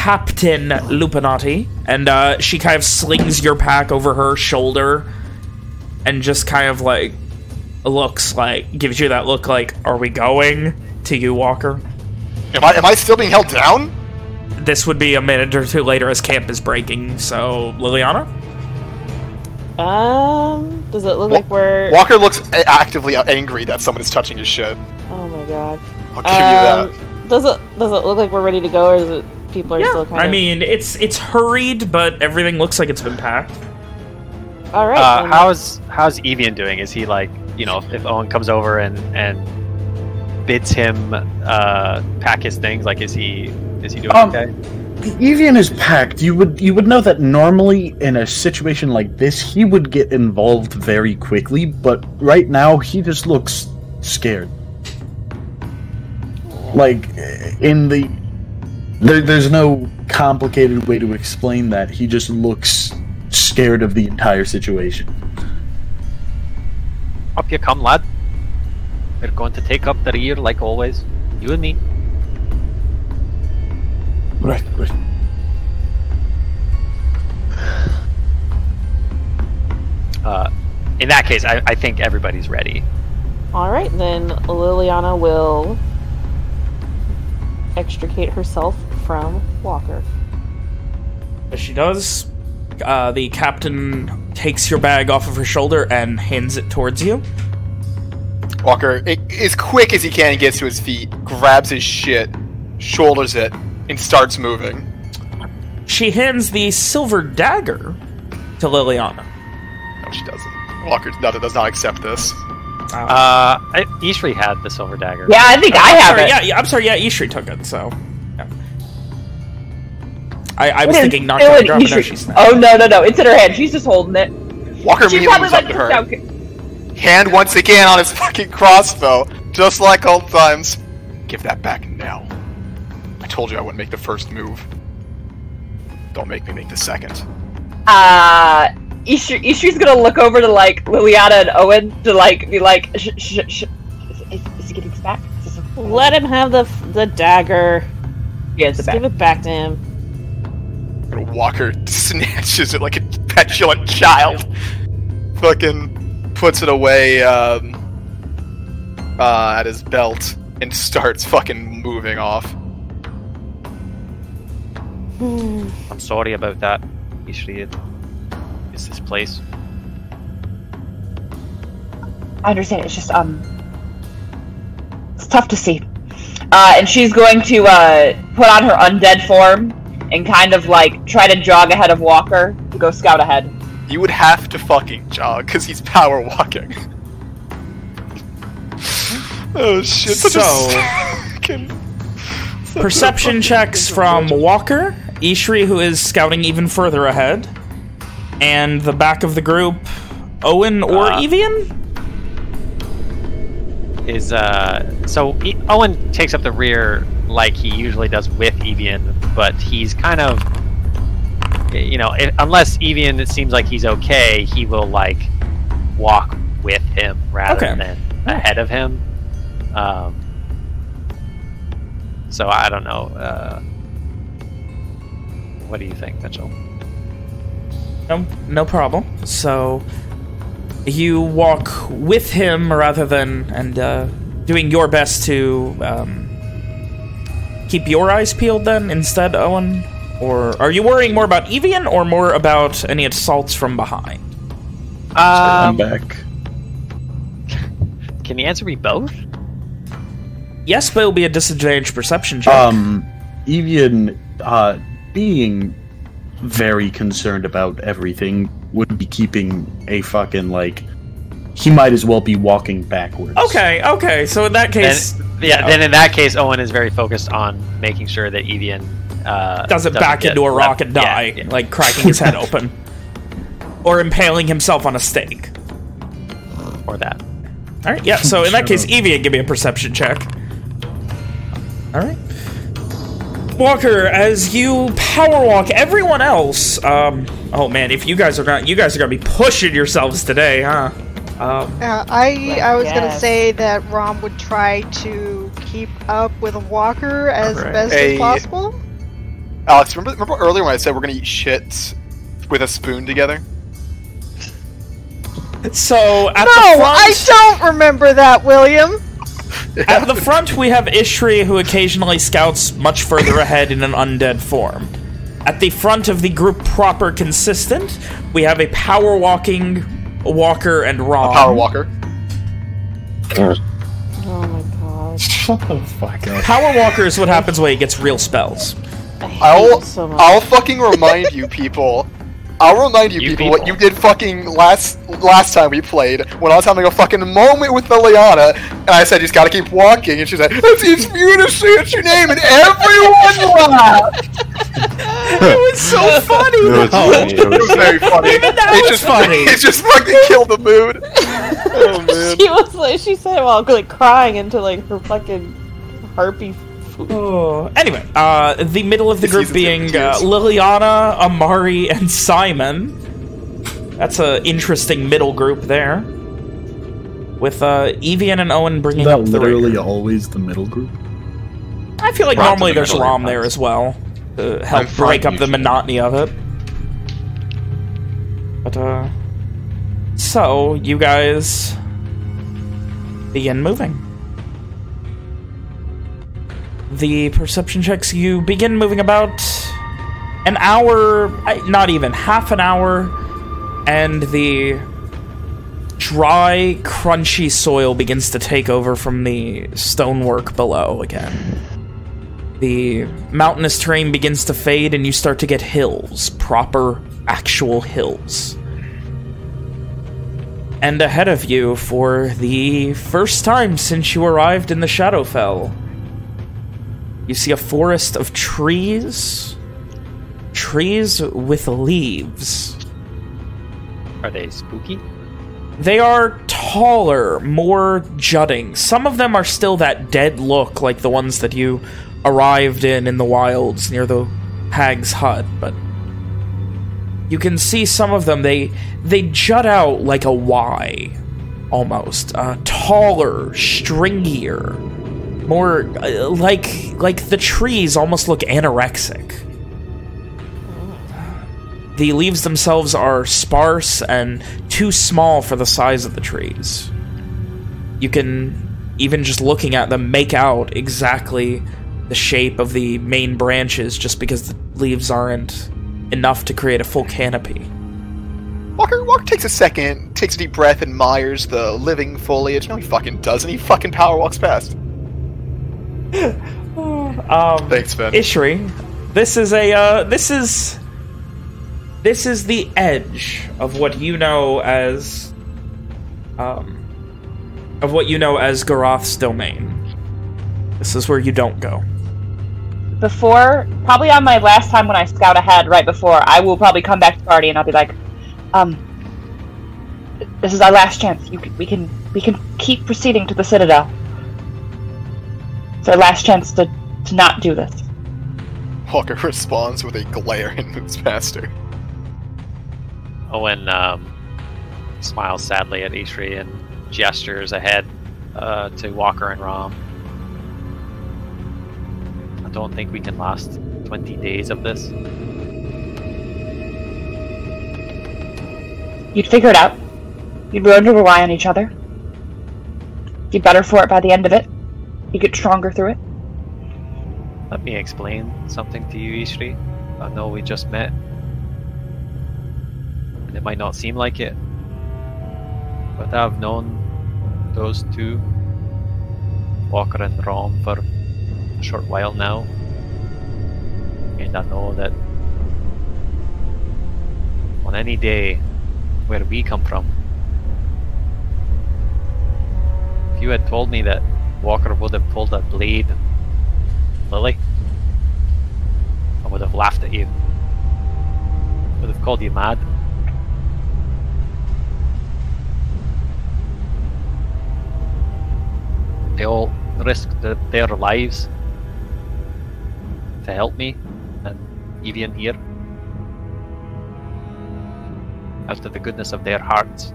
Captain Lupinati, and uh, she kind of slings your pack over her shoulder and just kind of like looks like, gives you that look like, are we going to you, Walker? Am I, am I still being held down? This would be a minute or two later as camp is breaking, so Liliana? Um, does it look like we're... Walker looks actively angry that someone is touching his shit. Oh my god. I'll give you that. Um, Does it does it look like we're ready to go, or is it people are still kind I of? mean, it's it's hurried, but everything looks like it's been packed. all right. Uh, how's how's Evian doing? Is he like you know if Owen comes over and and bids him uh, pack his things? Like is he is he doing Um, okay? Evian is packed. You would you would know that normally in a situation like this he would get involved very quickly, but right now he just looks scared. Like in the there, there's no complicated way to explain that. He just looks scared of the entire situation. Up you come, lad. We're going to take up the rear like always. You and me. Right, right. Uh, in that case, I, I think everybody's ready. All right, then Liliana will extricate herself from Walker. As she does, uh, the captain takes your bag off of her shoulder and hands it towards you. Walker, i as quick as he can, he gets to his feet, grabs his shit, shoulders it, and starts moving. She hands the silver dagger to Liliana. No, she doesn't. Walker no, does not accept this. Uh, I, Ishri had the silver dagger. Yeah, I think I I'm have sorry, it. Yeah, yeah, I'm sorry. Yeah, Ishri took it. So, yeah. I, I was It is thinking not still to drop it. No, she's not. Oh no no no! It's in her hand. She's just holding it. Walker She immediately probably moves like up to her. down. Hand once again on his fucking crossbow, just like old times. Give that back now. I told you I wouldn't make the first move. Don't make me make the second. Uh, Ishri, Ishri's gonna look over to like Liliana and Owen to like be like, sh- sh- sh- is, is, is he getting this back? Is this Let him have the the dagger. Yeah, it's Just back. give it back to him. And Walker snatches it like a petulant child. Fucking puts it away um, uh, at his belt and starts fucking moving off. I'm sorry about that, Ishri. Is this place? I understand. It's just um, it's tough to see. Uh, and she's going to uh put on her undead form and kind of like try to jog ahead of Walker to go scout ahead. You would have to fucking jog because he's power walking. oh shit! Such So- a such Perception fucking- checks from Walker, Ishri, who is scouting even further ahead, and the back of the group, Owen or Uh, Evian. Is uh, so e- Owen takes up the rear like he usually does with Evian, but he's kind of, you know, it, unless Evian it seems like he's okay, he will like walk with him rather Okay. than ahead of him. Um, so I don't know. Uh, what do you think, Mitchell? No, no problem. So you walk with him rather than and uh, doing your best to um, keep your eyes peeled. Then instead, Owen, or are you worrying more about Evian or more about any assaults from behind? I'm Um, back. can you answer me both? Yes, but it'll be a disadvantage perception check. Um, Evian, uh, being very concerned about everything would be keeping a fucking like he might as well be walking backwards. Okay, okay. So in that Then, case, yeah, then in that case, Owen is very focused on making sure that Evian uh, doesn't back into a rock left- and yeah, die, yeah. like cracking his head open, or impaling himself on a stake. or that. All right, yeah. So in that case, Evian, give me a perception check. All right. Walker, as you power walk, everyone else. Um. Oh man, if you guys are gonna, you guys are gonna be pushing yourselves today, huh? Um. Uh, I I was gonna say that Rom would try to keep up with a Walker as Alright. best Hey. as possible. Alex, remember, remember earlier when I said we're gonna eat shit with a spoon together? So at No, the front, I don't remember that, William. At the front, we have Ishri, who occasionally scouts much further ahead in an undead form. At the front of the group proper consistent, we have a power walking Walker and Rom. Power Walker. Oh my god. Shut the fuck up. Power Walker is what happens when he gets real spells. I hate I'll so. I'll fucking remind you people. I'll remind you, You people, what you did fucking last last time we played when I was having a fucking moment with Liliana and I said you just gotta keep walking and she said, It's it's for you to say it's your name and everyone laughed. It was so funny! No, it's though. funny. It was very funny. Even that it was just funny. It just fucking killed the mood. Oh man. she was like, she said while like crying into like her fucking harpy food. Oh. Anyway, uh, the middle of the This group being uh. Liliana, Amari, and Simon. That's a interesting middle group there. With uh, Evian and Owen bringing Is that up the literally rear. always the middle group? I feel like Rom's normally the there's Rom there as well. To I'm help break up the usually. monotony of it. But, uh... So, you guys... begin moving. The perception checks, you begin moving about an hour, not even, half an hour, and the dry, crunchy soil begins to take over from the stonework below again. The mountainous terrain begins to fade and you start to get hills, proper, actual hills. And ahead of you, for the first time since you arrived in the Shadowfell, you see a forest of trees. Trees with leaves. Are they spooky? They are taller, more jutting. Some of them are still that dead look like the ones that you arrived in in the wilds near the hag's hut, but you can see some of them they they jut out like a Y almost. Uh, taller, stringier, more uh, like like the trees almost look anorexic. The leaves themselves are sparse and too small for the size of the trees. You can, even just looking at them, make out exactly the shape of the main branches just because the leaves aren't enough to create a full canopy. Walker Walker takes a second, takes a deep breath, and admires the living foliage. No, he fucking doesn't. He fucking power walks past. Um, Thanks, Ben. Ishri, this is a uh, this is this is the edge of what you know as um of what you know as Gurath's domain. This is where you don't go. Before, probably on my last time when I scout ahead, right before, I will probably come back to the party and I'll be like, um, this is our last chance. You can, we can we can keep proceeding to the Citadel. It's our last chance to, to not do this. Walker responds with a glare and moves past her. Owen um, smiles sadly at Ishri and gestures ahead uh, to Walker and Rom. I don't think we can last 20 days of this. You'd figure it out. You'd learn to rely on each other. Be better for it by the end of it. You get stronger through it. Let me explain something to you, Ishri. I know we just met. And it might not seem like it. But I've known those two, Walker and Rom, for a short while now. And I know that on any day where we come from. If you had told me that Walker would have pulled a blade Lily, I would have laughed at you. Would have called you mad. They all risked th- their lives to help me and Evian here. Out of the goodness of their hearts.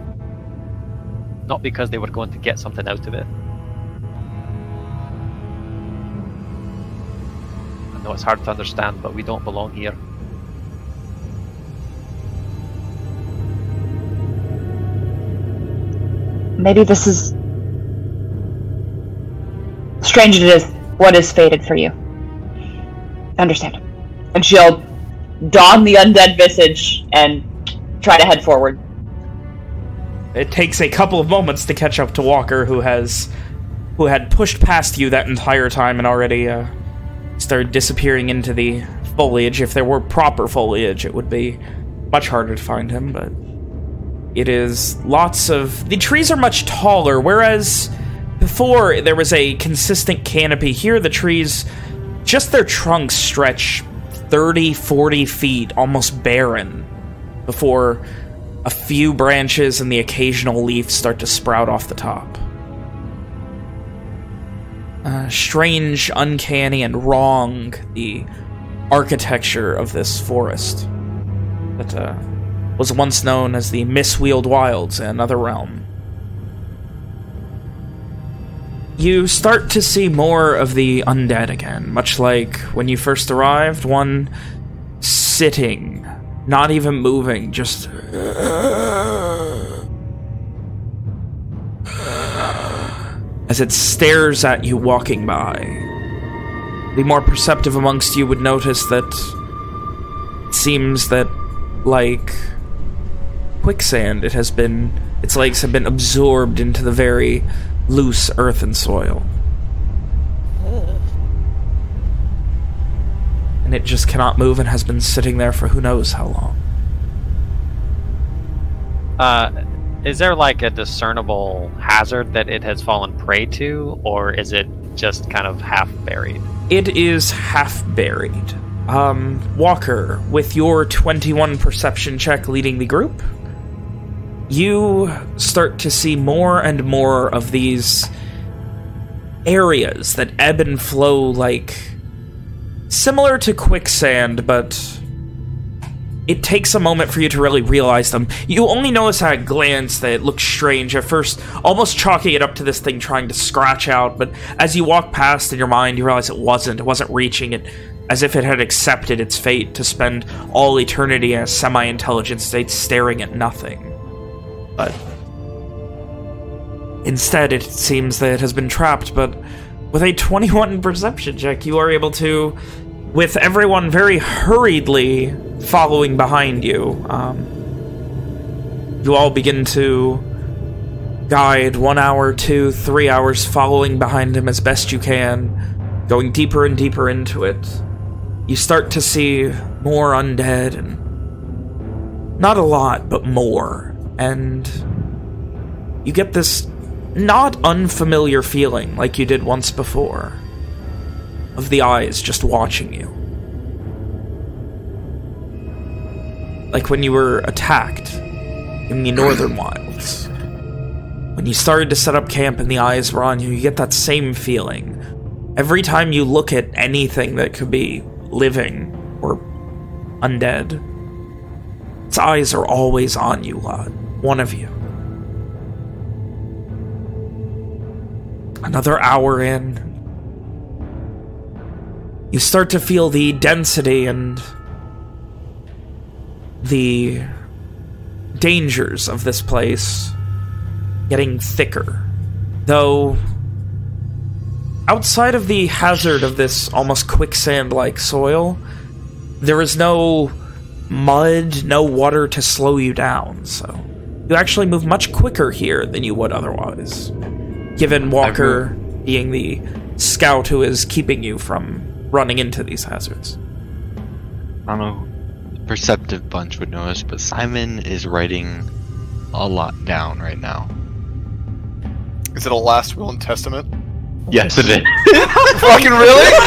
Not because they were going to get something out of it. Know it's hard to understand, but we don't belong here. Maybe this is strange. It is what is fated for you. Understand. And she'll don the undead visage and try to head forward. It takes a couple of moments to catch up to Walker, who has who had pushed past you that entire time and already uh, started disappearing into the foliage. If there were proper foliage, it would be much harder to find him, but it is lots of... The trees are much taller, whereas before there was a consistent canopy. Here the trees, just their trunks stretch 30, 40 feet, almost barren, before a few branches and the occasional leaf start to sprout off the top. Uh, strange, uncanny, and wrong the architecture of this forest that uh, was once known as the Mistweald Wilds in another realm. You start to see more of the undead again, much like when you first arrived, one sitting, not even moving, just... as it stares at you walking by. The more perceptive amongst you would notice that it seems that, like quicksand, it has been, its legs have been absorbed into the very loose earth and soil. And it just cannot move and has been sitting there for who knows how long. Uh, is there like a discernible hazard that it has fallen prey to, or is it just kind of half buried? It is half buried. Um, Walker, with your 21 perception check leading the group, you start to see more and more of these areas that ebb and flow like similar to quicksand, but it takes a moment for you to really realize them. You only notice at a glance that it looks strange at first, almost chalking it up to this thing trying to scratch out, but as you walk past in your mind, you realize it wasn't. It wasn't reaching it as if it had accepted its fate to spend all eternity in a semi-intelligent state staring at nothing. But instead, it seems that it has been trapped, but with a 21 perception check, you are able to, with everyone very hurriedly following behind you, um, you all begin to guide one hour, two, three hours, following behind him as best you can, going deeper and deeper into it. You start to see more undead, and not a lot, but more. And you get this not unfamiliar feeling like you did once before of the eyes just watching you. Like when you were attacked in the Northern Wilds. When you started to set up camp and the eyes were on you, you get that same feeling. Every time you look at anything that could be living or undead, its eyes are always on you, Lod. One of you. Another hour in. You start to feel the density and the dangers of this place getting thicker. Though, outside of the hazard of this almost quicksand-like soil, there is no mud, no water to slow you down, so... You actually move much quicker here than you would otherwise. Given Walker being the scout who is keeping you from running into these hazards. I don't know. The perceptive bunch would notice, but Simon is writing a lot down right now. Is it a last will and testament? Yes, it is. Fucking really?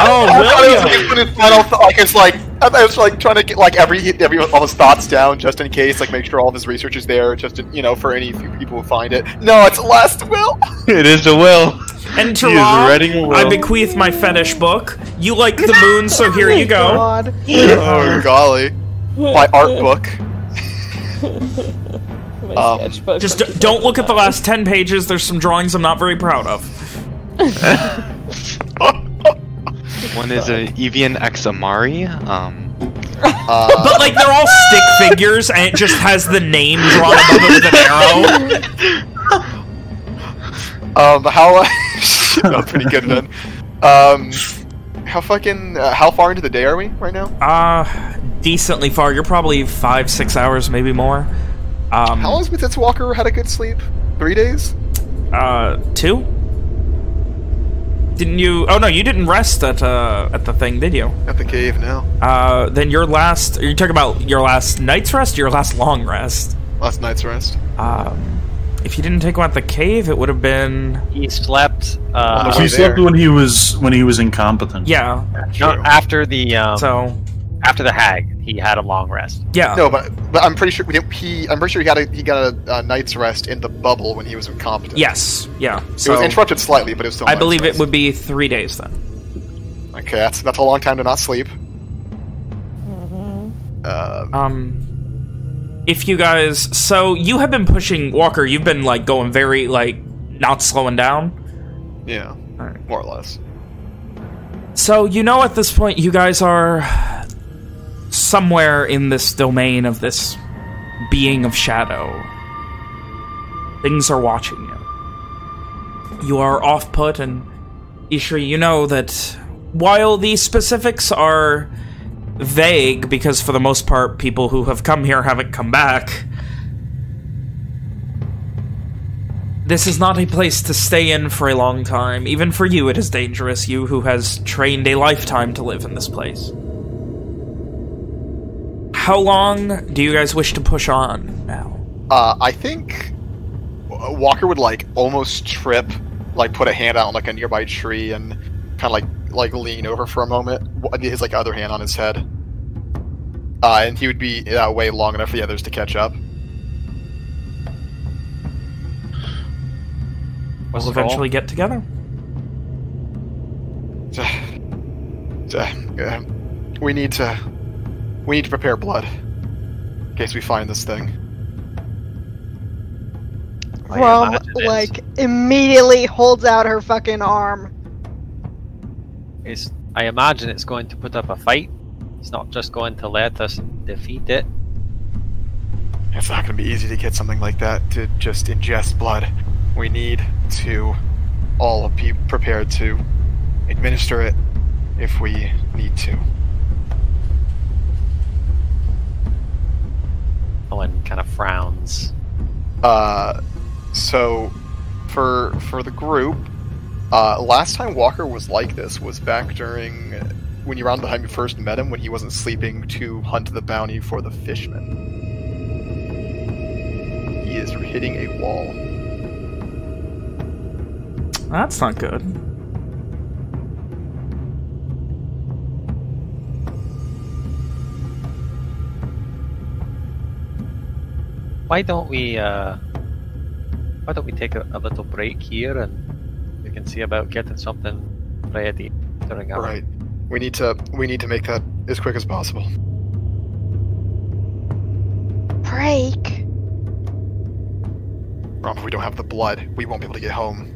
Oh, I thought it was William! like his- his final th- like it's like I was like trying to get like every every all his thoughts down just in case, like make sure all of his research is there, just to, you know for any few people who find it. No, it's a last will. it is a will. And He is a will. I bequeath my fetish book. You like the moon, so here you go. Oh God. oh golly, my art book. My Um, sketchbook. Just d- don't look at the last 10 pages. There's some drawings I'm not very proud of. One is a Evian X Amari. Um, Uh, But, like, they're all stick figures, and it just has the name drawn above it with an arrow. um, how? That's pretty good then. Um, how fucking uh, how far into the day are we right now? Uh, decently far. You're probably five, six hours, maybe more. Um, How long has Witness Walker had a good sleep? Three days? Uh, two? Didn't you? Oh no, you didn't rest at uh at the thing, did you? At the cave now. Uh, then your last. Are you talking about your last night's rest? Or your last long rest? Last night's rest. Um, if you didn't take one at the cave, it would have been He slept. Uh, He slept there. when he was when he was incompetent. yeah. no, after the um, So after the hag, he had a long rest. yeah. No, but but I'm pretty sure he. I'm pretty sure he got a he got a, uh night's rest in the bubble when he was incompetent. Yes. Yeah. it So was interrupted slightly, but it was still. I night's believe it would be three days then. Okay, that's that's a long time to not sleep. Mm-hmm. Uh, Um, if you guys, so you have been pushing Walker. You've been like going very like not slowing down. yeah, Alright. more or less. So you know at this point you guys are somewhere in this domain of this being of shadow. Things are watching you. You are off put and Ishri, you know that while the specifics are vague because for the most part people who have come here haven't come back This is not a place to stay in for a long time. Even for you, it is dangerous, you who has trained a lifetime to live in this place. How long do you guys wish to push on now? Uh, I think Walker would like almost trip, like put a hand out on like a nearby tree and kind of like like lean over for a moment, his like other hand on his head, uh, and he would be that way long enough for the others to catch up. What's We'll eventually get together. Uh, we need to we need to prepare blood in case we find this thing. I Rom, like, immediately holds out her fucking arm. It's, I imagine it's going to put up a fight. It's not just going to let us defeat it. It's not going to be easy to get something like that to just ingest blood. We need to all be prepared to administer it if we need to. Owen kind of frowns. Uh, so for for the group, uh, last time Walker was like this was back during when you around the time you first met him when he wasn't sleeping to hunt the bounty for the fishman. He is hitting a wall. That's not good. Why don't we, uh, why don't we take a, a little break here and we can see about getting something ready during our Right. We need to we need to make that as quick as possible. Break. Rom, if we don't have the blood, we won't be able to get home.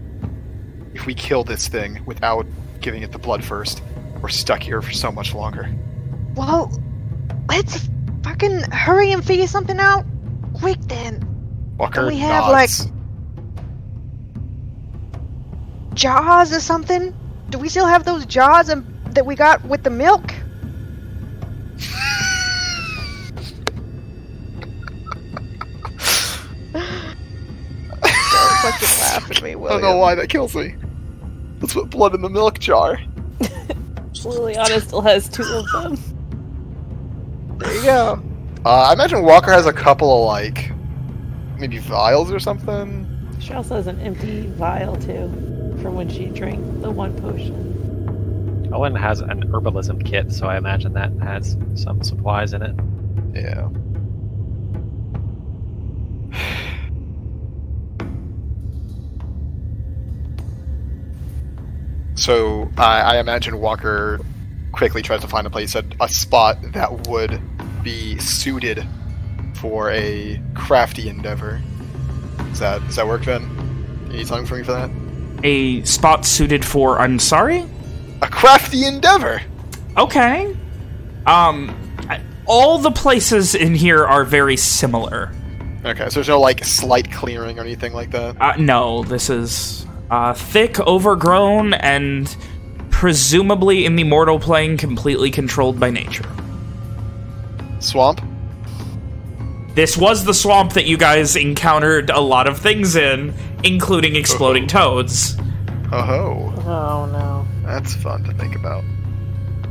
If we kill this thing without giving it the blood first, we're stuck here for so much longer. Well, let's fucking hurry and figure something out. Quick then. Walker we have, nods. Jaws or something? Do we still have those jaws and, that we got with the milk? Don't fucking laugh at me, I don't know why that kills me. Let's put blood in the milk jar. Liliana still has two of them. There you go. Uh, I imagine Walker has a couple of like, maybe vials or something. She also has an empty vial too, from when she drank the one potion. Owen has an herbalism kit, so I imagine that has some supplies in it. Yeah. So I, I imagine Walker quickly tries to find a place, a, a spot that would be suited for a crafty endeavor. Does that does that work, Ben? You need something from me for that? A spot suited for, I'm sorry? A crafty endeavor. Okay. Um, all the places in here are very similar. Okay, so there's no like slight clearing or anything like that. Uh, no, this is uh, thick, overgrown, and presumably in the mortal plane completely controlled by nature. Swamp. This was the swamp that you guys encountered a lot of things in, including exploding toads. Oh, ho. Oh no. that's fun to think about.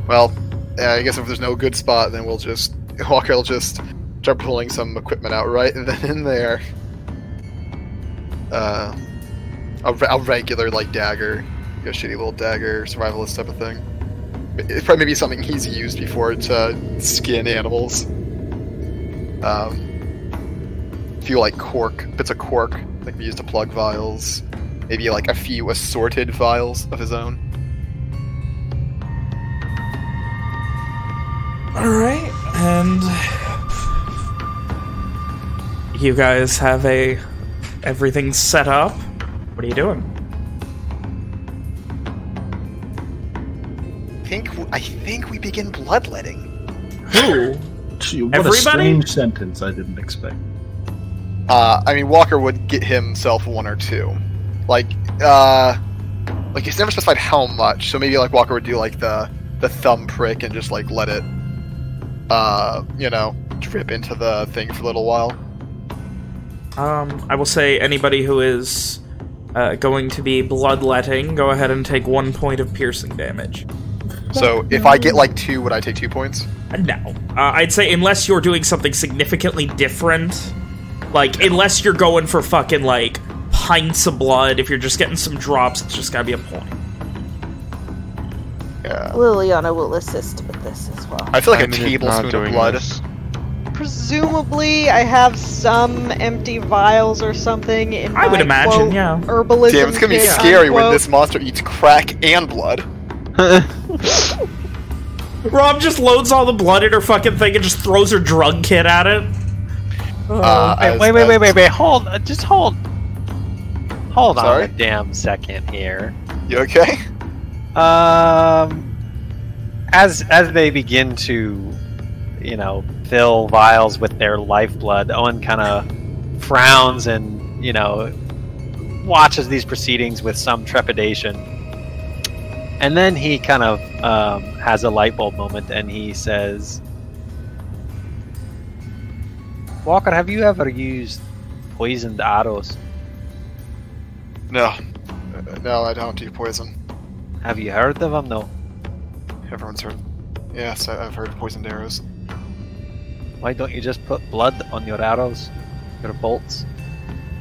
Well, yeah, I guess if there's no good spot, then we'll just Walker will just start pulling some equipment out right then and there. Uh, a, a regular like dagger, a shitty little dagger, survivalist type of thing. It's probably maybe something he's used before to skin animals. Um, a few like cork bits of cork like we used to plug vials. Maybe like a few assorted vials of his own. Alright, and... You guys have a... Everything set up. What are you doing? Think I think we begin bloodletting. Who? Gee, what Everybody? a strange sentence I didn't expect. Uh, I mean, Walker would get himself one or two. Like, uh, like he's never specified how much. So maybe like Walker would do like the the thumb prick and just like let it, uh, you know, drip into the thing for a little while. Um, I will say anybody who is uh, going to be bloodletting, go ahead and take one point of piercing damage. So if I get like two, would I take two points? No. Uh, I'd say unless you're doing something significantly different, like, unless you're going for fucking, like, pints of blood, if you're just getting some drops, it's just gotta be a point. Yeah. Liliana will assist with this as well. I feel like I'm a tablespoon of blood. this. Presumably, I have some empty vials or something in I would my, imagine, quote, yeah. Herbalism Damn, it's gonna be kit, scary when this monster eats crack and blood. Rob just loads all the blood in her fucking thing and just throws her drug kit at it. Uh, Wait, as- wait, wait, wait, wait, wait. Hold, uh, just hold. Hold on a damn second here. You okay? Um, as as they begin to, you know, fill vials with their lifeblood, Owen kind of frowns and you know watches these proceedings with some trepidation, and then he kind of um, has a light bulb moment, and he says, "Walker, have you ever used poisoned arrows? No, no, I don't do poison. Have you heard of them? No. Everyone's heard. Yes, I've heard of poisoned arrows. Why don't you just put blood on your arrows, your bolts?"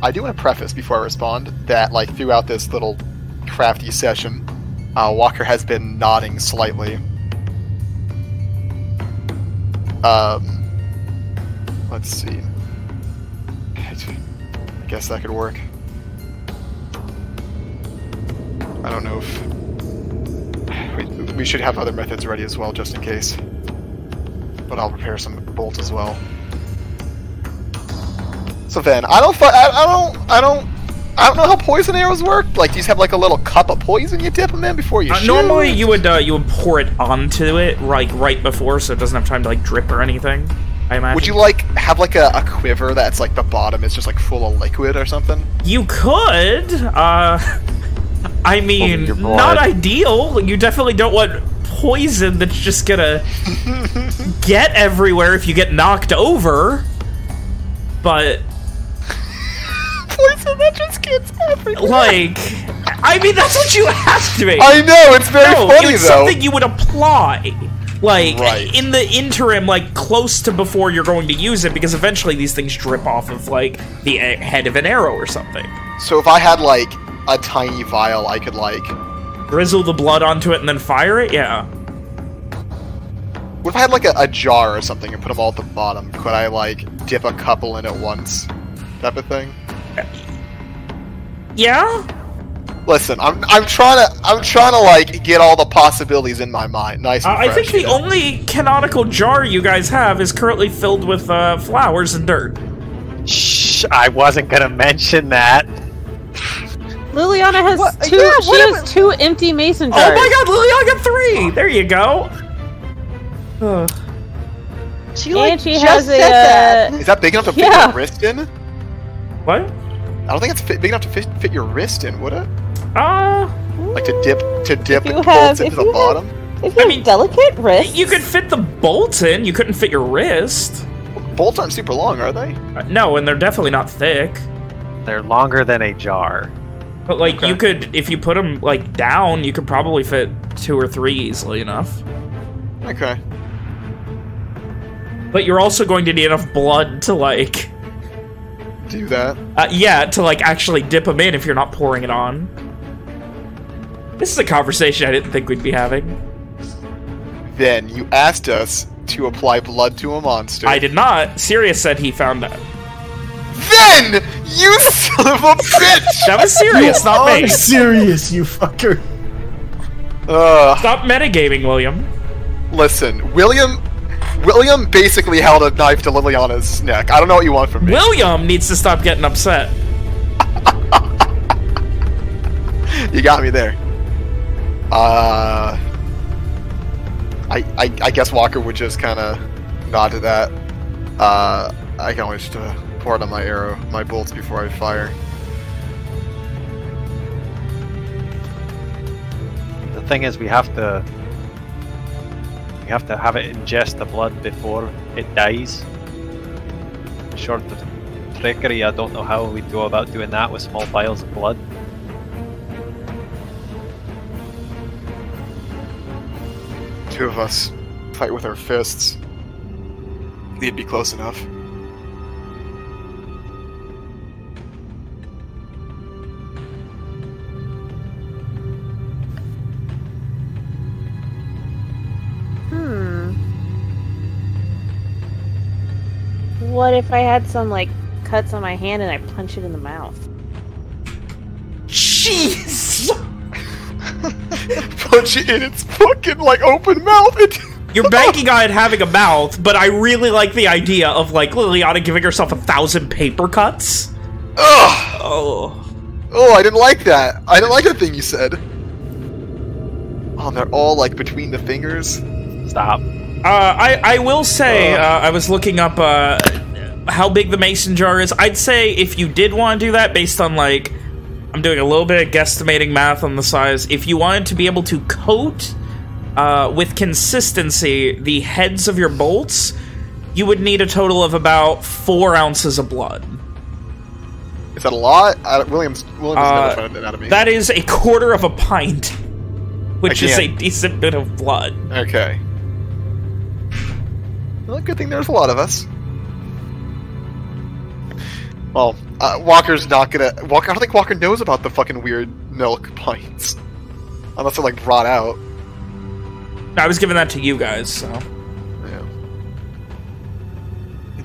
I do want to preface before I respond that, like, throughout this little crafty session, uh, Walker has been nodding slightly. Um, let's see. I guess that could work. I don't know if we, we should have other methods ready as well, just in case. But I'll prepare some bolts as well. So then, I don't, I, I don't, I don't, I don't know how poison arrows work. Like, do you just have like a little cup of poison you dip them in before you Uh, shoot? normally, you would uh, you would pour it onto it like right before, so it doesn't have time to like drip or anything. I imagine. Would you like have like a, a quiver that's like the bottom is just like full of liquid or something? You could. Uh, I mean, your not ideal. You definitely don't want poison that's just gonna get everywhere if you get knocked over. But poison that just gets everywhere. Like, I mean, that's what you asked me. I know it's very no, funny it's though. something you would apply. Like, Right. in the interim, like, close to before you're going to use it, because eventually these things drip off of, like, the head of an arrow or something. So if I had like a tiny vial, I could like. Drizzle the blood onto it and then fire it? Yeah. What if I had like a, a jar or something and put them all at the bottom? Could I like dip a couple in at once, type of thing? Yeah? Listen, I'm I'm trying to I'm trying to like get all the possibilities in my mind. Nice. Uh, And I think the know? only canonical jar you guys have is currently filled with uh, flowers and dirt. Shh, I wasn't gonna mention that. Liliana has What- two. yeah, she what has two empty mason jars. Oh my god, Lily, I got three! There you go. Ugh. She like and she just has a. said that. Uh, Is that big enough to fit Yeah. your wrist in? what? I don't think it's fit, big enough to fit, fit your wrist in, would it? Uh, Like to dip to dip you bolts into the you have- bottom. if you I have mean, delicate wrists, you could fit the bolts in, you couldn't fit your wrist. Bolts aren't super long, are they? Uh, no, and they're definitely not thick. They're longer than a jar. But like, Okay. you could, if you put them like down, you could probably fit two or three easily enough. Okay. But you're also going to need enough blood to like, Do that. uh, yeah, to like actually dip them in if you're not pouring it on. This is a conversation I didn't think we'd be having. Then you asked us to apply blood to a monster. I did not. Sirius said he found that. Then you son of a bitch. That was Sirius, not me. I'm serious, you fucker. Ugh. Stop metagaming, William. Listen, William. William basically held a knife to Liliana's neck. I don't know what you want from me. William needs to stop getting upset. You got me there. Uh, I, I, I guess Walker would just kind of nod to that. Uh, I can always uh, pour it on my arrow, my bolts before I fire. The thing is, we have to we have to have it ingest the blood before it dies. Short of trickery, I don't know how we'd go about doing that with small vials of blood. Two of us fight with our fists. They'd be close enough. What if I had some like cuts on my hand and I punch it in the mouth? Jeez! Punch it in its fucking like open mouth. It- You're banking on it having a mouth, but I really like the idea of like Liliana giving herself a thousand paper cuts. Ugh. Oh. Oh, I didn't like that. I didn't like the thing you said. Oh, and they're all like between the fingers. Stop. Uh, I, I will say, uh, I was looking up uh, how big the mason jar is. I'd say if you did want to do that based on, like, I'm doing a little bit of guesstimating math on the size. If you wanted to be able to coat uh, with consistency the heads of your bolts, you would need a total of about four ounces of blood. Is that a lot? I, William's William's Uh, never found it out of me. That is a quarter of a pint, which is a decent bit of blood. Okay. Well, good thing there's a lot of us. Well, uh, Walker's not gonna. Walker, I don't think Walker knows about the fucking weird milk pints, unless they're like brought out. I was giving that to you guys, so. Yeah.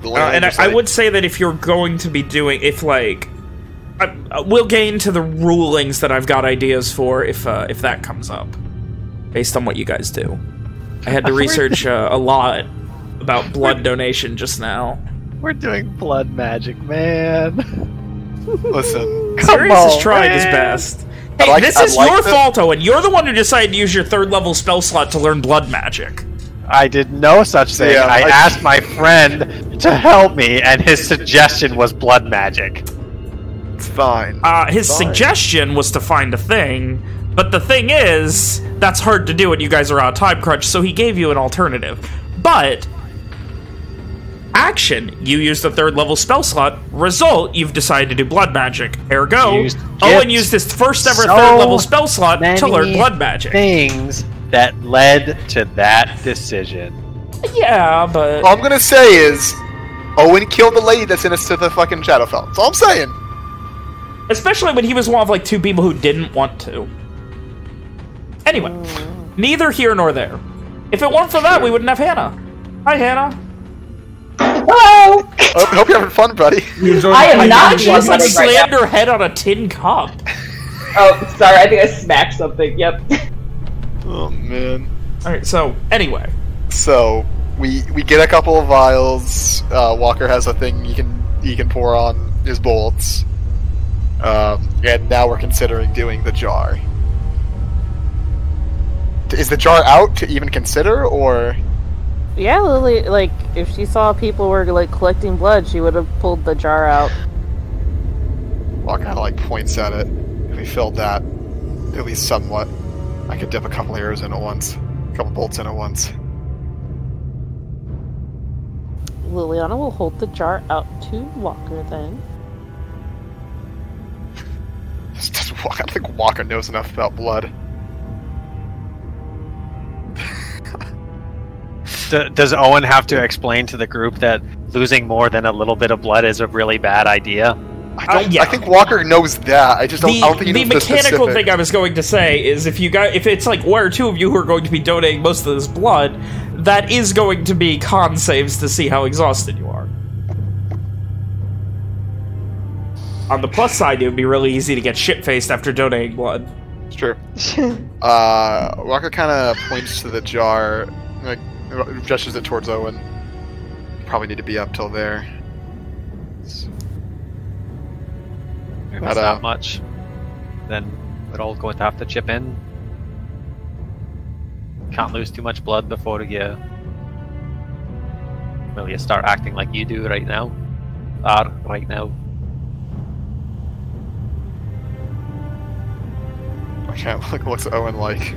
Uh, and I, I would say that if you're going to be doing, if like, I, uh, we'll get into the rulings that I've got ideas for if uh, if that comes up, based on what you guys do. I had to research uh, a lot about blood donation just now. We're doing blood magic, man. listen. Sirius on, has tried his best. Hey, like- this I is like your the- fault, Owen. You're the one who decided to use your third level spell slot to learn blood magic. I did no such thing. Yeah, I, I- asked my friend to help me, and his suggestion was blood magic. It's fine. Uh, his Fine. suggestion was to find a thing, but the thing is, that's hard to do when you guys are on a time crunch, so he gave you an alternative. But Action, you use the third level spell slot. Result, you've decided to do blood magic. Ergo, Used Owen used his first ever so third level spell slot to learn blood magic. Things that led to that decision. Yeah, but All I'm gonna say is, Owen killed the lady that sent us to the fucking Shadowfell. That's all I'm saying. especially when he was one of like two people who didn't want to. Anyway, mm. neither here nor there. If it weren't for that, we wouldn't have Hannah. Hi, Hannah. Hello! I hope you're having fun, buddy. I am not She just like blood right slammed now. her head on a tin cup. Oh, sorry, I think I smacked something. Yep. Oh man. All right, so anyway, So we we get a couple of vials. Uh, Walker has a thing he can he can pour on his bolts. Um, and now we're considering doing the jar. Is the jar out to even consider, or Yeah, Lily, like, if she saw people were, like, collecting blood, she would have pulled the jar out. Walker kind of like points at it? If we filled that, at least somewhat, I could dip a couple arrows in at once, a couple bolts in at once. Liliana will hold the jar out to Walker then. Does Walker, I think Walker knows enough about blood. D- does Owen have to explain to the group that losing more than a little bit of blood is a really bad idea? I don't. Uh, yeah. I think Walker knows that. I just don't. the, I don't think he the knows mechanical the thing I was going to say is if you got if it's like one or two of you who are going to be donating most of this blood, that is going to be con saves to see how exhausted you are. On the plus side, it would be really easy to get shit faced after donating blood. It's true. uh, Walker kind of points to the jar, like gestures it towards Owen. Probably need to be up till there. If But, it's not much, then we're all going to have to chip in. Can't lose too much blood before you. Well, you start acting like you do right now. Are right now. I can't look what's Owen like.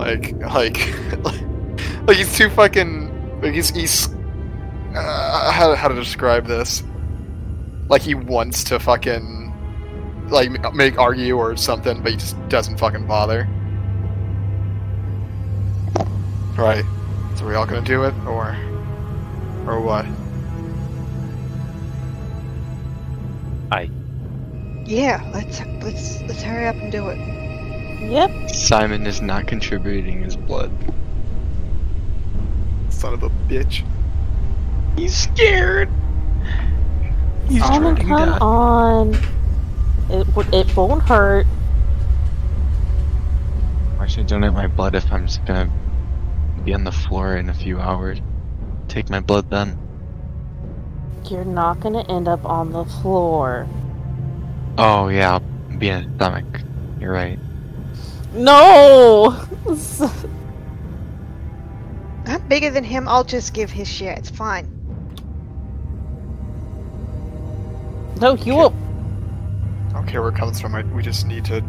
Like, like, like he's too fucking. Like he's he's. Uh, how how to describe this? Like he wants to fucking like make argue or something, but he just doesn't fucking bother. Right. So we all gonna do it, or or what? I Yeah, let's let's let's hurry up and do it. Yep. Simon is not contributing his blood. Son of a bitch. He's scared. He's oh, Simon, trying come to on. It, w- it won't hurt. Why should I donate my blood if I'm just gonna be on the floor in a few hours? Take my blood then. You're not gonna end up on the floor. Oh yeah, I'll be in a stomach. You're right. No! I'm bigger than him. I'll just give his share. It's fine. no, you will. I don't care where it comes from. I, we just need to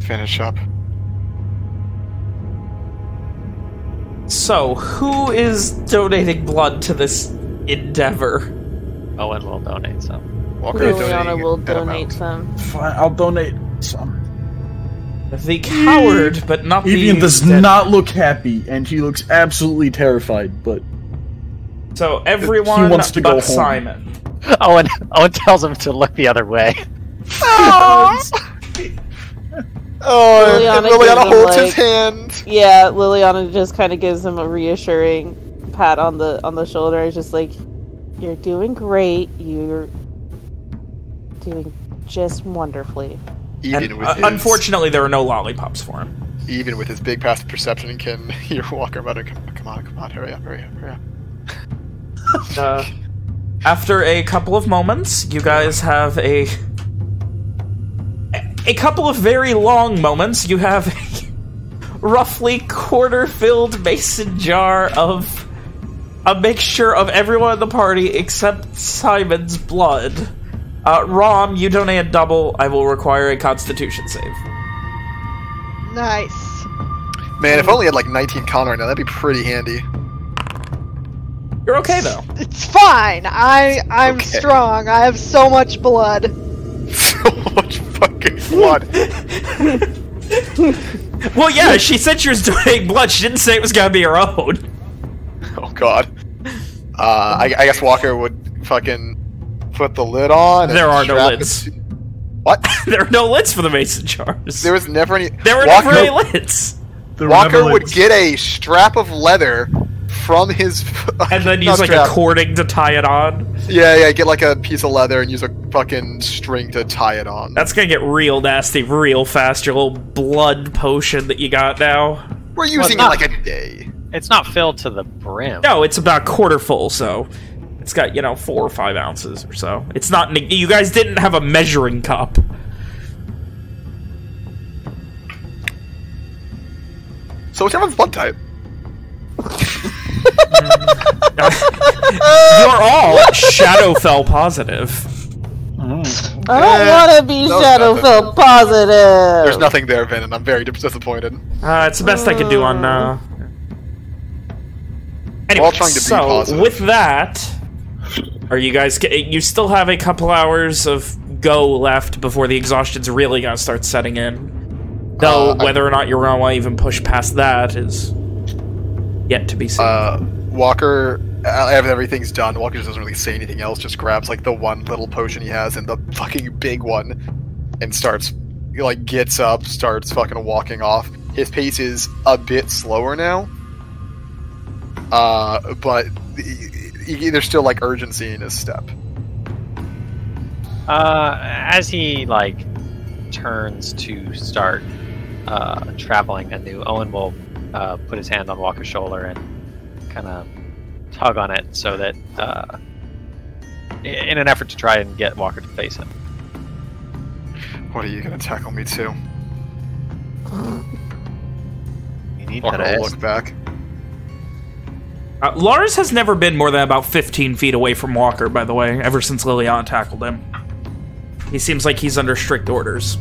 finish up. So, who is donating blood to this endeavor? Owen will donate some. Walker Liliana will donate amount. some. Fine, I'll donate some. The coward, but not Evian the... does dead- not look happy, and he looks absolutely terrified, but So, everyone wants to but go home. Simon. Owen Owen tells him to look the other way. Ah! Oh, and- and Liliana gives Liliana him, holds his hand. Yeah, Liliana just kind of gives him a reassuring pat on the on the shoulder. It's just like, you're doing great. You're doing just wonderfully. Even And, with uh, his, unfortunately, there are no lollipops for him. even with his big passive perception, can hear Walker mutter, "Come come on, come on, hurry up, hurry up, hurry up." Uh, after a couple of moments, you guys have a a couple of very long moments. You have a roughly quarter-filled mason jar of a mixture of everyone in the party except Simon's blood. Uh, Rom, you donate a double. I will require a Constitution save. Nice. Man, if only he had like 19 con right now, that'd be pretty handy. You're okay though. It's fine. I I'm Okay. strong. I have so much blood. so much fucking blood. Well, yeah, she said she was donating blood. She didn't say it was gonna be her own. Oh god. Uh, I, I guess Walker would fucking put the lid on. There are no strap it lids. What? There are no lids for the mason jars. There was never any. There were Walker, never any lids. There Walker would lids. get a strap of leather from his. And then not use like strap. a cording to tie it on. Yeah, yeah. Get like a piece of leather and use a fucking string to tie it on. That's gonna get real nasty real fast, your little blood potion that you got now. We're using not- it like a day. It's not filled to the brim. No, it's about quarter full, so it's got, you know, four or five ounces or so. It's not, you guys didn't have a measuring cup. So what's everyone's blood type? You're all Shadowfell positive. Oh. I don't want to be no, Shadowfell positive. There's nothing there, Vin, and I'm very disappointed. Uh, it's the best I could do on, uh... Anyway, all be so, with that, are you guys... You still have a couple hours of go left before the exhaustion's really gonna start setting in. Though, Uh, I- whether or not you're gonna want to even push past that is yet to be seen. Uh, Walker, after everything's done, Walker just doesn't really say anything else. Just grabs like the one little potion he has and the fucking big one, and starts like gets up, starts fucking walking off. His pace is a bit slower now, uh, but he, he, there's still like urgency in his step. Uh, as he like turns to start uh, traveling anew, Owen will uh, put his hand on Walker's shoulder and kind of tug on it so that, uh, in an effort to try and get Walker to face him. What are you gonna tackle me to? You need Walker to will look back. Uh, Lars has never been more than about 15 feet away from Walker, by the way, ever since Liliana tackled him. He seems like he's under strict orders.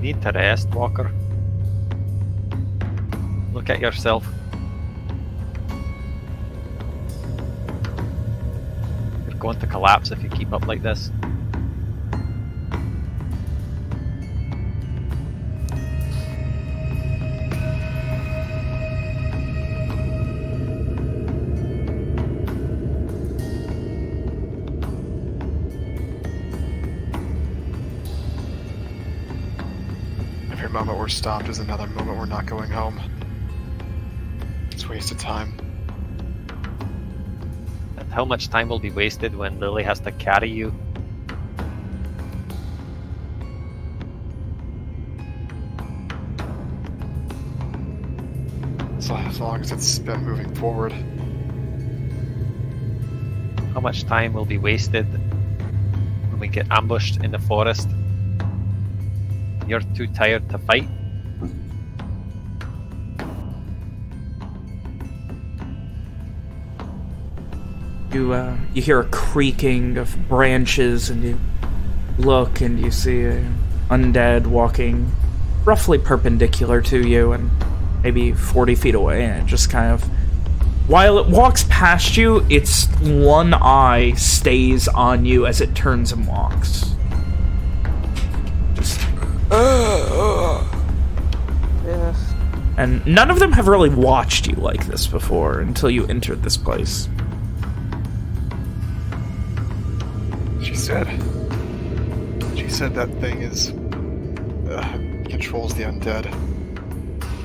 Need to rest, Walker. Look at yourself. You're going to collapse if you keep up like this. We're stopped is another moment we're not going home. It's wasted time. And how much time will be wasted when Lily has to carry you? So as long as it's been moving forward. How much time will be wasted when we get ambushed in the forest? You're too tired to fight? You uh, you hear a creaking of branches, and you look, and you see a undead walking roughly perpendicular to you, and maybe 40 feet away, and it just kind of. While it walks past you, its one eye stays on you as it turns and walks. Just And none of them have really watched you like this before until you entered this place. Said. She said that thing is. Uh, controls the undead.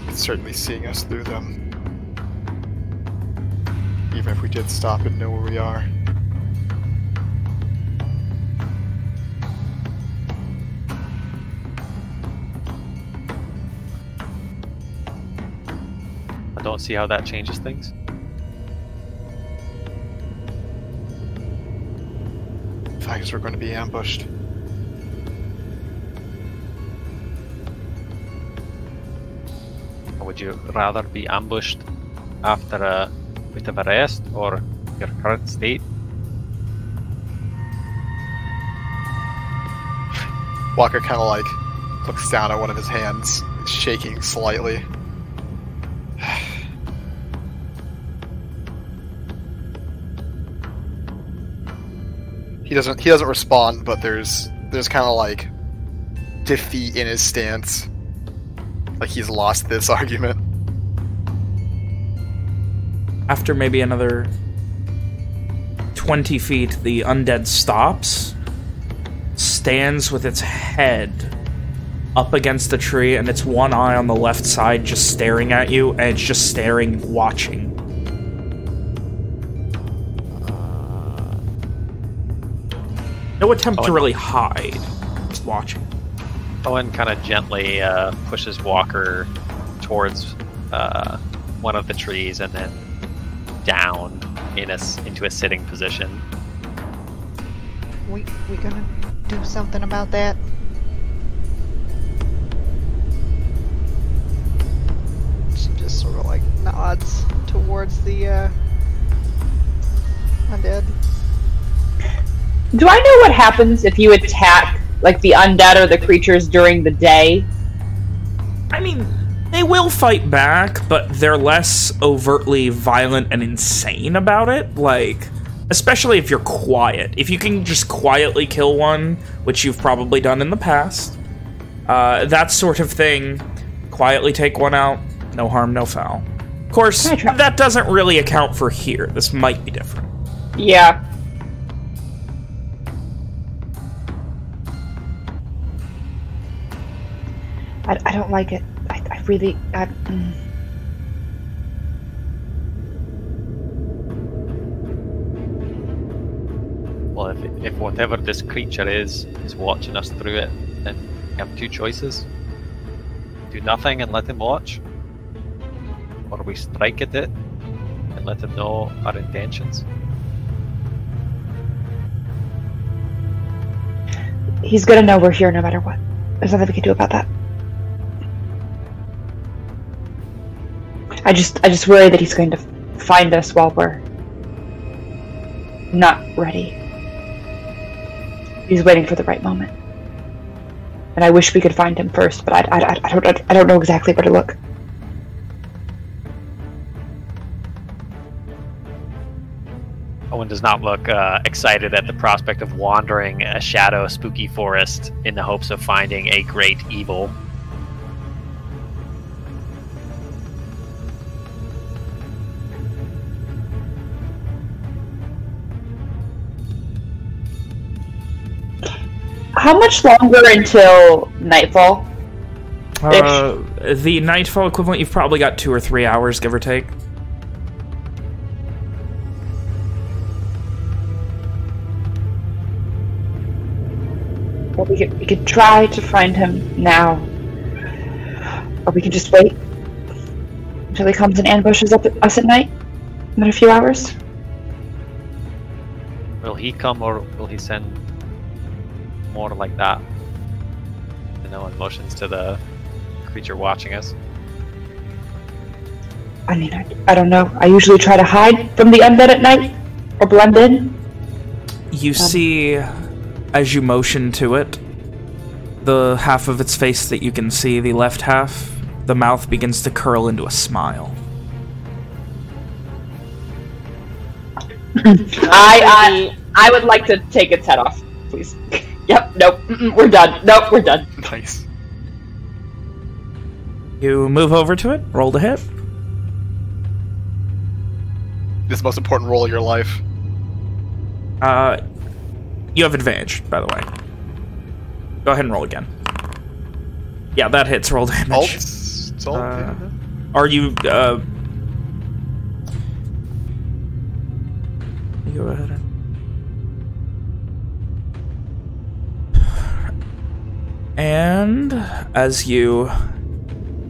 It's certainly seeing us through them. Even if we did stop and know where we are. I don't see how that changes things. Fact is, we're going to be ambushed. Would you rather be ambushed after a bit of a rest or your current state? Walker kind of like looks down at one of his hands, shaking slightly. He doesn't he doesn't respond, but there's there's kind of like defeat in his stance, like he's lost this argument. After maybe another 20 feet, the undead stops, stands with its head up against the tree, and its one eye on the left side just staring at you, and it's just staring, watching. No attempt to Oh, really hide, just watching. Owen kind of gently uh, pushes Walker towards uh, one of the trees and then down in a s into a sitting position. We we gonna do something about that? She just sort of like nods towards the uh, undead. Do I know what happens if you attack like the undead or the creatures during the day? I mean, they will fight back, but they're less overtly violent and insane about it. Like, especially if you're quiet. If you can just quietly kill one, which you've probably done in the past, uh, that sort of thing, quietly take one out, no harm, no foul. Of course, Can I try- that doesn't really account for here. This might be different. Yeah. I, I don't like it. I, I really. I, mm. Well, if, if whatever this creature is is watching us through it, then we have two choices: do nothing and let him watch, or we strike at it and let him know our intentions. He's gonna know we're here no matter what. There's nothing we can do about that. I just, I just worry that he's going to find us while we're not ready. He's waiting for the right moment, and I wish we could find him first, but I, I, I, don't, I don't know exactly where to look. Owen does not look uh, excited at the prospect of wandering a shadow spooky forest in the hopes of finding a great evil. How much longer until nightfall? Uh, the nightfall equivalent, you've probably got two or three hours, give or take. Well, we could, we could try to find him now, or we can just wait until he comes and ambushes up at us at night in a few hours. Will he come or will he send more like that? And Owen motions to the creature watching us. I mean, I, I don't know. I usually try to hide from the undead at night or blend in. You um, see, as you motion to it, the half of its face that you can see, the left half, the mouth begins to curl into a smile. I, I I would like to take its head off, please. yep. Nope. Mm-mm, we're done. Nope. We're done. Nice. You move over to it, roll the hit. This is the most important role of your life. Uh, you have advantage, by the way. Go ahead and roll again. Yeah, that hits roll damage. Alt. It's alt. Uh, yeah. Are you, uh... you Go ahead and... As you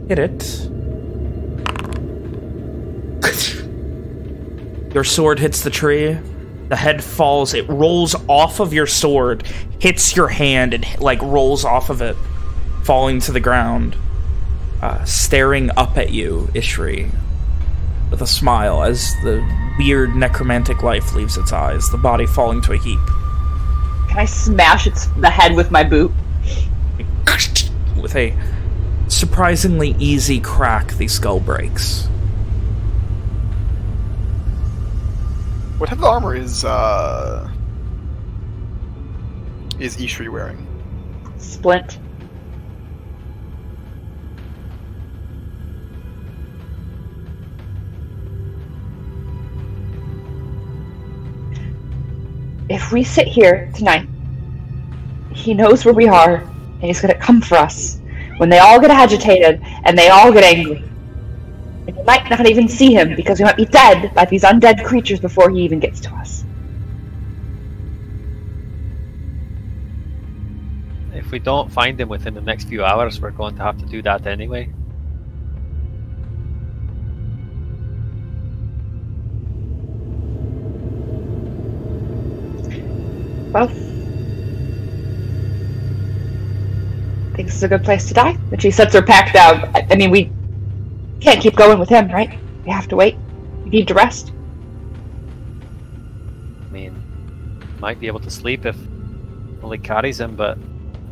hit it, your sword hits the tree. The head falls. It rolls off of your sword, hits your hand, and like rolls off of it, falling to the ground. Uh, staring up at you, Ishri, with a smile as the weird necromantic life leaves its eyes, the body falling to a heap. Can I smash its the head with my boot? With a surprisingly easy crack, the skull breaks. What type of armor is uh is Ishri wearing? Splint. If we sit here tonight, he knows where we are, and he's gonna come for us when they all get agitated and they all get angry. And we might not even see him because we might be dead by these undead creatures before he even gets to us. If we don't find him within the next few hours, we're going to have to do that anyway. Well, I think this is a good place to die. And she sets her pack down. I, I mean, we can't keep going with him, right? We have to wait. We need to rest. I mean, might be able to sleep if only carries him, but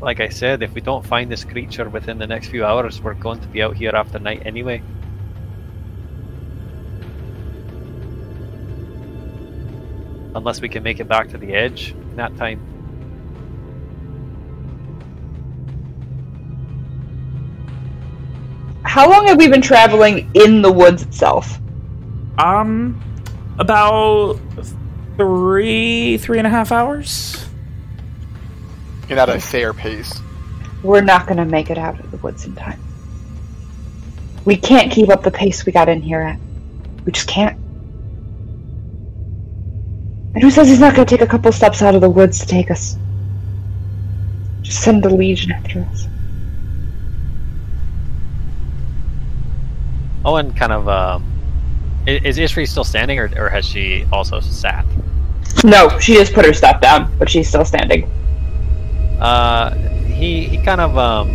like I said, if we don't find this creature within the next few hours, we're going to be out here after night anyway. Unless we can make it back to the edge in that time. How long have we been traveling in the woods itself? Um, about three, three and a half hours. And at a fair pace. We're not going to make it out of the woods in time. We can't keep up the pace we got in here at. We just can't. And who says he's not going to take a couple steps out of the woods to take us? Just send the Legion after us. Owen kind of um, is Ishri still standing, or, or has she also sat? No, she just put her stuff down, but she's still standing. Uh, he he kind of um,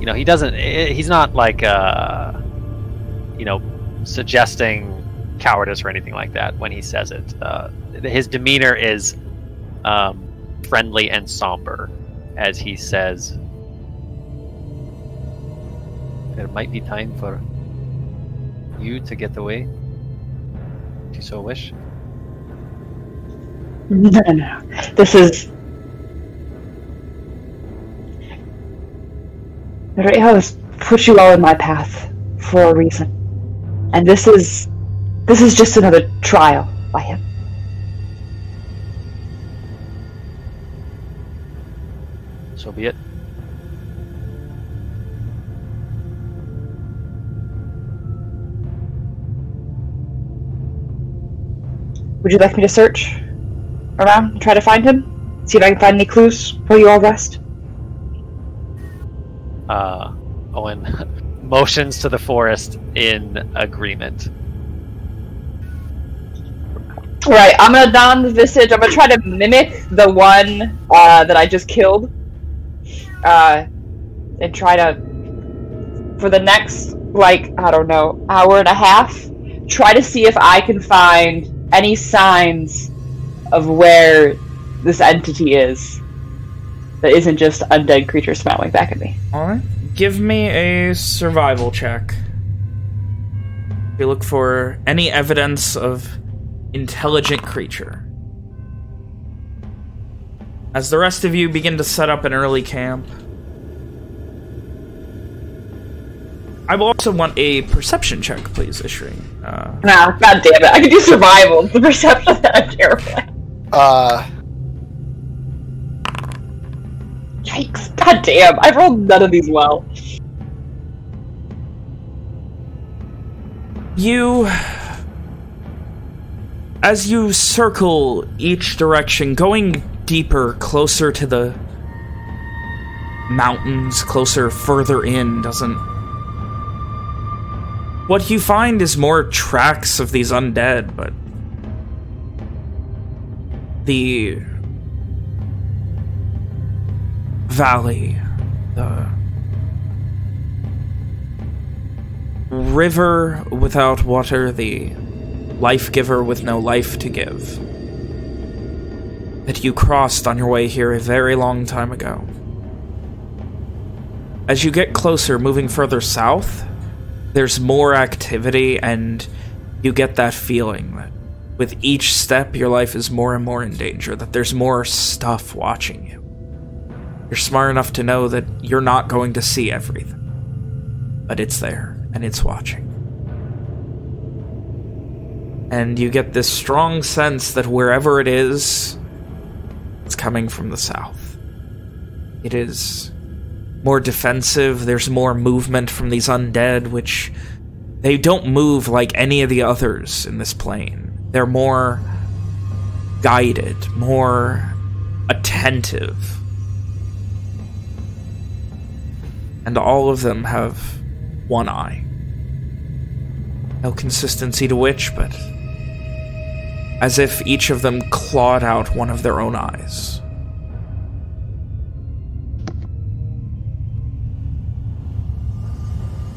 you know, he doesn't. He's not like uh, you know, suggesting cowardice or anything like that when he says it. Uh, his demeanor is um, friendly and somber as he says, "There might be time for you to get away, if you so wish." No, no, no. This is. Reho has put you all in my path for a reason. And this is. This is just another trial by him. So be it. Would you like me to search around and try to find him? See if I can find any clues while you all rest? uh, Owen motions to the forest in agreement. Right, I'm gonna don the visage. I'm gonna try to mimic the one uh, that I just killed, uh, and try to, for the next like I don't know hour and a half, try to see if I can find any signs of where this entity is that isn't just undead creature smiling back at me. Alright. Give me a survival check. You look for any evidence of intelligent creature. As the rest of you begin to set up an early camp, I will also want a perception check, please, Ishri. Uh, Nah, god damn it! I can do survival. The perception that I'm terrible at. Uh, Yikes! God damn! I rolled none of these well. You. As you circle each direction, going deeper, closer to the mountains, closer, further in, doesn't. What you find is more tracks of these undead, but. The. Valley. The. river without water, the life giver with no life to give. That you crossed on your way here a very long time ago. As you get closer, moving further south, there's more activity and you get that feeling that with each step, your life is more and more in danger, that there's more stuff watching you. You're smart enough to know that you're not going to see everything. But it's there, and it's watching. And you get this strong sense that wherever it is, it's coming from the south. It is more defensive, there's more movement from these undead, which they don't move like any of the others in this plane. They're more guided, more attentive. And all of them have one eye. No consistency to which, but as if each of them clawed out one of their own eyes.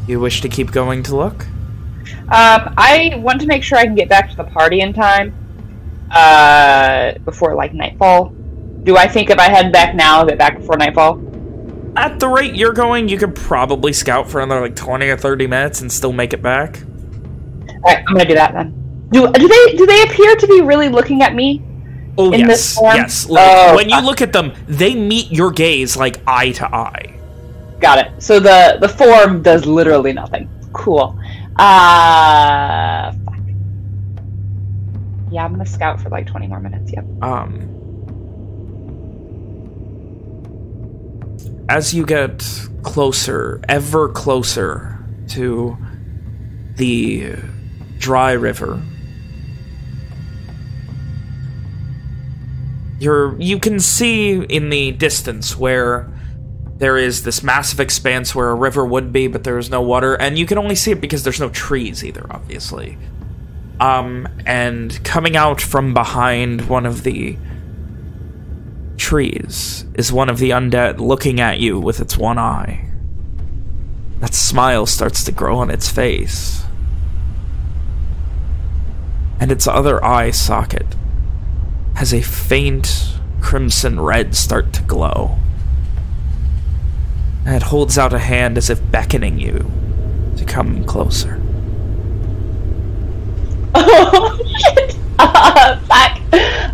You wish to keep going to look? Um, I want to make sure I can get back to the party in time uh, before like nightfall. Do I think if I head back now, I'll get back before nightfall? At the rate you're going, you could probably scout for another like 20 or 30 minutes and still make it back. All right, I'm gonna do that then. Do do they do they appear to be really looking at me? Oh in yes, this form? yes. Look, Oh, when you look at them, they meet your gaze like eye to eye. Got it. So the the form does literally nothing. Cool. Uh, fuck. Yeah, I'm gonna scout for like 20 more minutes. Yep. Um, as you get closer, ever closer to the dry river, you're you can see in the distance where there is this massive expanse where a river would be, but there is no water, and you can only see it because there's no trees either, obviously. Um, and coming out from behind one of the trees is one of the undead looking at you with its one eye. That smile starts to grow on its face. And its other eye socket has a faint crimson red start to glow. And it holds out a hand as if beckoning you to come closer. Oh shit! Uh, fuck.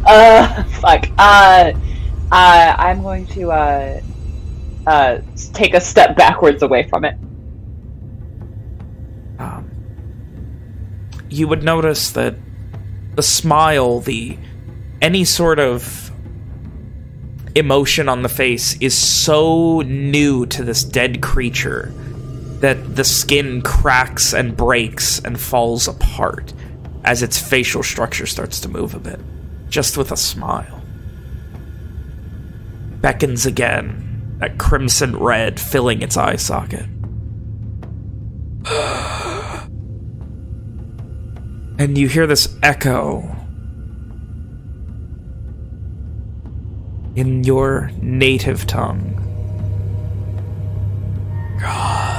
Uh, fuck. Uh, uh, I'm going to uh, uh, take a step backwards away from it. um, you would notice that the smile, the any sort of emotion on the face is so new to this dead creature that the skin cracks and breaks and falls apart as its facial structure starts to move a bit, just with a smile. Beckons again, that crimson red filling its eye socket. and you hear this echo in your native tongue. God.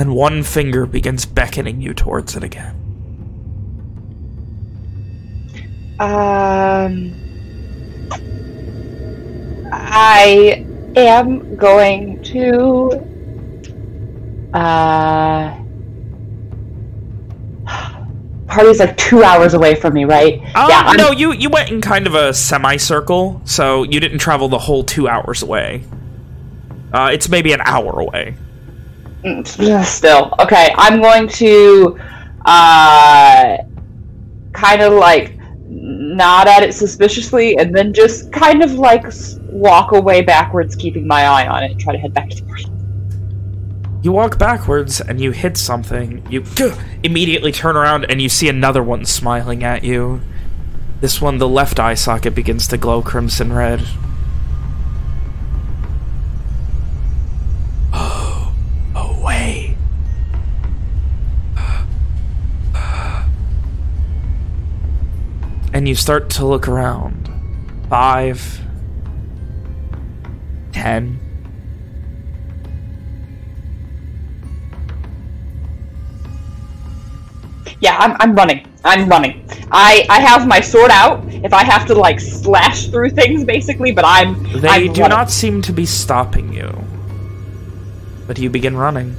And one finger begins beckoning you towards it again. Um, I am going to. Uh, party's like two hours away from me, right? Um, yeah, I'm- no, you, you went in kind of a semicircle, so you didn't travel the whole two hours away. Uh, it's maybe an hour away. Mm, Still, okay. I'm going to, uh, kind of like nod at it suspiciously, and then just kind of like walk away backwards, keeping my eye on it, and try to head back to the party. You walk backwards and you hit something. You immediately turn around and you see another one smiling at you. This one, the left eye socket begins to glow crimson red. Oh, away. And you start to look around. Five. Ten. Yeah, I'm, I'm running. I'm running. I I have my sword out. If I have to like slash through things, basically, but I'm. They I'm do running. not seem to be stopping you. But you begin running.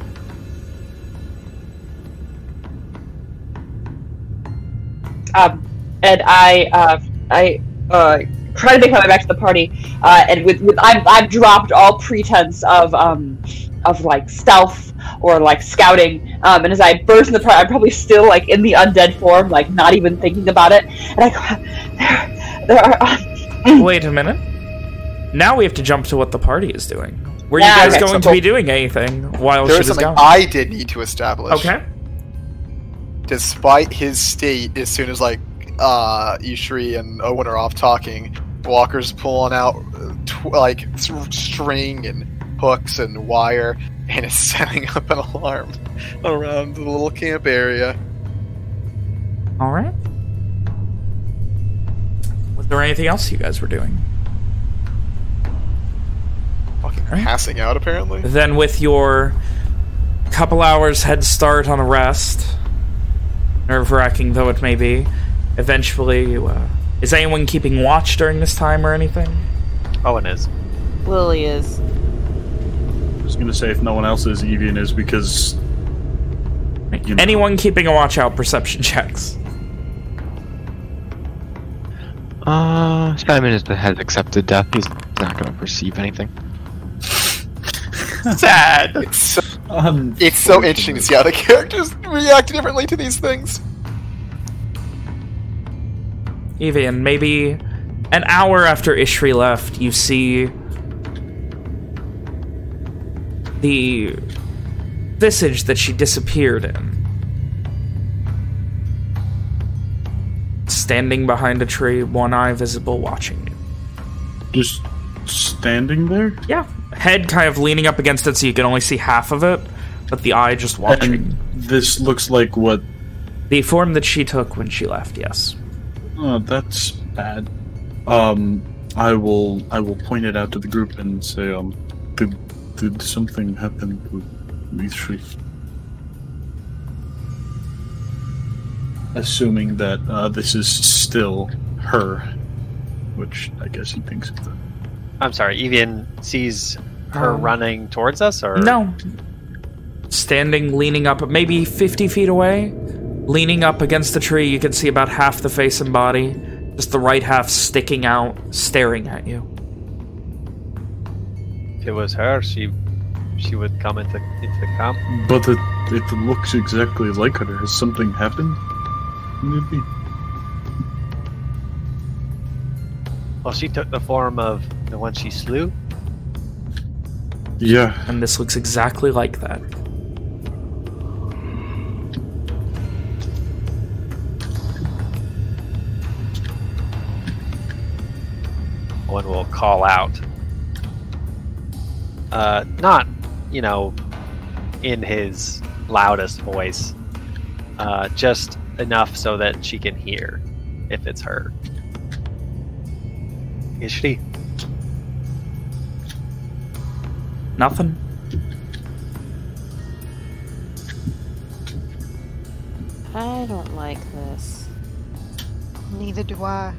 Um, and I uh I uh try to make my way back to the party. Uh, and with with I've I've dropped all pretense of um of like stealth or like scouting. Um, and as I burst in the party, I'm probably still like in the undead form, like not even thinking about it. And I go, there, there are. Uh, Wait a minute. Now we have to jump to what the party is doing. Were Yeah, you guys okay, going so- to be doing anything while she There's was something gone? I did need to establish. Okay. Despite his state, as soon as like uh, Ishri and Owen are off talking, Walker's pulling out tw- like string and hooks and wire, and is setting up an alarm around the little camp area. All right. Was there anything else you guys were doing? Fucking Right. passing out, apparently. Then with your couple hours head start on a rest, nerve-wracking though it may be, eventually, uh, is anyone keeping watch during this time or anything? Owen is. Lily is. I was gonna say if no one else is, Evian is because you know, Anyone keeping a watch out perception checks? Uh, Simon is the has accepted death. He's not going to perceive anything. Sad. It's so, it's so interesting to see how the characters react differently to these things. Evian, maybe an hour after Ishri left, you see the visage that she disappeared in. Standing behind a tree, one eye visible, watching you. just standing there. Yeah. Head kind of leaning up against it so you can only see half of it, but the eye just watching. And this looks like what? The form that she took when she left, yes. Oh, that's bad. Um, I will I will point it out to the group and say, um, did did something happen to Mitri? Assuming that uh, this is still her, which I guess he thinks of that. I'm sorry, Evian sees her Um, running towards us, or No. Standing, leaning up, maybe 50 feet away, leaning up against the tree, you can see about half the face and body, just the right half sticking out, staring at you. If it was her, she she would come into into the camp. But it it looks exactly like her. Has something happened? Maybe. Well, she took the form of the one she slew. Yeah. And this looks exactly like that. One will call out. Uh, not, you know, in his loudest voice. Uh, just enough so that she can hear if it's her. Is she? Nothing? I don't like this. Neither do I.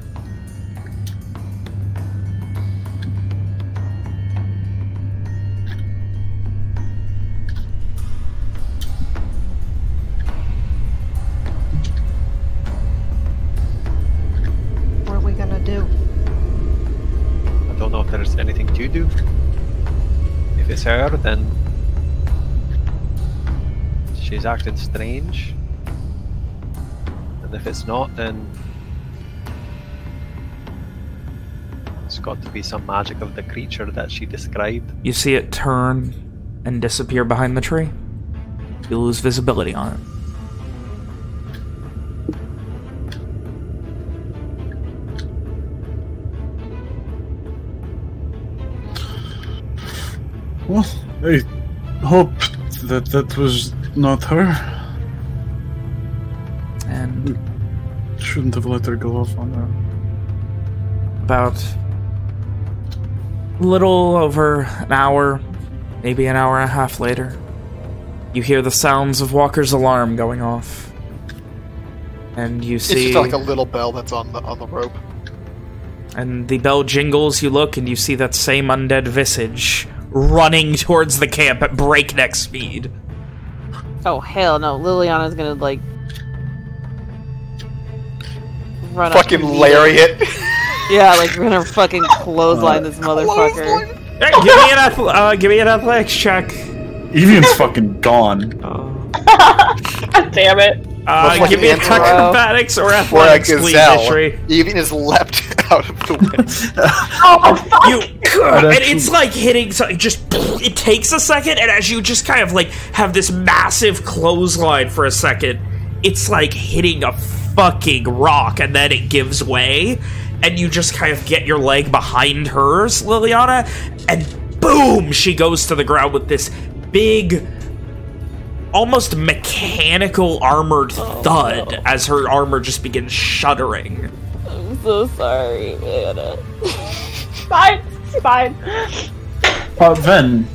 her, then she's acting strange. And if it's not, then it's got to be some magic of the creature that she described. You see it turn and disappear behind the tree. You lose visibility on it. Well, I hope that that was not her. And Shouldn't have let her go off on that. about a little over an hour, maybe an hour and a half later, you hear the sounds of Walker's alarm going off. And you see... It's see, just like a little bell that's on the on the rope. and the bell jingles. You look, and you see that same undead visage running towards the camp at breakneck speed. Oh hell no! Liliana's gonna like run Fucking up and lariat. Yeah, like we're gonna fucking clothesline this motherfucker. Hey, give me an ath- uh, give me an athletics check. Evian's fucking gone. Oh. Damn it. Uh, Much give me an an acrobatics or athletics, please, gazelle, Ishri. even is leapt out of the way. Oh, fuck. You, and it's like hitting something. Just it takes a second, and as you just kind of like have this massive clothesline for a second, it's like hitting a fucking rock, and then it gives way, and you just kind of get your leg behind hers, Liliana, and boom, she goes to the ground with this big. Almost mechanical armored thud oh, as her armor just begins shuddering. I'm so sorry, man. Fine. Fine. Uh, Ven.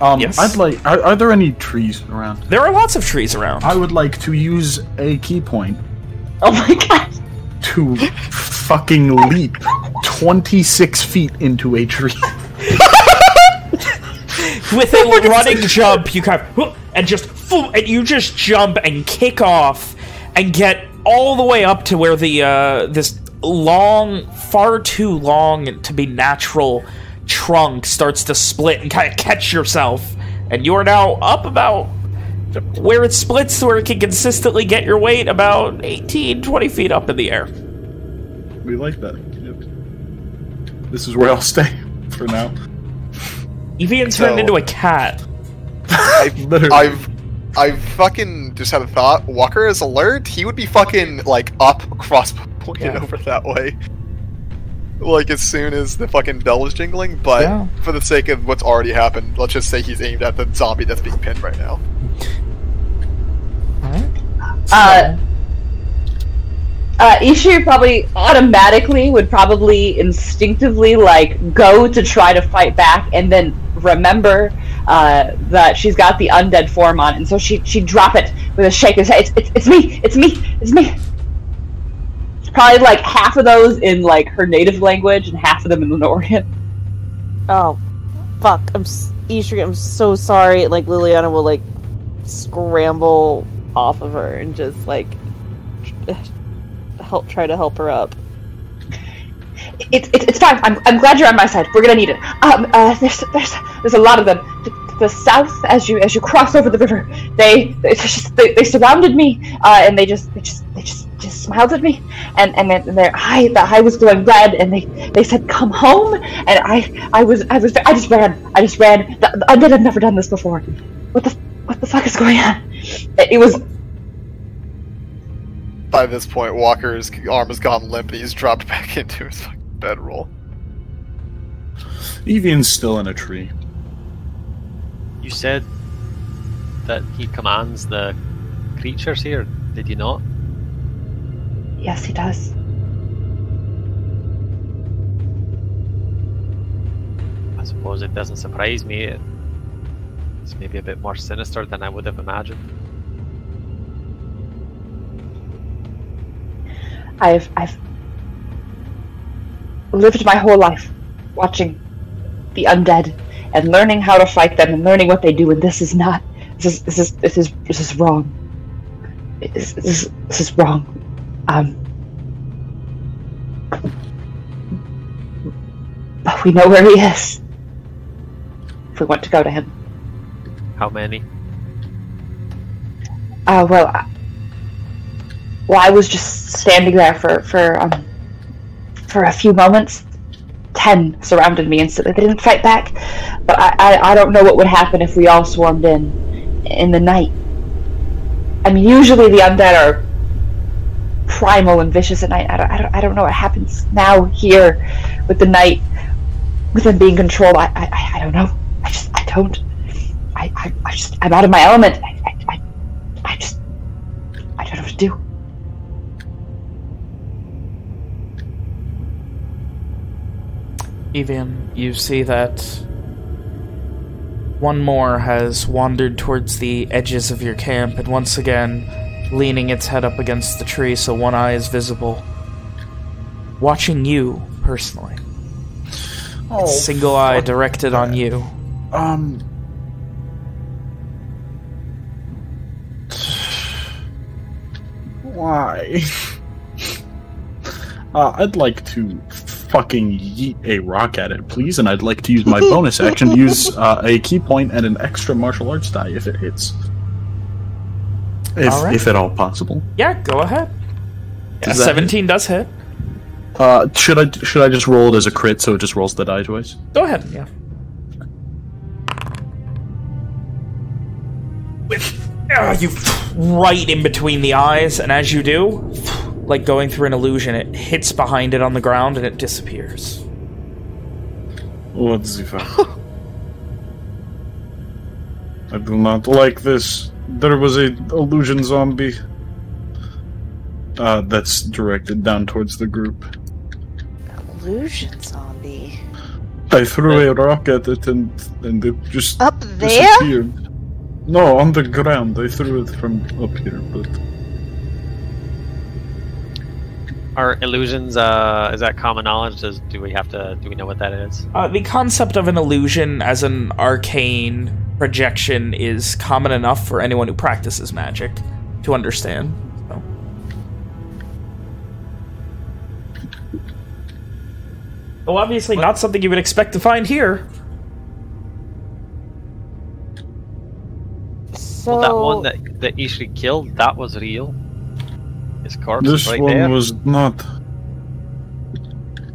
Um, Yes? I'd like. Are, are there any trees around? There are lots of trees around. I would like to use a ki point Oh my god. to fucking leap 26 feet into a tree. with a running jump, you kind of and just and you just jump and kick off and get all the way up to where the uh, this long, far too long to be natural trunk starts to split and kind of catch yourself, and you are now up about where it splits, where it can consistently get your weight about 18, 20 feet up in the air. we like that. Yep. This is where I'll stay for now. Evian So- turned into a cat. I've, Literally. I've, I've fucking just had a thought. Walker is alert. He would be fucking like up, cross pointed Yeah. over that way. Like as soon as the fucking bell was jingling, but Yeah. for the sake of what's already happened, let's just say he's aimed at the zombie that's being pinned right now. Uh, uh, Ishri probably automatically would probably instinctively like go to try to fight back, and then remember uh, that she's got the undead form on, and so she she'd drop it with a shake. and say, It's, it's it's me, it's me, it's me. Probably like half of those in like her native language, and half of them in the Lenorian. Oh, fuck! I'm Ishri, I'm so sorry. Like Liliana will like scramble off of her and just like help try to help her up. It's it's it's fine. I'm, I'm glad you're on my side. We're gonna need it. Um, uh, there's there's there's a lot of them. To the south, as you as you cross over the river, they just, they, they surrounded me, uh, and they just they just they just just smiled at me, and and then their eye the eye was glowing red, and they they said come home, and I I was I was I just ran I just ran. The, the undead have never done this before. What the what the fuck is going on? It, it was By this point, Walker's arm has gone limp and he's dropped back into his fucking bedroll. Evian's still in a tree. You said that he commands the creatures here, did you not? yes, he does. I suppose it doesn't surprise me. It's maybe a bit more sinister than I would have imagined. I've I've lived my whole life watching the undead and learning how to fight them and learning what they do and this is not this is this is this is this is wrong. This, this, is, this is wrong. Um but we know where he is. If we want to go to him. How many? Uh, well, I, well, I was just standing there for for um for a few moments. Ten surrounded me instantly. They didn't fight back, but I, I I don't know what would happen if we all swarmed in in the night. I mean, usually the undead are primal and vicious at night. I don't I don't, I don't know what happens now here with the night with them being controlled. I I, I- don't know. I just I don't. I, I, I just I'm out of my element. I, I, I I just I don't know what to do. Evian, you see that one more has wandered towards the edges of your camp, and once again, leaning its head up against the tree so one eye is visible. Watching you, personally. Oh, Single eye directed on you. Um. Why? uh, I'd like to fucking yeet a rock at it, please, and I'd like to use my bonus action to use uh, a ki point and an extra martial arts die if it hits. If, right. if at all possible. Yeah, go ahead. Yeah, Does that 17 does hit. Uh, should I should I just roll it as a crit so it just rolls the die twice? Go ahead, yeah. With ah, you right in between the eyes, and as you do, like going through an illusion, it hits behind it on the ground and it disappears. What the fuck? I do not like this. There was a illusion zombie. Uh, that's directed down towards the group. Illusion zombie. I threw a rock at it and and it just Up there? disappeared. No, on the ground. I threw it from up here, but Are illusions? Uh, is that common knowledge? Does do we have to? Do we know what that is? Uh, the concept of an illusion as an arcane projection is common enough for anyone who practices magic to understand. So. Well, obviously not something you would expect to find here. So Well, that one that that Ishri killed, that was real. His corpse this is right one there. was not.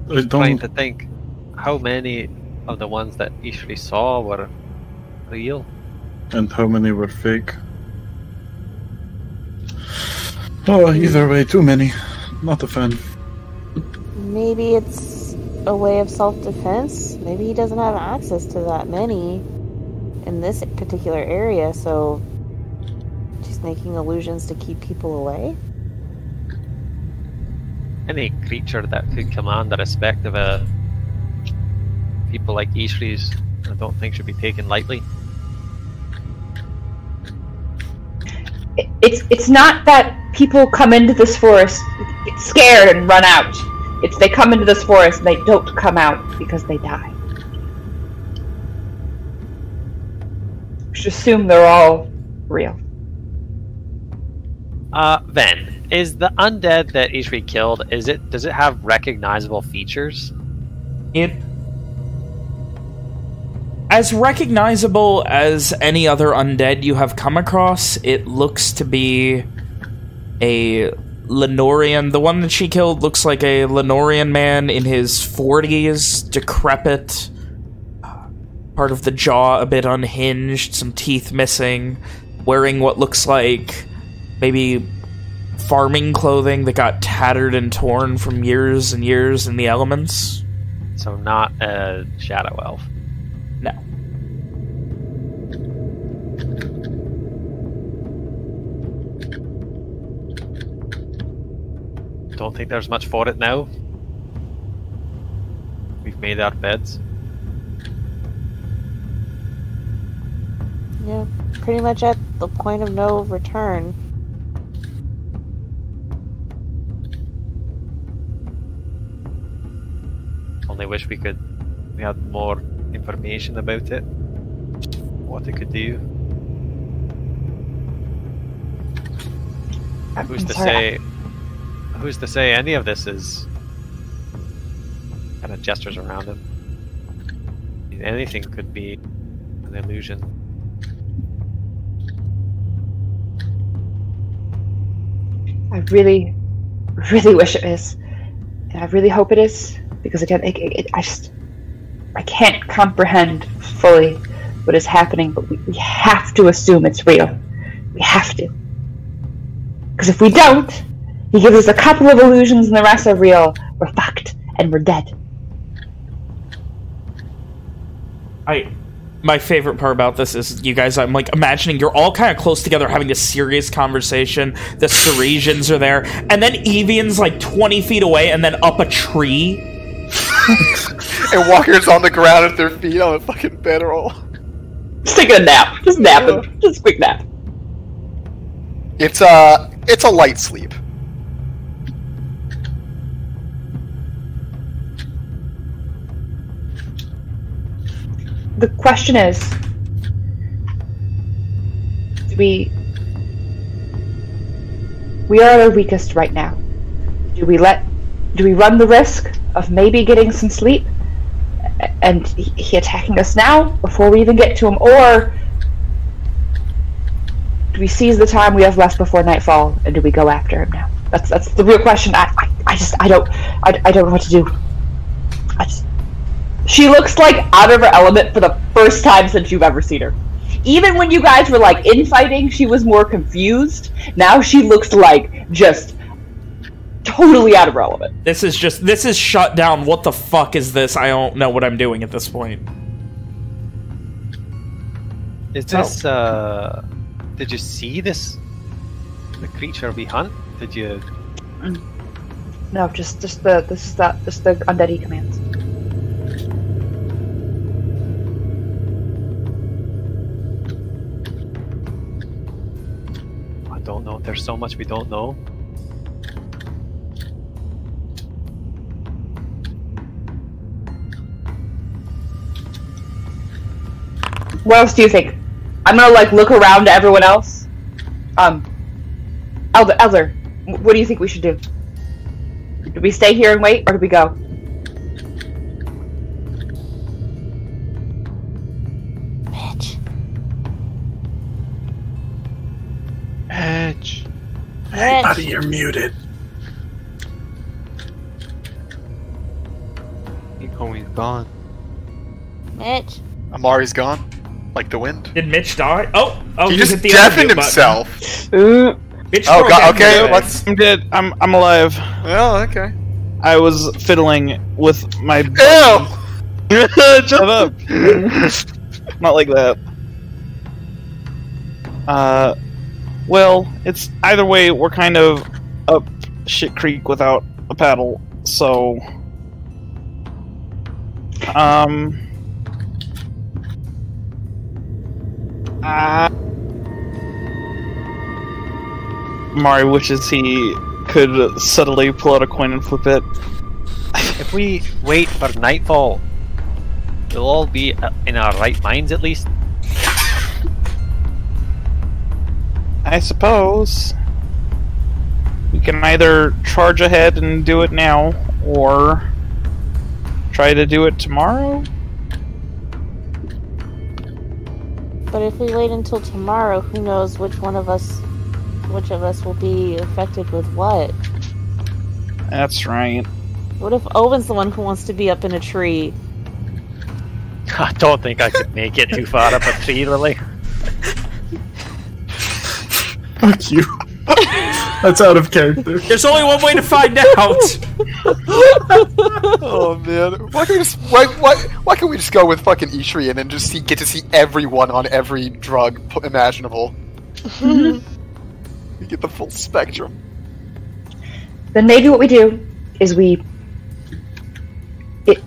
I trying don't. to think how many of the ones that Ishri saw were real. And how many were fake? Oh, either way, too many. Not a fan. maybe it's a way of self-defense. Maybe he doesn't have access to that many in this particular area, so just making illusions to keep people away. Any creature that could command the respect of a people like Ishri's, I don't think should be taken lightly. It's it's not that people come into this forest, get scared and run out. It's they come into this forest and they don't come out because they die. Just assume they're all real. Uh, Ven, is the undead that Ishri killed? Is it? Does it have recognizable features? It as recognizable as any other undead you have come across, it looks to be a Lenorian. The one that she killed looks like a Lenorian man in his 40s, decrepit, part of the jaw a bit unhinged, some teeth missing, wearing what looks like maybe farming clothing that got tattered and torn from years and years in the elements. So not a shadow elf. No. Don't think there's much for it now. We've made our beds. Yeah, pretty much at the point of no return. Only wish we could we had more information about it. What it could do. I'm Who's to say who's to say any of this is kind of gestures around him. Anything could be an illusion. I really, really wish it is, and I really hope it is because again, it, it, I just I can't comprehend fully what is happening, but we, we have to assume it's real. We have to, because if we don't, he gives us a couple of illusions and the rest are real. We're fucked and we're dead. I my favorite part about this is you guys I'm like imagining you're all kind of close together having this serious conversation the Ceresians are there and then Evian's like 20 feet away and then up a tree and Walker's on the ground at their feet on a fucking bedroll. Just taking a nap, just napping, just a quick nap. It's uh It's a light sleep. The question is, do we we are at our weakest right now. Do we let do we run the risk of maybe getting some sleep and he attacking us now before we even get to him or do we seize the time we have left before nightfall and do we go after him now? That's that's the real question. I I, I just I don't I, I don't know what to do. I just she looks like out of her element for the first time since you've ever seen her. Even when you guys were like infighting, she was more confused. Now she looks like just totally out of her element. This is just this is shut down. What the fuck is this? I don't know what I'm doing at this point. Is this, uh... Did you see this? The creature we hunt? Did you... No, just just the this is the just the undead he commands. I don't know. There's so much we don't know. What else do you think? I'm gonna like look around to everyone else. Um, Elder, Elder, what do you think we should do? Do we stay here and wait, or do we go? Bitch. Edge. Hey, Mitch. buddy, you're muted. He's gone. Mitch. Amari's gone, like the wind. Did Mitch die? Oh, oh, he you just the deafened unmute button. himself. Uh, Mitch Oh god. Okay, let's. I'm dead. I'm I'm alive. Oh, okay. I was fiddling with my. Ew. Shut up. Not like that. Uh, well, it's either way. We're kind of up shit creek without a paddle, so. Um. Uh, Mari wishes he could subtly pull out a coin and flip it. If we wait for nightfall, we'll all be in our right minds at least. I suppose we can either charge ahead and do it now, or try to do it tomorrow. But if we wait until tomorrow, who knows which one of us, which of us will be affected with what? That's right. What if Owen's the one who wants to be up in a tree? I don't think I could make it too far up a tree, Lily. Fuck you. That's out of character. There's only one way to find out. Oh man. Why can we just why why why can't we just go with fucking Ishri and then just see get to see everyone on every drug p- imaginable? you get the full spectrum. Then maybe what we do is we. It.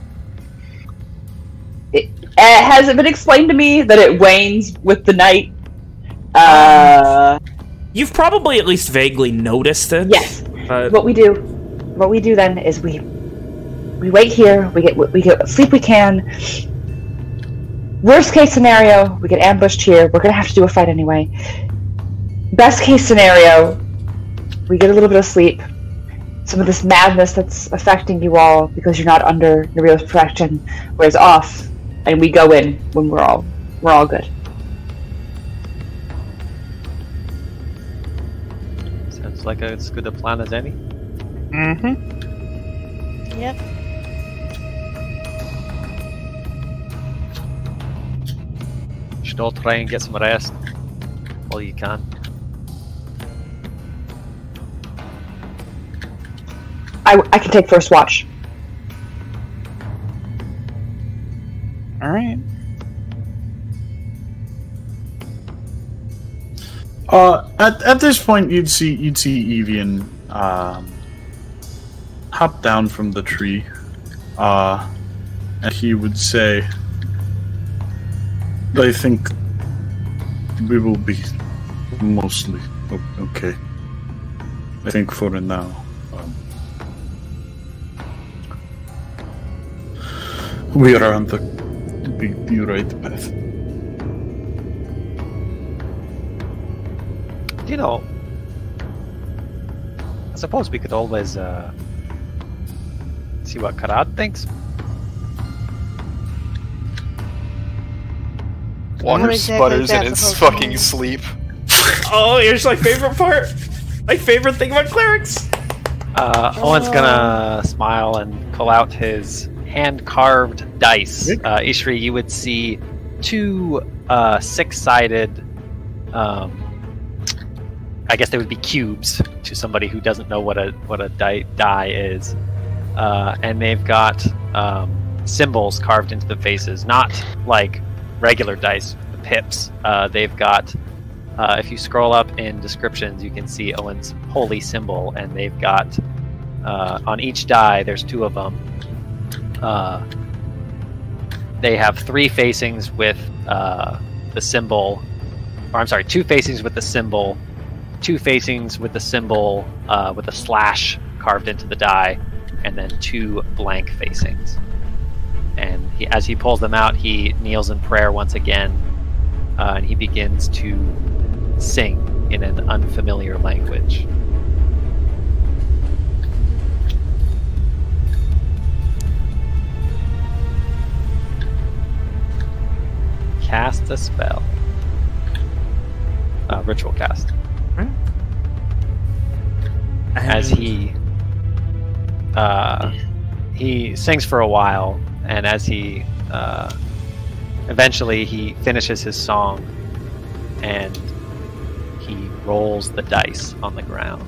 It uh, has it been explained to me that it wanes with the night. Uh, You've probably at least vaguely noticed it. yes. But What we do, what we do then is we we wait here. We get we get sleep we can. Worst case scenario, we get ambushed here. We're gonna have to do a fight anyway. Best case scenario, we get a little bit of sleep. Some of this madness that's affecting you all because you're not under Nariel's protection wears off, and we go in when we're all we're all good. Sounds like as good a plan as any. Mm-hmm. Yep. Should all try and get some rest. All you can. I, I can take first watch. All right. Uh, at, at this point, you'd see you'd see Evian um, hop down from the tree, uh, and he would say, "I think we will be mostly okay." I think for now. Um, we are on the, the, the right path. You know, I suppose we could always uh, see what Karad thinks. Walker What exactly sputters is in that his supposed to fucking mean? sleep. Oh, here's my favorite part. My favorite thing about clerics. Uh, Owen's gonna smile and pull out his hand-carved dice. Uh, Ishri, you would see two uh, six-sided. Um, I guess they would be cubes to somebody who doesn't know what a what a die, die is, uh, and they've got um, symbols carved into the faces, not like regular dice, the pips. Uh, they've got uh, if you scroll up in descriptions, you can see Owen's holy symbol, and they've got uh, on each die. There's two of them. Uh, they have three facings with uh, the symbol, or I'm sorry, two facings with the symbol, two facings with the symbol uh, with a slash carved into the die, and then two blank facings. And he, as he pulls them out, he kneels in prayer once again, uh, and he begins to sing in an unfamiliar language. Cast a spell. Uh, ritual cast. As he uh, he sings for a while, and as he uh, eventually he finishes his song, and he rolls the dice on the ground.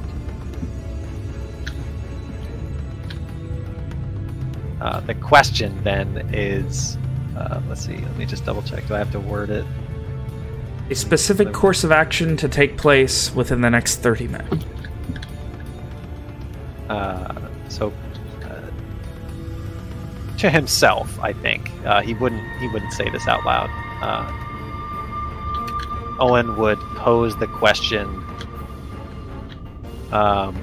Uh, the question then is, uh, let's see, let me just double check. Do I have to word it? A specific course of action to take place within the next 30 minutes. Uh, so uh, to himself, I think uh, he wouldn't he wouldn't say this out loud. Uh, Owen would pose the question. Um,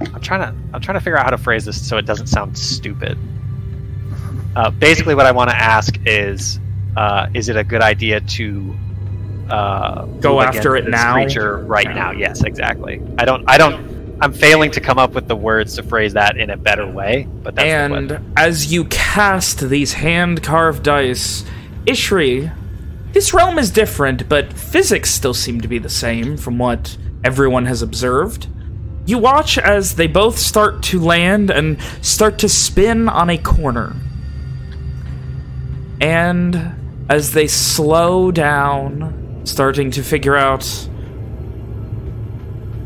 I'm trying to I'm trying to figure out how to phrase this so it doesn't sound stupid. Uh, basically, what I want to ask is, uh, is it a good idea to uh, Go after it now? Creature right now? Yes, exactly. I don't. I don't. I'm failing to come up with the words to phrase that in a better way. But that's and as you cast these hand-carved dice, Ishri, this realm is different, but physics still seem to be the same from what everyone has observed. You watch as they both start to land and start to spin on a corner. And as they slow down, starting to figure out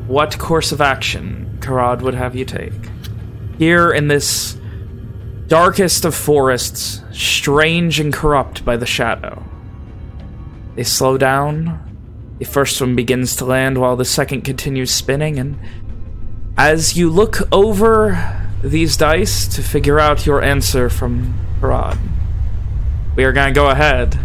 what course of action Karad would have you take. Here in this darkest of forests, strange and corrupt by the shadow. They slow down. The first one begins to land while the second continues spinning, and as you look over these dice to figure out your answer from Karad, we are going to go ahead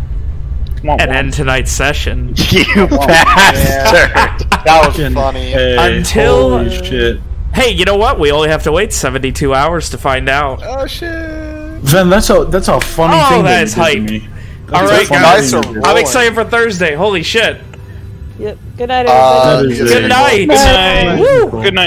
and end tonight's session. you bastard! That was funny. Hey, Until- holy shit. Hey, you know what? We only have to wait 72 hours to find out. Oh shit! Ven, that's a that's a funny Oh, thing that that is you did to hype. me. All That's funny guys. thing you did. I'm excited for Thursday. Holy shit. Yep. Good night, Uh, everybody. That is Good a- night. Good night. Woo. Good night.